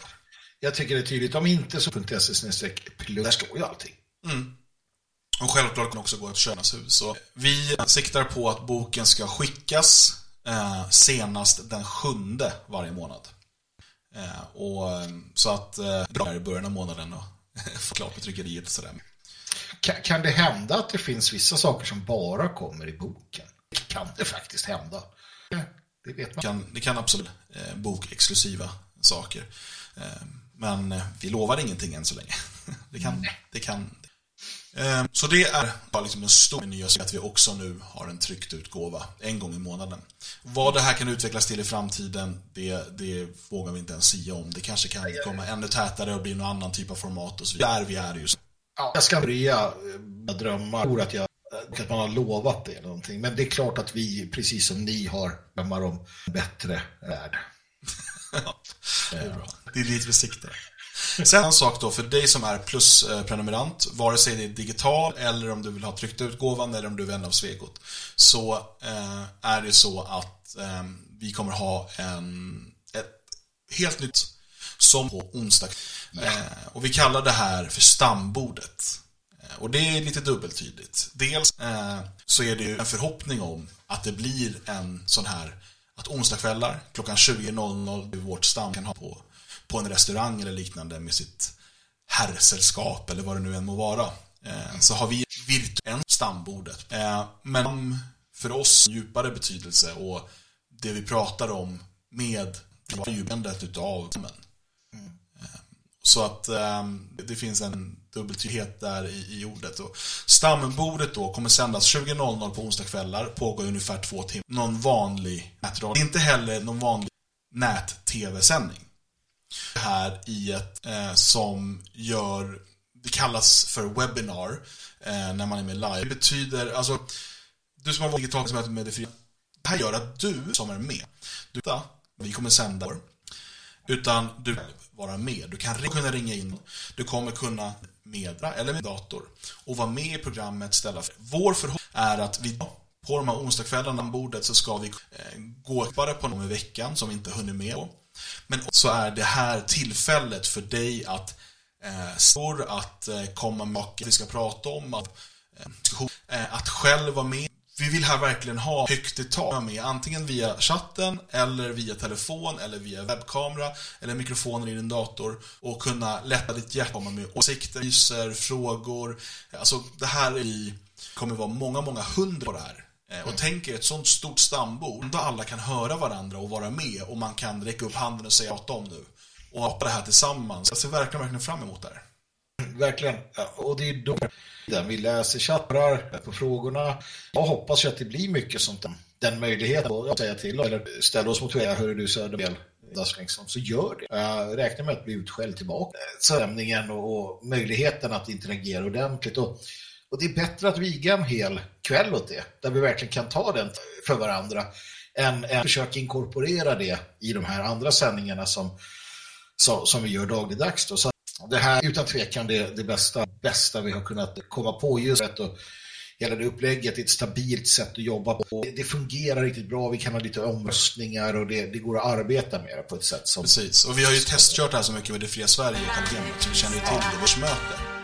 Jag tycker det är tydligt. Om inte så .se plus. Där står ju allting. Mm. Och självklart kan också gå att köpa hus. Så vi siktar på att boken ska skickas eh, senast den sjunde varje månad. Eh, och, eh, så att eh, det är i början av månaden och *laughs* få klart med tryckeriet och sådär. Kan, kan det hända att det finns vissa saker som bara kommer i boken? Det kan det faktiskt hända. Det vet man. Kan, det kan absolut eh, bokexklusiva saker. Eh, men eh, vi lovar ingenting än så länge. *laughs* det kan. Det kan. Eh, så det är bara liksom en stor sak att vi också nu har en tryckt utgåva en gång i månaden. Vad det här kan utvecklas till i framtiden, det, det vågar vi inte ens sia om. Det kanske kan komma ännu tätare och bli någon annan typ av format och så vidare. Där vi är just Ja, jag ska börja eh, drömma. Jag tror att, jag, att man har lovat det eller någonting. Men det är klart att vi, precis som ni, har drömmar om en bättre värld. Det är bra. Det är dit vi siktar. *laughs* Sen en sak då för dig som är plusprenumerant, vare sig det är digital eller om du vill ha tryckt utgåvan eller om du är vän av Svegot, så eh, är det så att eh, vi kommer ha en, ett helt nytt som på onsdag. Eh, och vi kallar det här för stambordet. Eh, Och det är lite dubbeltydigt. Dels eh, så är det ju en förhoppning om att det blir en sån här att onsdagskvällar klockan 20.00 vid vårt stam kan ha på, på en restaurang eller liknande med sitt herrsällskap eller vad det nu än må vara. Eh, så har vi virtuellt stambordet. Eh, men för oss djupare betydelse och det vi pratar om med fördjupandet utav stammen. Eh, så att det finns en dubbeltydighet där i, i ordet. Och stambordet då kommer sändas 20.00 på onsdagskvällar, pågår ungefär två timmar. Någon vanlig nätradio. Inte heller någon vanlig nät-tv-sändning. Det här i ett eh, som gör, det kallas för webinar eh, när man är med live. Det betyder, alltså, du som har varit digitalt som med det fria. Det här gör att du som är med, du, vi kommer sända utan du vara med. Du kan kunna ringa in, du kommer kunna medra eller med dator och vara med i programmet, ställa Vår förhoppning är att vi på de här onsdagskvällarna bordet så ska vi eh, gå bara på någon i veckan som vi inte hunnit med på. Men så är det här tillfället för dig att eh, stå, att eh, komma med saker vi ska prata om, att, eh, eh, att själv vara med. Vi vill här verkligen ha högt i tak med, antingen via chatten eller via telefon eller via webbkamera eller mikrofoner i din dator och kunna lätta ditt hjärta komma med åsikter, frågor. Alltså det här är kommer vara många, många hundra på det här. Eh, och tänk er ett sånt stort stambord där alla kan höra varandra och vara med och man kan räcka upp handen och säga prata om nu. Och hoppa det här tillsammans. Jag ser verkligen, verkligen fram emot det här. Verkligen. Ja, och det är då den vi läser chattar på frågorna. Jag hoppas ju att det blir mycket sånt. Den möjligheten att säga till eller ställa oss mot hur hör du Södermel, liksom, så gör det. Jag räknar med att bli utskälld tillbaka. Stämningen och, och möjligheten att interagera ordentligt. Och, och det är bättre att viga en hel kväll åt det, där vi verkligen kan ta den för varandra, än, än försöka inkorporera det i de här andra sändningarna som, som, som vi gör dagligdags. Då. Så det här är utan tvekan det, det bästa, bästa vi har kunnat komma på just rätt och hela det upplägget är ett stabilt sätt att jobba på. Det, det fungerar riktigt bra, vi kan ha lite omröstningar och det, det går att arbeta med det på ett sätt som... Precis, och vi har ju testkört det här så mycket med Det Fria Sverige i så vi känner ju till det, vårt möte.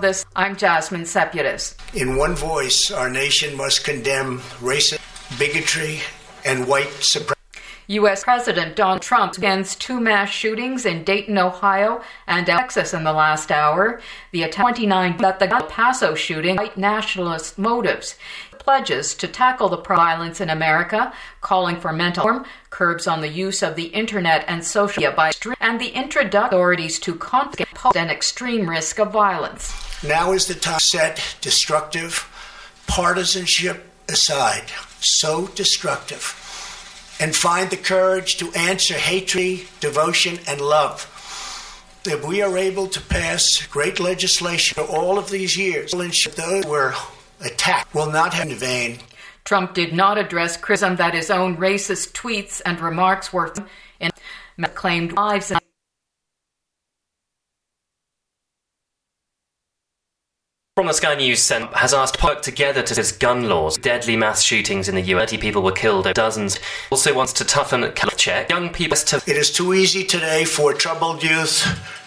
This. I'm Jasmine Seputis. In one voice, our nation must condemn racism, bigotry, and white supremacy. U.S. President Donald Trump against two mass shootings in Dayton, Ohio, and Texas in the last hour. The attack 29 that the El Paso shooting white nationalist motives. Pledges to tackle the violence in America, calling for mental harm, curbs on the use of the internet and social media by and the introduction authorities to conflict and extreme risk of violence. Now is the time to set destructive partisanship aside, so destructive, and find the courage to answer hatred, devotion, and love. If we are able to pass great legislation for all of these years, those were attacked will not have in vain. Trump did not address criticism that his own racist tweets and remarks were in claimed lives. From the Sky News Centre has asked to work together to discuss gun laws. Deadly mass shootings in the US. 30 people were killed, dozens. Also wants to toughen check. Young people to It is too easy today for troubled youth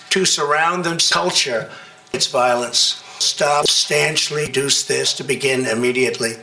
to surround themselves culture its violence. Stop substantially reduce this to begin immediately.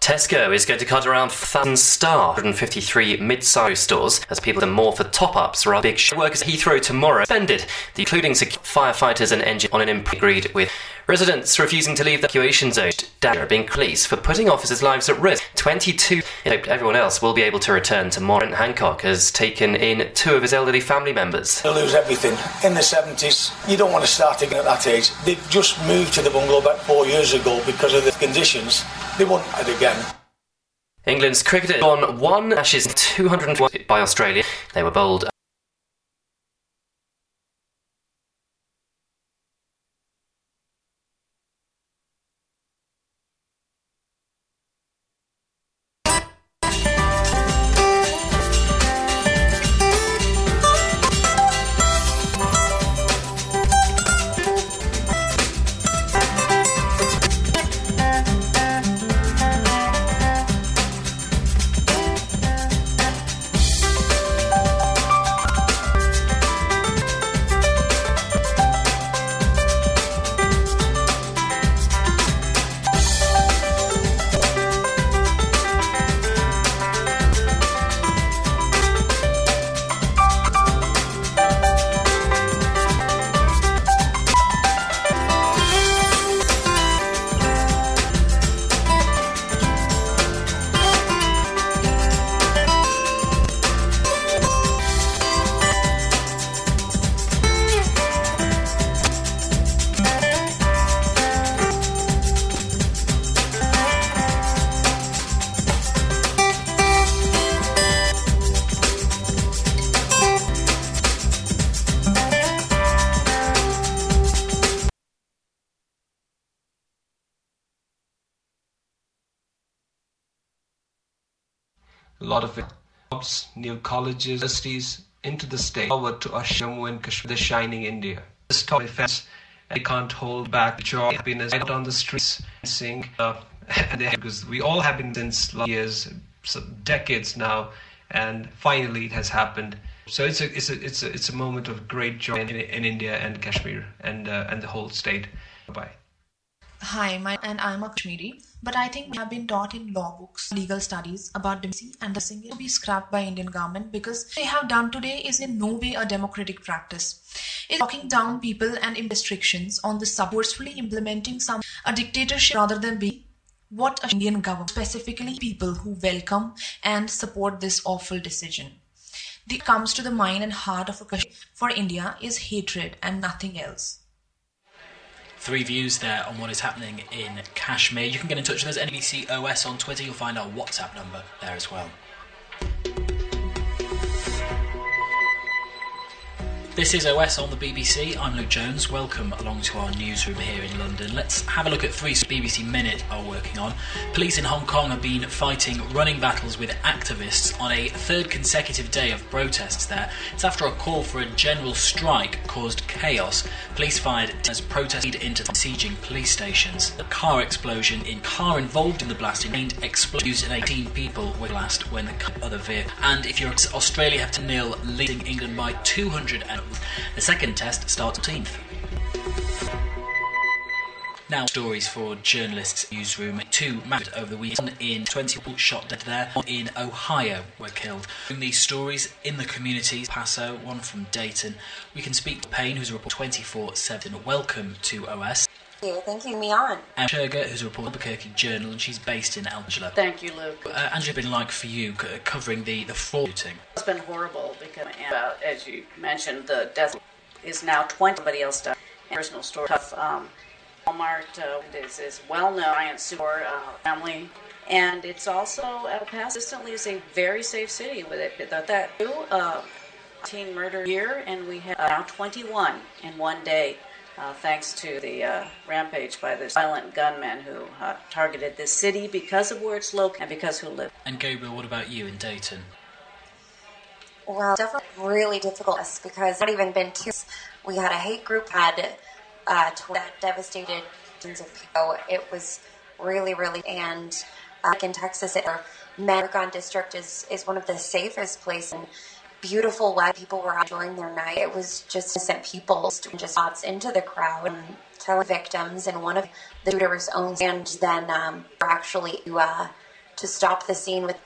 Tesco is going to cut around 1,000 staff, 153 mid-sized stores, as people are more for top-ups rather big sh- workers at Heathrow tomorrow suspended, including secu- firefighters and engine on an imp- agreed with residents refusing to leave the evacuation zone. are being police for putting officers' lives at risk. 22. He hoped everyone else will be able to return tomorrow. Brent Hancock has taken in two of his elderly family members. They lose everything. In the 70s, you don't want to start again at that age. They just moved to the bungalow about four years ago because of the conditions. They won't it again. England's cricketers won one ashes 201 by Australia. They were bowled colleges, universities into the state forward to usher Jammu and Kashmir, the shining India. This top defense, they can't hold back the joy, happiness out on the streets, sing, uh, *laughs* because we all have been since years, decades now, and finally it has happened. So it's a it's a it's a it's a moment of great joy in, in India and Kashmir and uh, and the whole state. Bye. Hi, my, and I'm a Kashmiri, but I think we have been taught in law books, legal studies about democracy and the single to be scrapped by Indian government because what they have done today is in no way a democratic practice. It's locking down people and restrictions on the sub forcefully implementing some a dictatorship rather than being what a Indian government, specifically people who welcome and support this awful decision. The comes to the mind and heart of a Kashmir for India is hatred and nothing else. Three views there on what is happening in Kashmir. You can get in touch with us, NBC OS on Twitter. You'll find our WhatsApp number there as well. This is OS on the BBC. I'm Luke Jones. Welcome along to our newsroom here in London. Let's have a look at three BBC Minute are working on. Police in Hong Kong have been fighting running battles with activists on a third consecutive day of protests there. It's after a call for a general strike caused chaos. Police fired as protests lead into sieging police stations. A car explosion in car involved in the blast explosions and 18 people were last when the other vehicle. And if you're Australia have to nil leading England by 200 and the second test starts 18th. Now, stories for journalists newsroom. Two married over the weekend in 20 people shot dead there. One in Ohio were killed. In these stories in the communities, Paso, one from Dayton. We can speak to Payne, who's a reporter 24 7. Welcome to OS. Thank you. Thank you, me on. And Sherga, who's a reporter at the Albuquerque Journal, and she's based in Angela. Thank you, Luke. Uh, Angela, been like for you c- covering the the fraud shooting? It's been horrible because, uh, as you mentioned, the death is now 20. Somebody else died. Personal story. Tough. Um, Walmart uh, is, is well known giant store uh, family. And it's also El Paso consistently is a very safe city with it. That, that too, uh, teen murder year, and we have uh, now 21 in one day, uh, thanks to the uh, rampage by this violent gunman who uh, targeted this city because of where it's located and because who lived. And Gabriel, what about you in Dayton? Well, definitely really difficult because not even been two. We had a hate group had uh, tw- that devastated tons of people. It was really, really and uh, like in Texas, it, Oregon District is is one of the safest places. And beautiful way people were enjoying their night. It was just innocent people just shots into the crowd and telling victims and one of the shooters own and then um, actually uh, to stop the scene with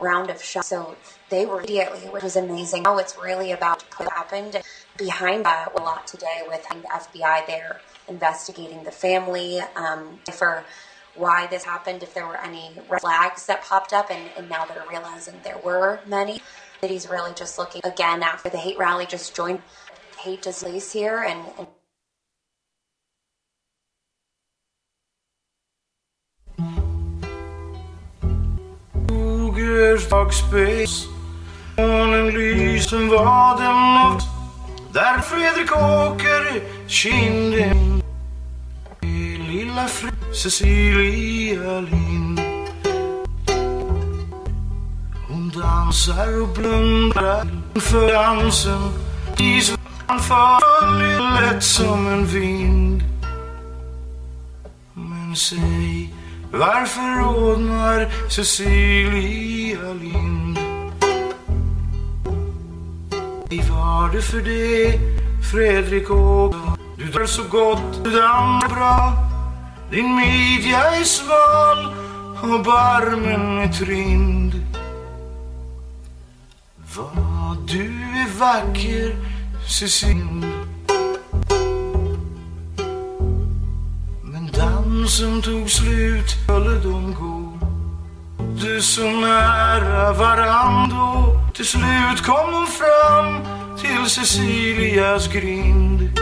round of shots. So they were immediately, which was amazing. Now it's really about what happened behind that a lot today with the FBI there investigating the family um, for why this happened, if there were any red flags that popped up, and, and now they're realizing there were many. That he's really just looking again after the hate rally, just joined. Hate displays here and, and Dagspace Månen lysen var den natt. Där Fredrik åker kinden. Lilla fru Cecilia Lind dansar och blundar för dansen Is faller lätt som en vind Men säg varför rodnar Cecilia Lind? Vad var det för det, Fredrik Åke? Du drar så gott, du dammar bra. Din midja är sval och barmen är trind. Vad du är vacker, Cecilia. Men dansen tog slut, skulle de gå. Du så nära varann då. Till slut kom de fram till Cecilias grind.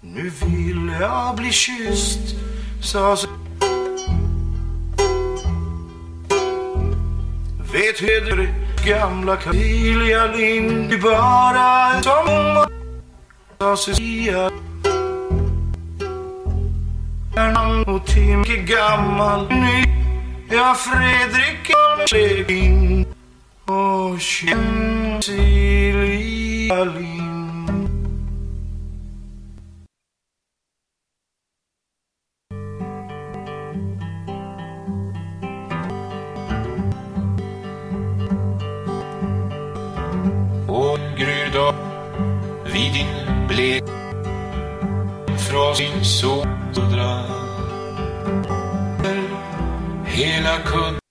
Nu vill jag bli kysst, sa Vet hur det gamla Cecilia Lind är bara som hon var, Cecilia. Och Tim är gammal ny. Ja, Fredrik är in och Cecilia Lind. Vid din blek från frasig soldra hela kudden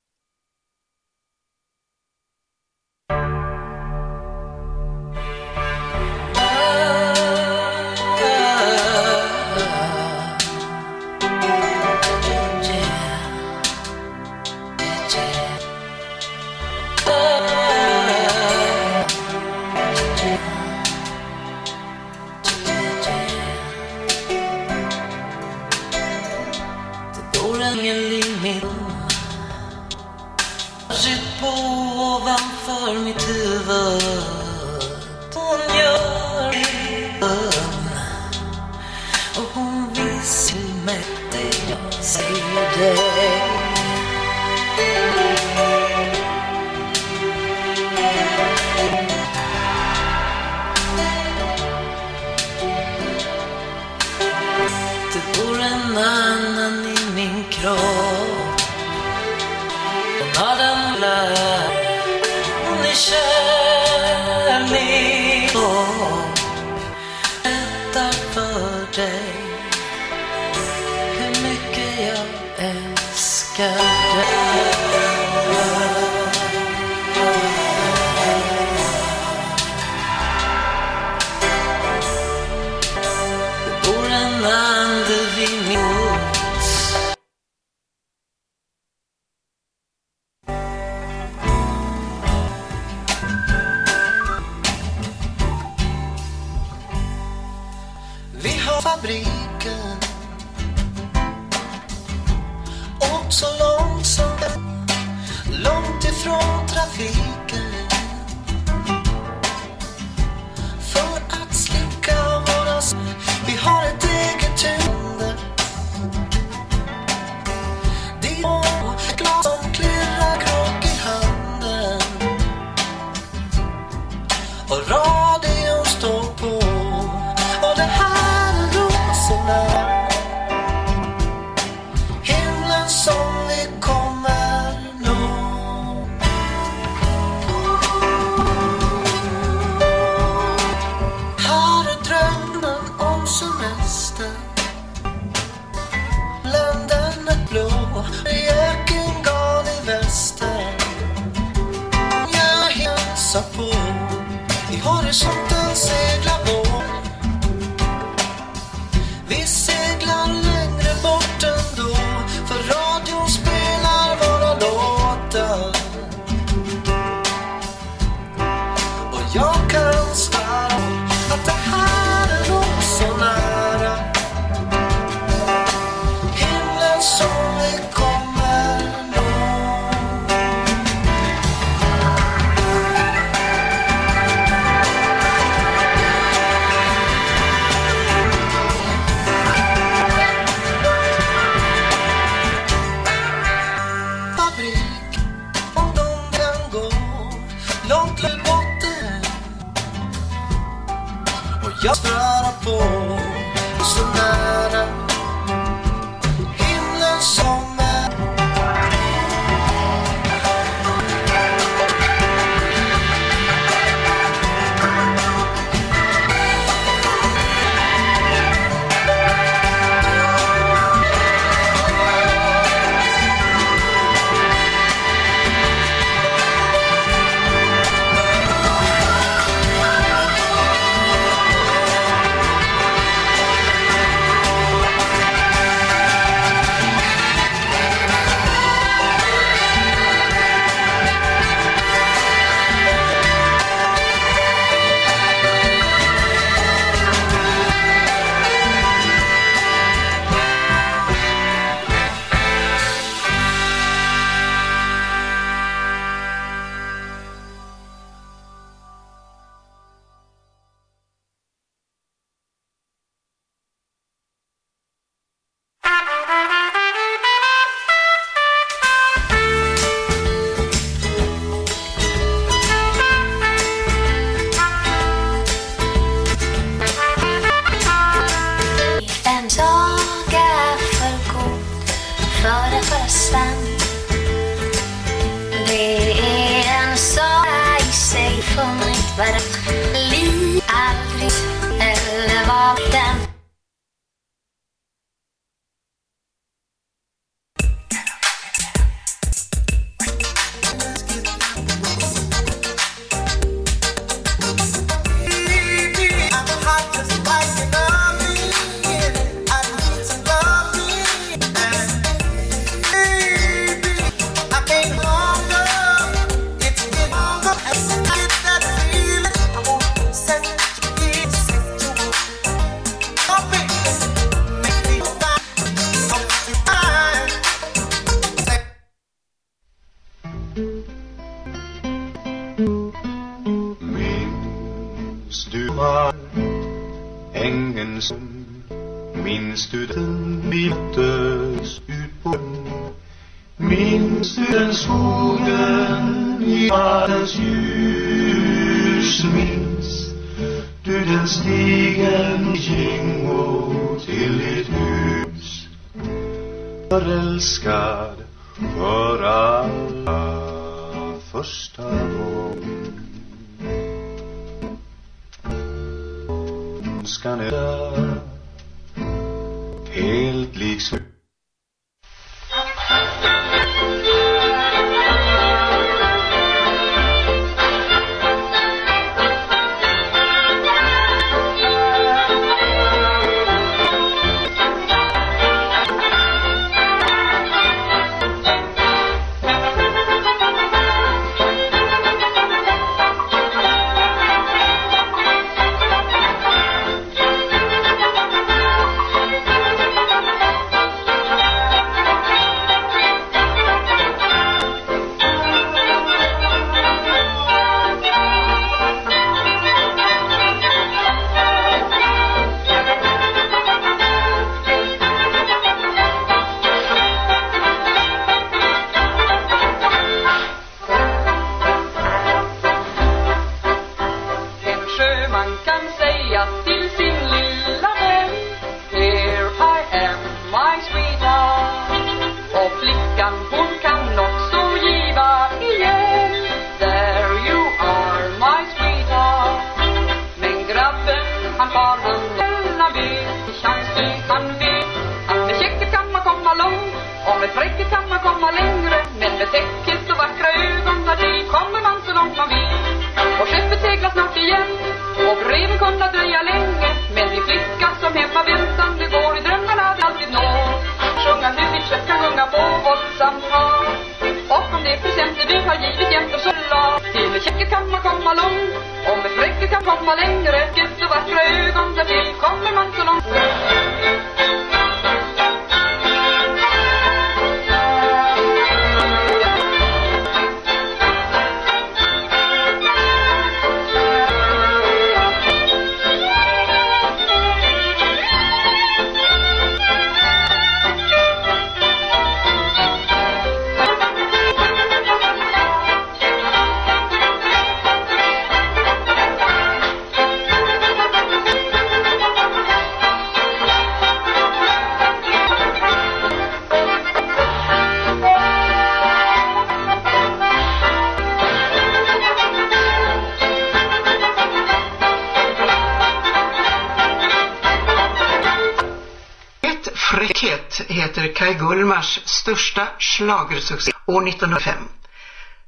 schlagersuccé år 1905.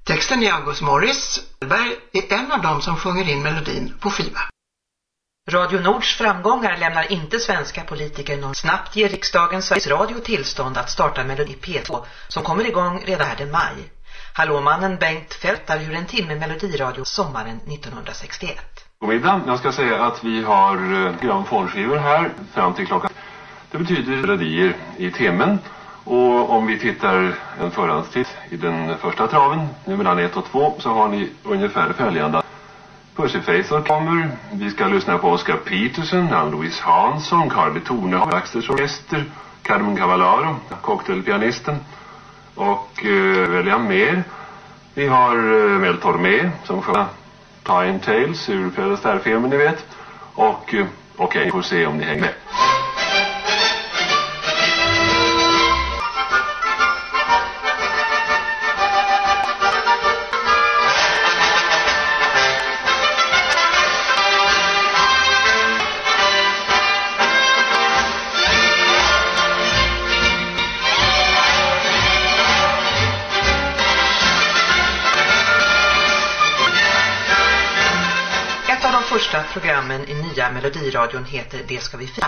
Texten är August Morris. Berg är en av dem som sjunger in melodin på skiva. Radio Nords framgångar lämnar inte svenska politiker någon. Snabbt ger riksdagen Sveriges Radio tillstånd att starta Melodi P2 som kommer igång redan här i maj. Hallåmannen Bengt fältar hur en timme melodiradio sommaren 1961. God middag. Jag ska säga att vi har eh, här fram till klockan. Det betyder melodier i timmen. Och om vi tittar en förhandstitt i den första traven, nu mellan 1 och 2, så har ni ungefär följande. Percy Faison kommer. Vi ska lyssna på Oscar Peterson, Ann-Louise Hansson, Carly Torne, Baxters Orkester, Carmen Cavallaro, cocktailpianisten och eh, William Mer. Vi har eh, Mel Tormé som sjunger Time Tales ur Fred ni vet. Och eh, okej, vi får se om ni hänger med. Första programmen i nya Melodiradion heter Det ska vi fira.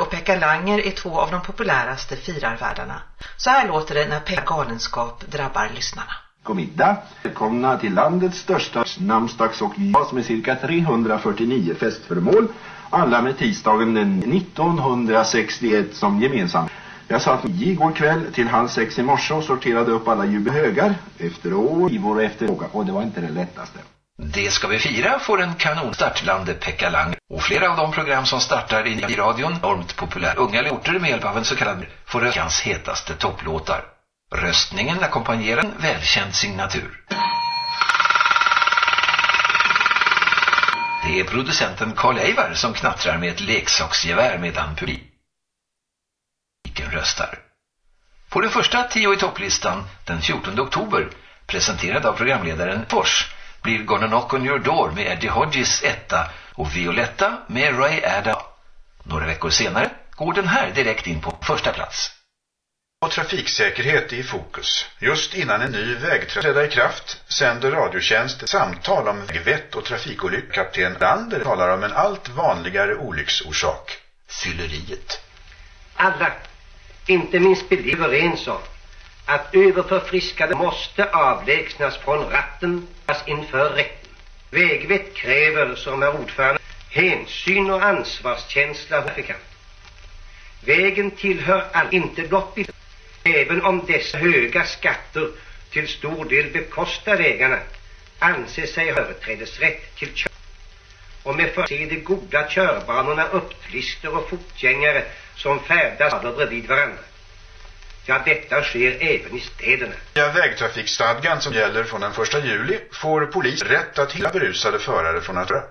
Och Pekka Langer är två av de populäraste firarvärdarna. Så här låter det när Pekka galenskap drabbar lyssnarna. God middag. Välkomna till landets största namnsdags och jas med cirka 349 festföremål. Alla med tisdagen den 1961 som gemensam. Jag satt nio igår kväll till halv sex i morse och sorterade upp alla jubelhögar efter år, givor och efter fråga. Och det var inte det lättaste. Det ska vi fira får en kanonstart Lande Pekka Lang. Och flera av de program som startar i i radion enormt populära. Unga låter med hjälp av en så kallad får veckans hetaste topplåtar. Röstningen ackompanjerar en välkänd signatur. Det är producenten Carl Eivar som knattrar med ett leksaksgevär medan publiken röstar. På den första tio i topplistan den 14 oktober presenterad av programledaren Fors blir Gonna Knock on Your Door med Eddie Hodges etta och Violetta med Ray Ada. Några veckor senare går den här direkt in på första plats. Och trafiksäkerhet i fokus. Just innan en ny vägtrafik träder i kraft sänder Radiotjänst samtal om vägvett och trafikolyckor. Kapten Lander talar om en allt vanligare olycksorsak. Fylleriet. Alla, inte minst bilister, är överens om att överförfriskade måste avlägsnas från ratten ställas inför rätten. Vägvett kräver, som är ordförande, hänsyn och ansvarskänsla hos trafikanten. Vägen tillhör alla, inte blott bilister. Även om dessa höga skatter till stor del bekostar vägarna anser sig ha företrädesrätt till kör. Och med förse de goda körbanorna upptlister och fotgängare som färdas bredvid varandra. Ja, detta sker även i städerna. Via vägtrafikstadgan som gäller från den 1 juli får polis rätt att hindra berusade förare från att köra.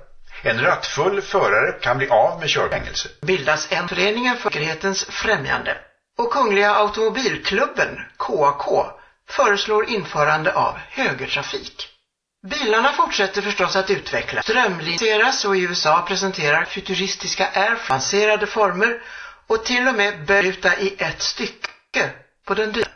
En rattfull förare kan bli av med körfängelse. bildas en förening för säkerhetens främjande. Och Kungliga Automobilklubben, KAK, föreslår införande av högertrafik. Bilarna fortsätter förstås att utvecklas, strömlinjeras och i USA presenterar futuristiska avancerade former och till och med böruta i ett stycke på den dyra.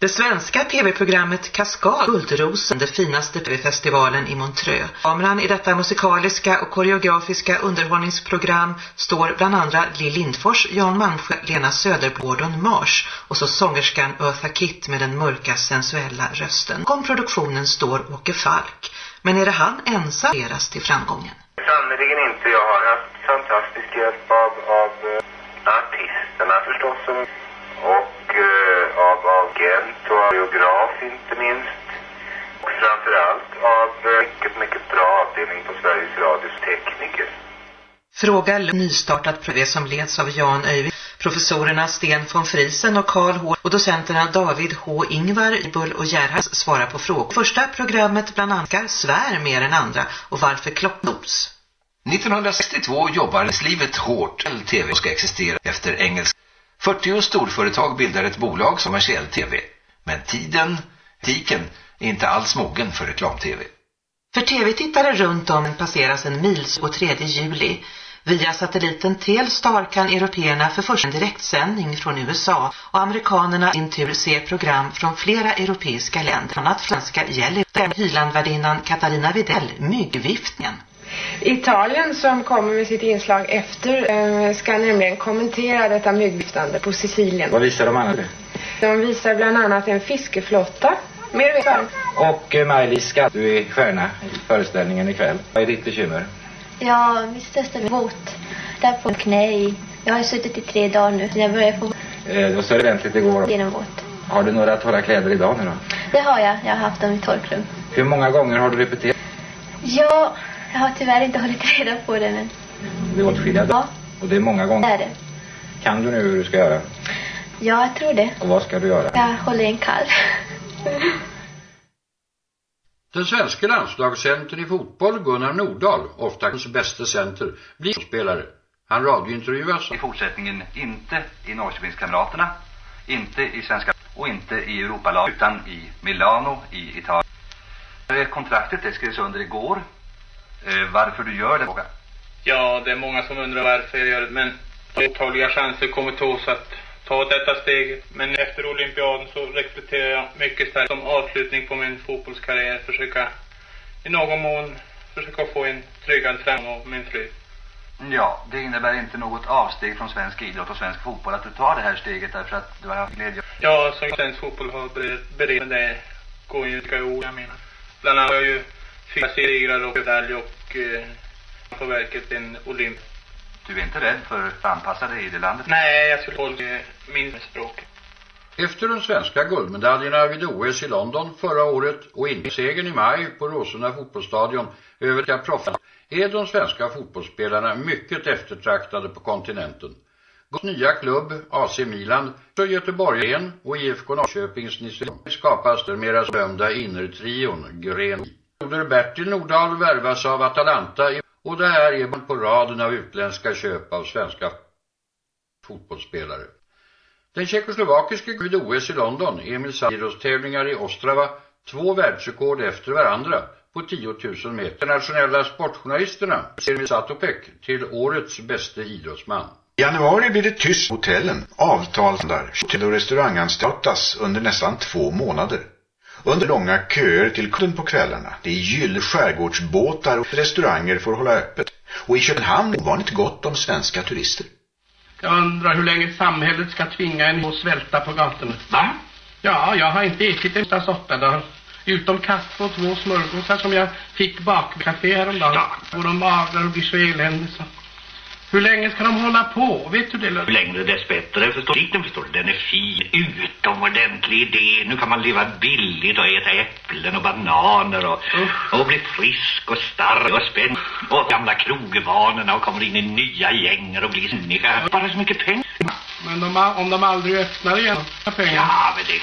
Det svenska tv-programmet Kaskad Guldrosen, det finaste tv-festivalen i Montreux. Kameran i detta musikaliska och koreografiska underhållningsprogram står bland andra Lill Lindfors, Jan Malmsjö, Lena Södergården Mars och så sångerskan Eartha Kitt med den mörka sensuella rösten. Bakom produktionen står Åke Falk, men är det han ensam deras till framgången? Sannerligen inte. Jag har haft fantastisk hjälp av, av eh, artisterna förstås. Och, av, av Gent och av biograf inte minst. Och framförallt av eh, mycket, mycket bra avdelning på Sveriges Radios tekniker. Fråga L- nystartat program som leds av Jan Öyvind, professorerna Sten von Friesen och Karl H och docenterna David H Ingvar, Ibull och Gerhard svarar på frågor. Första programmet bland annat svär mer än andra och varför klocknos? 1962 jobbar livet hårt. TV ska existera efter engelsk. 40 storföretag bildar ett bolag som kommersiell TV. Men tiden, tiken, är inte alls mogen för reklam-TV. För tv-tittare runt om passeras en mils på 3 juli. Via satelliten Telstar kan européerna för första en direktsändning från USA och amerikanerna in tur se program från flera europeiska länder. Bland annat franska gäller där hylandvärdinnan Katarina Videll myggviftningen. Italien som kommer med sitt inslag efter eh, ska nämligen kommentera detta myggviftande på Sicilien. Vad visar de annars? De visar bland annat en fiskeflotta. Mer vet jag. Och eh, Maj-Lis Skatt, du är stjärna i föreställningen ikväll. Vad är ditt bekymmer? Ja, mitt största våt. Där på knä i. Jag har suttit i tre dagar nu. Jag börjar få Eh, det var så ordentligt igår. genomvåt. Har du några torra kläder idag nu då? Det har jag. Jag har haft dem i torkrum. Hur många gånger har du repeterat? Ja, jag har tyvärr inte hållit reda på det men Det är åtskilliga dagar. Och det är många det gånger. är det. Kan du nu hur du ska göra? Ja, jag tror det. Och vad ska du göra? Jag håller en kalv. Den svenska landslagscentern i fotboll, Gunnar Nordahl, ofta hans bästa center, blir spelare. Han radiointervjuas I fortsättningen inte i Norrköpingskamraterna, inte i svenska och inte i Europalag utan i Milano i Italien. Kontraktet det skrevs under igår. Eh, varför du gör det? Ja, det är många som undrar varför jag gör det, men otaliga chanser kommer till oss att ta detta steg. Men efter olympiaden så reflekterar jag mycket starkt som avslutning på min fotbollskarriär. Försöka i någon mån försöka få en tryggad framgång med min flyg. Ja, det innebär inte något avsteg från svensk idrott och svensk fotboll att du tar det här steget därför att du har haft glädje. Ja, som svensk fotboll har beredit, men det går ju inte ord jag menar. Bland annat har jag ju fyra segrar och medalj och eh, på verket en olymp. Du är inte rädd för att anpassa dig i det landet? Nej, jag skulle hålla min språk. Efter de svenska guldmedaljerna vid OS i London förra året och insegern i maj på Råsunda fotbollsstadion över Kaproffen är de svenska fotbollsspelarna mycket eftertraktade på kontinenten. Gås nya klubb, AC Milan, så Göteborgen och IFK Norrköpings Nisselon skapas den mera dömda innertrion Gren miljoner Bertil Nordahl värvas av Atalanta och det här är man på raden av utländska köp av svenska fotbollsspelare. Den tjeckoslovakiske vid OS i London, Emil Sairos tävlingar i Ostrava, två världsrekord efter varandra på 10 000 meter. Internationella sportjournalisterna ser Emil Satopek till årets bästa idrottsman. I januari blir det tyst hotellen, avtalsdar, hotell och restauranganstaltas under nästan två månader. Under långa köer till kunden på kvällarna. Det är gyll skärgårdsbåtar och restauranger får hålla öppet. Och i Köpenhamn är ovanligt gott om svenska turister. Jag undrar hur länge samhället ska tvinga en att svälta på gatorna. Va? Ja, jag har inte ätit en åtta dagar. Utom kaffe och två smörgåsar som jag fick bak vid café häromdagen. Ja. Och de magrar och blir så elände så. Hur länge ska de hålla på? Vet du det? Ju längre dess bättre, förstår du? Förstår du, den är fin. Utomordentlig idé. Nu kan man leva billigt och äta äpplen och bananer och, och bli frisk och stark och spänd. Och gamla krogvanorna och kommer in i nya gänger och blir sinniga. Bara så mycket pengar. Men de, om de aldrig öppnar igen, pengar. Ja, men det